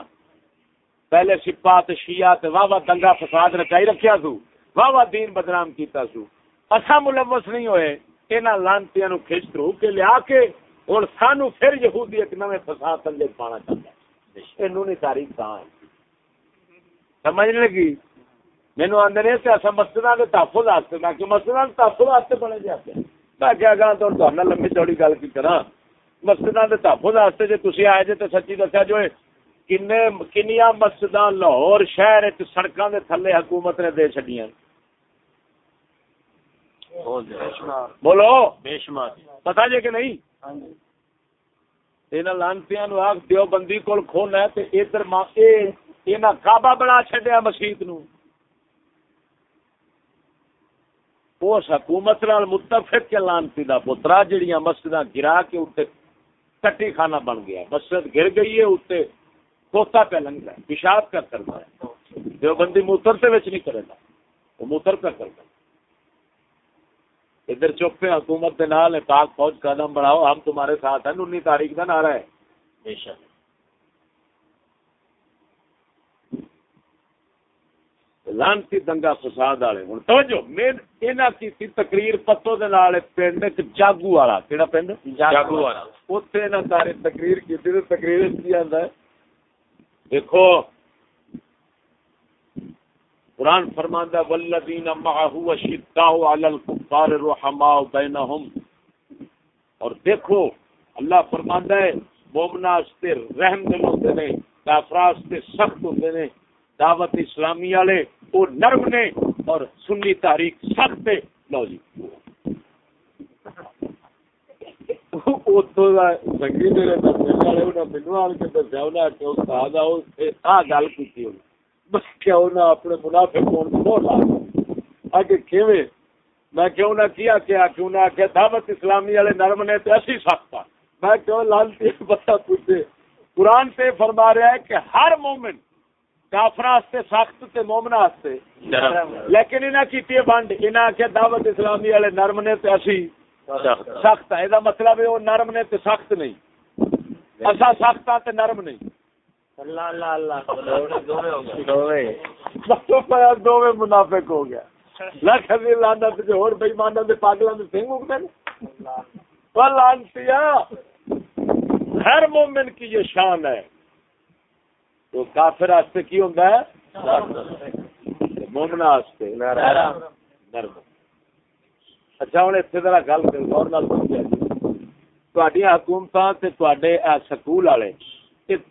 پہلے سپا شیا واہ واہ دنگا فساد رچائی رکھیا سو، واہ واہ دین بدنام کیتا سو۔ اصا ملوث نہیں ہوئے انہوں لانتی کھچ ترو کے لیا کے ہوں سانو پھر یہودی ایک نئے فساد تھلے پانا چاہتا ہے۔ یہ تاریخ کہاں ہے۔ سمجھ لگی؟ مینو آدھے نے اصا مسجد کے تحفظ واسطے میں کہ مسجد تحفظ واسطے بنے جاتے میں کیا گا تو لمبی چوڑی گل کی کرا مسجد کے تحفظ واسطے جی تھی آئے جی تو سچی دسیا جو کنیا مسجد لاہور شہر سڑکوں کے تھلے حکومت نے دے چڈیا بولو پتا جی کہ نہیں لانتی آخ دیو بندی کول کھونا ہے ادھر کعبہ بنا چڈیا مسیت نو اس حکومت نال متفق کے لانتی دا پترا جڑیاں مسجد گرا کے اتنے کٹی خانہ بن گیا مسجد گر گئی ہے اتنے کوتا پہ لنگ رہا ہے۔ پیشاب کر کرتا ہے۔ جو بندی موتر سے وچ نہیں کرے گا۔ وہ موتر کر کرتا ادھر چپ پہ حکومت دے نال پاک فوج قدم بڑھاؤ ہم تمہارے ساتھ ہیں انی تاریخ کا نعرہ ہے۔ بے شک۔ لانتی دنگا فساد والے۔ ہوں توجہ میں انہاں کی تقریر پتو دے نال پنڈ جاگو والا کیڑا پنڈ؟ جاگو والا۔ اوتھے انہاں سارے تقریر کیتی تے تقریر کی آندا ہے؟ دیکھو قرآن فرماندا والذین معه اشداء علی الكفار رحماء بینهم اور دیکھو اللہ فرماندا ہے مومنا واسطے رحم دل ہوندے نے کافراں واسطے سخت ہوندے نے۔ دعوت اسلامی والے، وہ نرم نے اور سنی تاریخ سخت لو جی۔ اپنے منافع میں کیوں نہ کیا کیا کیوں نہ آخیا دعوت اسلامی والے نرم نے تو اسی سخت میں کیوں لالتی جی، بتا پوچھے۔ قرآن سے فرما رہا ہے کہ ہر مومنٹ کافر سخت تے مومنا لیکن انہاں کیتی بنڈ انہاں کہ دعوت اسلامی والے نرم نے تے اسی سخت ہے دا مطلب ہے وہ نرم نے تے سخت نہیں۔ اسا سخت تے نرم نہیں۔ اللہ اللہ اللہ۔ دوویں منافق ہو گیا۔ لکھ دی بے ایماناں دے پاگلاں دے سنگ اگدے نے۔ واللہ ہر مومن کی یہ شان ہے۔ تو کافر واسطے کی ہوتا ہے؟ مومنا واسطے. نرم. اچھا ہوں اتنے ذرا گل کر غور نال سمجھا جی۔ سکول والے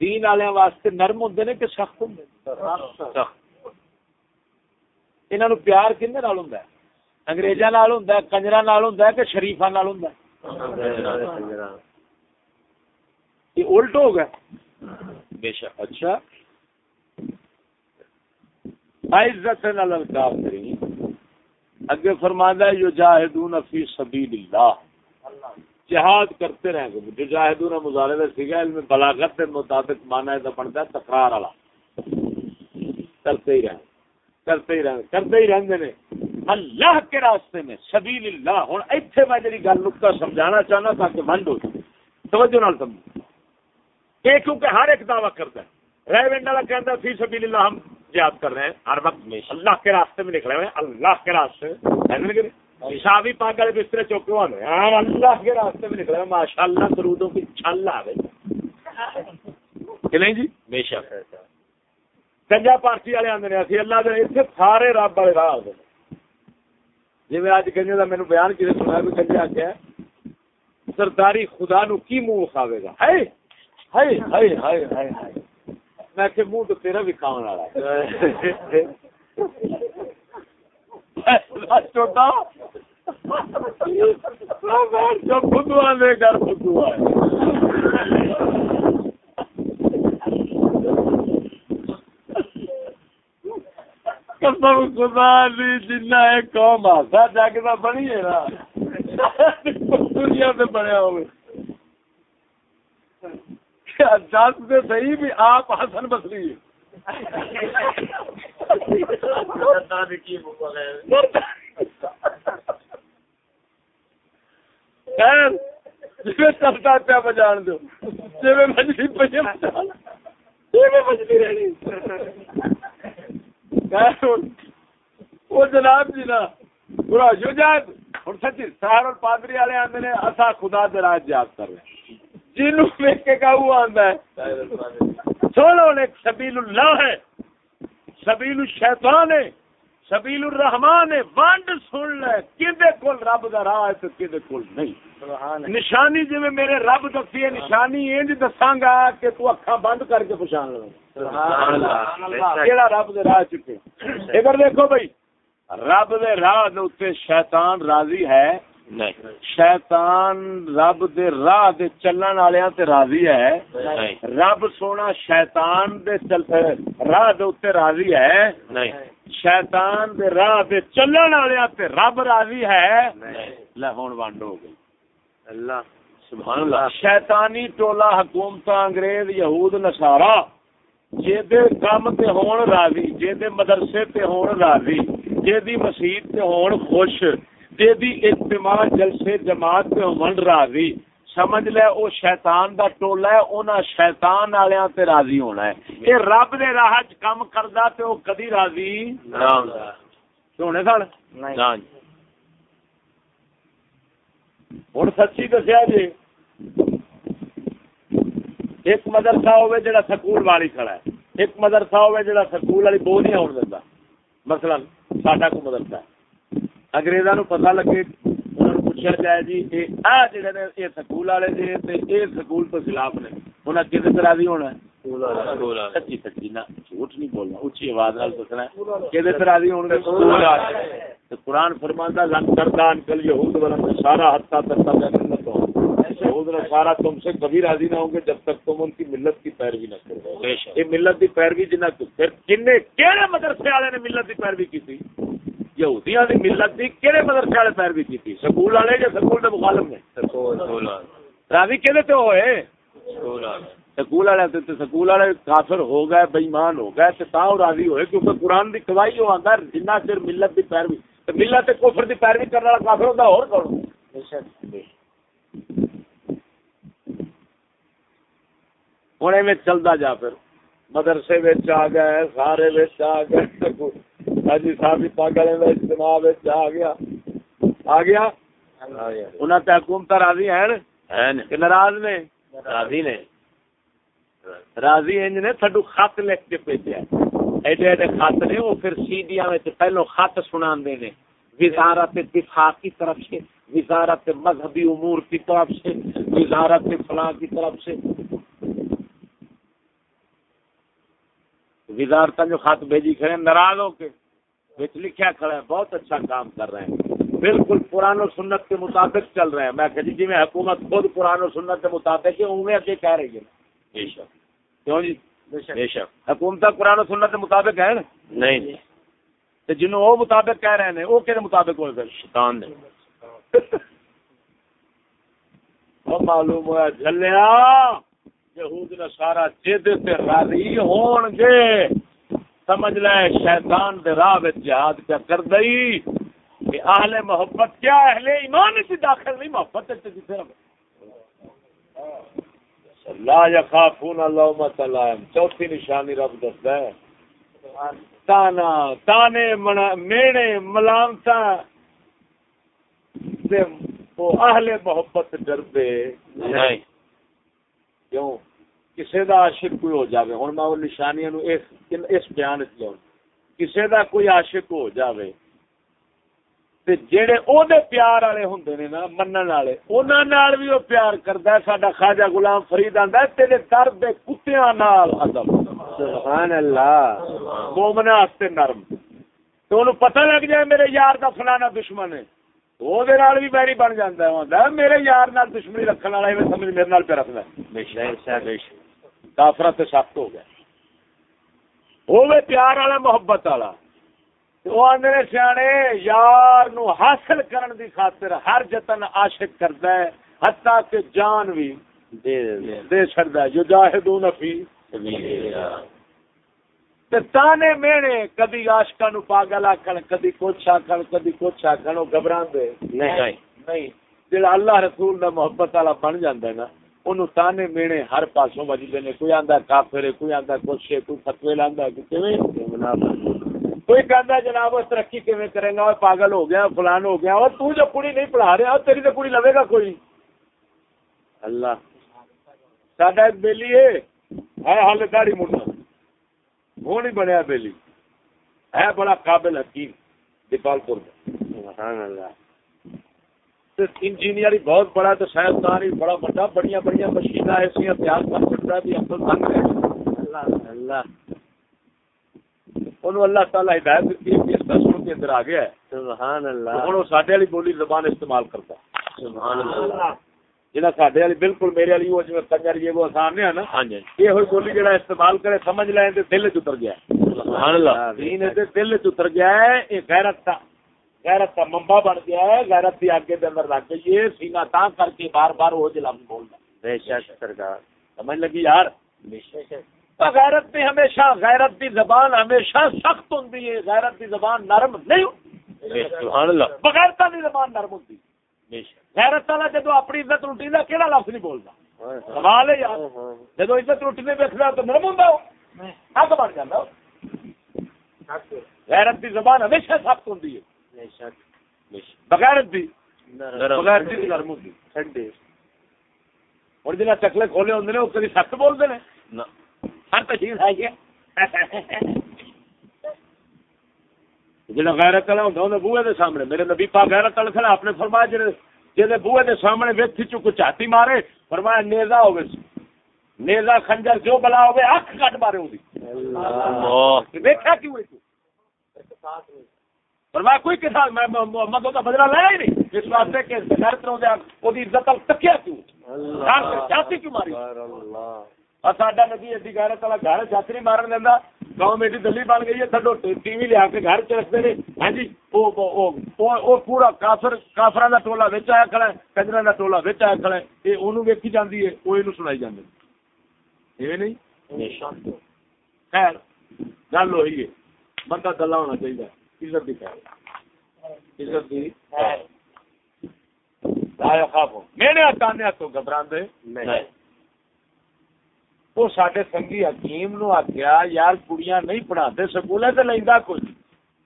دین والے واسطے نرم ہوں نے کہ سخت ہوں انہوں پیار کن نال نال ہوں کنجرا نال کہ شریفا نال یہ الٹ ہو گیا۔ بے شک اچھا۔ عزت اگے فرمانا ہے جو جاہدون فی سبیل اللہ جہاد کرتے رہیں گے۔ جو جاہدون مظاہرے کا سیگا علم بلاغت کے مطابق مانا ہے تو بنتا ہے تکرار والا۔ کرتے ہی رہیں۔ کرتے ہی رہیں۔ کرتے ہی رہیں گے اللہ کے راستے میں سبیل اللہ ہوں ایتھے میں جی گل نکتا سمجھانا چاہنا تاکہ بند ہو توجہ نال سمجھ یہ کیونکہ ہر ایک دعویٰ کرتا ہے۔ رہ ونڈ والا کہتا ہے، فی سبیل اللہ ہم یاد کر رہے ہیں۔ ہر وقت میں اللہ کے راستے میں نکلے ہوئے اللہ کے راستے شاہی پاک والے بستر چوکے والے ہم ہاں، اللہ کے راستے میں نکلے ماشاء اللہ درودوں کی چھل آ گئی۔ نہیں جی؟ بے شک۔ کنجا پارٹی والے آدھے اسی اللہ دے اتنے سارے رب والے راہ آتے جی میں اج کنجے کا میرے بیان کسی سنا بھی کنجا آخیا سرداری خدا نو کی منہ کھاوے گا؟ ہے؟ ہائے ہائے ہائے ہائے ہائے۔ میں کہ منہ تو تیرا بھی کھاؤ والا ہاں، جو دے، گھر قسم، خدا دی، جنہ قوم ہاسا جگ دا بنی ہے نا۔ دنیا تے بنیا ہوئے۔ دس دے صحیح بھی آپ حسن بسری ہے چلتا پیا بجان دو جی مچھلی پہ مچھلی رہنی۔ وہ جناب جی نا، برا شجاعت۔ ہوں سچی سہار اور پادری والے آتے نے اصا خدا دے راج یاد کر رہے ہیں۔ جنوں کے <laughs> وہ آندا ہے۔ سنو نے سبیل اللہ ہے۔ سبیل الشیطان ہے۔ سبیل الرحمان ہے۔ وانڈ سن لے۔ کدے کول رب دا راہ ہے تے کدے کول نہیں۔ نشانی جے میرے رب دسی ہے نشانی انج دساں گا کہ تو اکھاں بند کر کے پہچان لے۔ سبحان اللہ۔ کیڑا رب دے راہ چکے؟ ادھر دیکھو بھائی رب دے راہ دے اوتے شیطان راضی ہے۔ شیطان رب دے راہ دے چلن والیاں تے راضی ہے. رب سونا شیطان دے چل راہ دے اوتے راضی ہے. شیطان دے راہ دے چلن والے تے رب راضی ہے. لے ہن ونڈ ہو گئی. اللہ سبحان اللہ. شیطانی ٹولا حکومت انگریز یہود نصارا جے دے کام تے ہون راضی جے دے مدرسے تے ہون راضی جے دی مسجد تے ہون خوش جے دی اجتماع جلسے جماعت تے ہون راضی۔ سمجھ لے او شیطان دا ٹولا ہے اونا شیطان والیاں تے راضی ہونا ہے۔ اے رب دے راہ وچ کم کردا تے او کدی راضی نہ ہوندا سونے سن؟ نہیں۔ ہن سچی دسیا جی ایک مدرسہ ہوے جڑا سکول والی کھڑا ہے۔ ایک مدرسہ ہوے جڑا سکول والی بو نہیں ہون دیندا مثلا ساڈا کو مدرسہ ہے۔ انگریزاں نو پتہ لگے پوچھا جائے جی جڑے نے یہ سکول والے یہ سکول تو خلاف نے انہیں کس طرح بھی ہونا سچی سچی نہ جھوٹ نہیں بولنا اچھی آواز نال دسنا کہ طرح بھی ہونے قرآن لن یہود سارا جنت یہود سارا تم سے کبھی راضی نہ ہوں گے جب تک تم ان کی ملت کی پیروی نہ کرو۔ یہ ملت کی پیروی جنہ پھر کن کہڑے مدرسے والے نے ملت کی پیروی کی تھی؟ یہودیاں دی ملت دی کہڑے مدرسے والے پیروی کی سکول والے یا سکول دے مخالف نے؟ راضی کہ ہوئے؟ سکول والے۔ تے سکول والے کافر ہو گئے بےمان ہو گئے تے تاں راضی ہوئے کیونکہ قرآن دی گواہی جو آندا جنہ چر ملت دی پیروی۔ تے ملت تے کفر دی پیروی کرنے والا کافر ہوندا اور کون؟ ہن ایویں چلدا جا پھر۔ مدرسے وچ آ گئے سارے وچ آ گئے۔ حاجی صاحب پاگل اجتماع آ گیا؟ آ گیا؟ انہاں تے حکومت راضی ہیں؟ کہ ناراض نے؟ راضی نے۔ راضی انج نے تھڈو خط لکھ کے بھیجا ایڈے ایڈے خط نے وہ پھر سیڈیاں وچ پہلو خط سناندے نے۔ وزارت دفاع کی طرف سے وزارت مذہبی امور کی طرف سے وزارت فلاں کی طرف سے۔ وزارت جو خط بھیجی کھڑے ناراض ہو کے۔ بچ لکھا کھڑا ہے بہت اچھا کام کر رہے ہیں۔ بالکل قرآن و سنت کے مطابق چل رہے ہیں۔ میں کہ جی میں حکومت خود قرآن و سنت کے مطابق ہے انہیں اگے کہہ رہی ہے بے شک۔ کیوں جی؟ بے شک۔ حکومت قرآن و سنت کے مطابق ہے نا؟ نہیں۔ تو جنہوں وہ مطابق کہہ رہے ہیں وہ کہ مطابق ہوئے پھر۔ شیطان نے۔ <laughs> معلوم ہوا جلیا یہود نصارا جد تے راضی ہون گے۔ سمجھ لے شیطان دے راہ وچ جہاد کیا کر دئی کہ اہل محبت کیا؟ اہل ایمان سے داخل نہیں محبت تے صرف لا یخافون اللومۃ لائم چوتھی نشانی رب دسدا ہے۔ تانا تانے میڑے ملامتا وہ اہل محبت ڈردے نہیں۔ کیوں؟ کسی کا عاشق کوئی ہو جاوے۔ ہوں میں وہ نشانیاں اس اس بیان چ کسی کا کوئی عاشق ہو جاوے۔ تے جڑے او دے پیار والے ہوندے نے نا منن والے انہاں نال بھی او پیار کردا ہے ساڈا خواجہ غلام فرید آندا ہے تیرے در دے کتےاں نال ادب سبحان اللہ مومنا واسطے نرم۔ تو انہوں پتہ لگ جائے میرے یار کا فلانا دشمن ہے۔ وہ بھی بیری بن جاتا ہے میرے یار نال دشمنی رکھنے والا سمجھ میرے نال پہ رکھنا کافر سے سخت ہو گیا وہ پیار والا محبت والا۔ وہ آدھے سیانے یار نو حاصل کرن دی خاطر ہر جتن عاشق کرتا ہے حتیٰ کہ جان بھی دے چڑتا ہے جو جاہدون فی تانے مینے کدی آشکا نو پاگل آکھن کدی کچھ آکھن کدی کچھ آکھن وہ گھبران دے نہیں۔ نہیں۔ جڑا اللہ رسول دا محبت والا بن جاندا ہے نا اونوں تانے مینے ہر پاسوں وجدے نے کوئی آندا کافر ہے کوئی آندا کچھ ہے کوئی فتوی لاندا ہے کیویں کوئی کہندا جناب اس ترقی کیویں کرے گا اور پاگل ہو گیا فلان ہو گیا اور تو جو کڑی نہیں پڑھا رہا تیری تے کڑی لوے گا کوئی اللہ ساڈا ایک بیلی ہے ہے حال داڑھی مڑنا وہ نہیں بنیا بیلی ہے بڑا قابل حکیم دیپال پور سبحان اللہ انجینئر بہت بڑا تو سائنسدان بڑا بڑا بڑی بڑی مشین ایسا تیار کر سکتا بھی ابل تنگ ہے اللہ اللہ۔ تعالی ہدایت دیتی ہے اس کا سن کے اندر آ گیا ہے۔ سبحان اللہ۔ ہوں ساڈے والی بولی زبان استعمال کرتا۔ سبحان اللہ۔ جہاں سڈے والی بالکل میرے والی وہ جی کنجر یہ وہ آسان ہے نا۔ ہاں جی۔ یہ ہوئی بولی جہاں استعمال کرے سمجھ لیں دل چتر گیا۔ دین دل چتر گیا ہے یہ غیرت غیرت کا ممبا بن گیا ہے غیرت کی آگے کے اندر رکھ گئی سینا تا کر کے بار بار وہ جلم بولتا بے شک سرکار۔ سمجھ لگی یار؟ غیرت بھی ہمیشہ غیرت کی زبان ہمیشہ سخت ہوں غیرت کی زبان نرم نہیں بغیرتا کی زبان نرم ہوتی غیرت والا جدو اپنی عزت روٹی کا کہڑا لفظ نہیں بولتا سوال ہے یار۔ جدو عزت روٹی نہیں دیکھنا تو نرم ہوں حق بن جانا غیرت کی زبان ہمیشہ سخت ہوں نرم ہوتی اور جنہیں چکلے کھولے ہوں وہ کبھی سخت بولتے ہیں ہر تشریف ہے۔ جہاں غیرت والا ہوں بوے دے سامنے۔ میرے نبی پا غیرت والے سن اپنے فرمایا جی جی بوے دے سامنے ویکھی چک چاتی مارے فرمایا نیزا ہو نیزا خنجر جو بلا ہوگی اک کٹ مارے دیکھا کیوں فرمایا کوئی کسان میں محمد کا بدلا لایا ہی نہیں۔ اس واسطے کہ غیرت نو دیا وہ عزت تکیا کیوں؟ چاتی کیوں ماری؟ ساڈا نبی ایڈی غیرت والا گھر چھتری مارن دینا گاؤں میری دلی بن گئی ہے تھڈو ٹی وی لیا کے گھر چ رکھتے ہیں۔ ہاں جی وہ پورا کافر کافر کا ٹولا بچ آیا کھڑا ہے کنجر کا ٹولا بچ آیا کھڑا ہے۔ یہ انہوں ویکھی جاتی ہے وہ یہ سنائی جانے یہ نہیں؟ خیر گل ہوئی ہے۔ بندہ دلہ ہونا چاہیے عزت کی خیر عزت کی میرے تانے تو گھبراندے؟ نہیں۔ وہ سڈے سنگھی حکیم نو آخیا یار کڑیاں نہیں پڑھاتے سکول تو لینا کچھ۔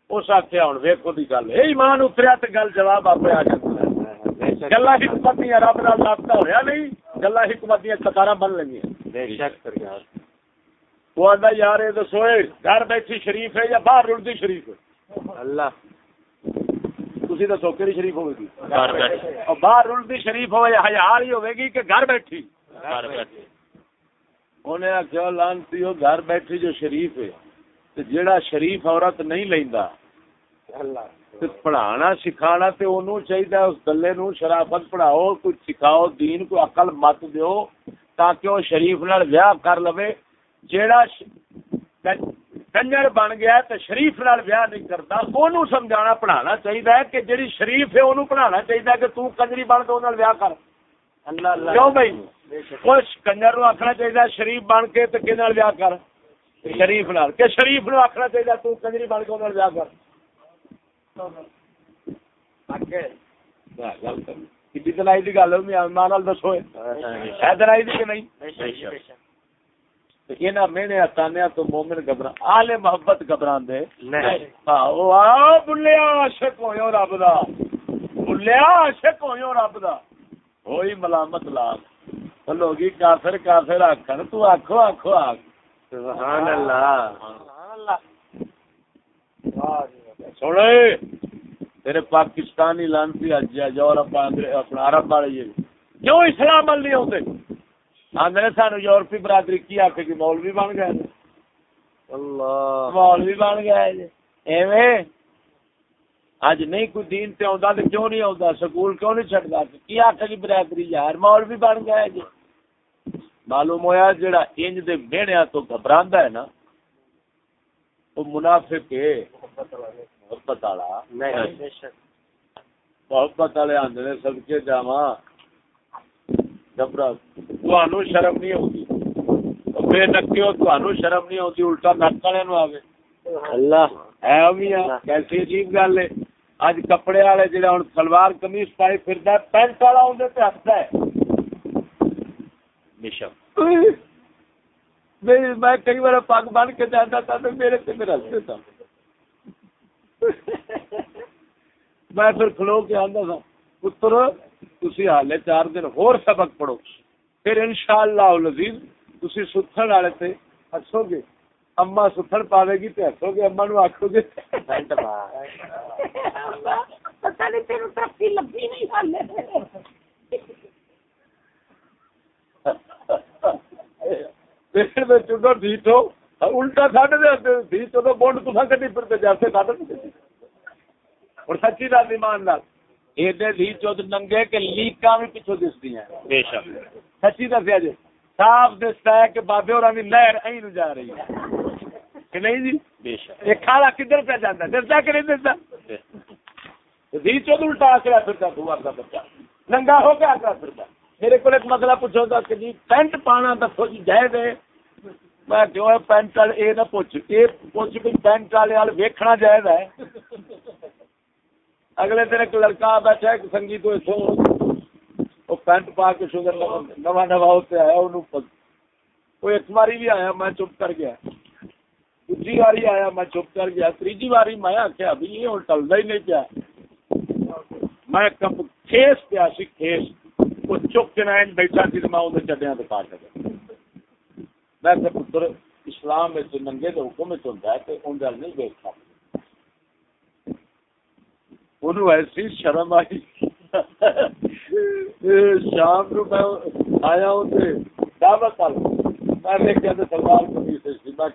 اس آخیا ہوں ویکو کی گل۔ یہ ایمان اتریا تو گل جواب آپ آ جاتا گلا حکمت دیا رب نال رابطہ ہوا نہیں گلا حکمت دیا قطار بن لگی وہ آتا یار یہ دسو گھر بیٹھی شریف ہے یا باہر رڑتی شریف اللہ۔ تھی دسو کہ شریف ہوگی باہر رڑتی شریف ہوئے ہزار ہی ہوگی کہ گھر بیٹھی؟ انہیں آخیا لانتی ہو گھر بیٹھی جو شریف ہے۔ جیڑا شریف عورت نہیں لینا پڑھانا سکھانا تے انہوں چاہیے اس گلے نو شرافت پڑھاؤ کچھ سکھاؤ دین کو عقل مت دیو تاکہ وہ شریف نال ویاہ کر لو جیڑا کنجر بن گیا تو شریف نال ویاہ نہیں کرتا انہوں سمجھانا پڑھانا چاہیے کہ جیڑی شریف ہے انہوں پڑھانا چاہیے کہ تو کنجری بن تو ویاہ کر۔ کیوں بھائی؟ کچھ کنجر نو آخنا چاہیے شریف بن کے تو کہ ویاہ کر؟ شریف نال۔ کہ شریف نو آخنا چاہیے تو کنجری بن کے ویاہ کر۔ دلائی کی گل دسو۔ ہے دلائی کہ نہیں؟ یہ مینے تانیا تو مومن آلے محبت دے. بلیا عاشق ہوئے رب دا. بلیا عاشق ہوئے رب دا. ہوئی ملامت لوگی کافر کافر آخر تو آخو آخو آخ سبحان اللہ. سوڑے تیرے پاکستانی اج یورپ اپنا عرب والے کیوں اسلام ال نہیں ہوتے؟ آدھے سانو یورپی برادری کی آخ گی مولوی بن گئے مولوی بن گئے ایویں اج نہیں کوئی دین تے آندا تے کیوں نہیں آندا سکول کیوں نہیں چھڈدا؟ کی آکھے جی برادری یار مول بھی بن گیا جی۔ معلوم ہویا جڑا انج دے بہنیا تو گھبراندا ہے نا وہ منافق ہے۔ محبت والا۔ محبت والے آندے نے سب کے جاواں۔ گھبرا۔ شرم نہیں ہوندی بے نکیو تانوں شرم نہیں ہوندی الٹا نک والے نو آوے اللہ ہے میاں کیسی عجیب گل ہے اج کپڑے والے جڑا ہن سلوار قمیض پائی پھردا ہے پینٹ والا اون تے ہسدا ہے شک میں کئی بار پگ بن کے جانا تھا تو میرے سے میرا ہستے تھا میں پھر کھلو کے آندا تھا پتر تسی حالے چار دن ہور سبق پڑھو پھر انشاءاللہ العزیز تسی ستھن والے تے ہسو گے اما ستھن پاوے گی تے ہسو گے اما نو آکھو گے۔ پتہ نہیں تینوں ترقی لبھی نہیں حالے چڈو ڈیٹو الٹا کھڈ دے ڈیٹو تو بونڈ تو کٹی پھر جیسے کھڈ اور سچی دس ایمان لال ایڈے ڈھی چود ننگے کہ لیکاں بھی پیچھے دستی ہیں۔ بے شک۔ سچی دسیا جی۔ صاف دستا ہے کہ بابے اور لہر ائی نو جا رہی ہے۔ کہ نہیں جی؟ بے شک۔ یہ کھالا کدھر پہ جانا دستا کہ نہیں دستا؟ ڈھی چود الٹا آکڑا پھرتا تو کا بچہ۔ ننگا ہو کے آکڑا پھرتا۔ میرے کو ایک مسئلہ پوچھو تھا کہ جی پینٹ پانا دسو جی جائے دے میں کیوں ہے پینٹ والے یہ نہ پوچھ یہ پوچھ بھی پینٹ والے وال ویکھنا جائز ہے۔ اگلے دن ایک لڑکا بیٹھا ایک سنگی تو وہ پینٹ پا کے شوگر نوا نوا ہوتے آیا، انہوں وہ ایک باری بھی آیا، میں چپ کر گیا۔ دوسری باری آیا، میں چپ کر گیا۔ تیجی باری میں آخیا بھی یہ ہوں ٹلتا ہی نہیں پیا۔ میں کپ کھیس پیا سی، کھیس۔ وہ چک کے نائن بیٹھا سی میں اندر چڈیا تو کاٹ لگا میں پتر، اسلام ننگے کے حکم ہوتا ہے تو ان گل نہیں دیکھتا انہوں ایسی شرم آئی شام نو میں آیا ہوں دعوت میں دیکھا تو سلوار کمیز میں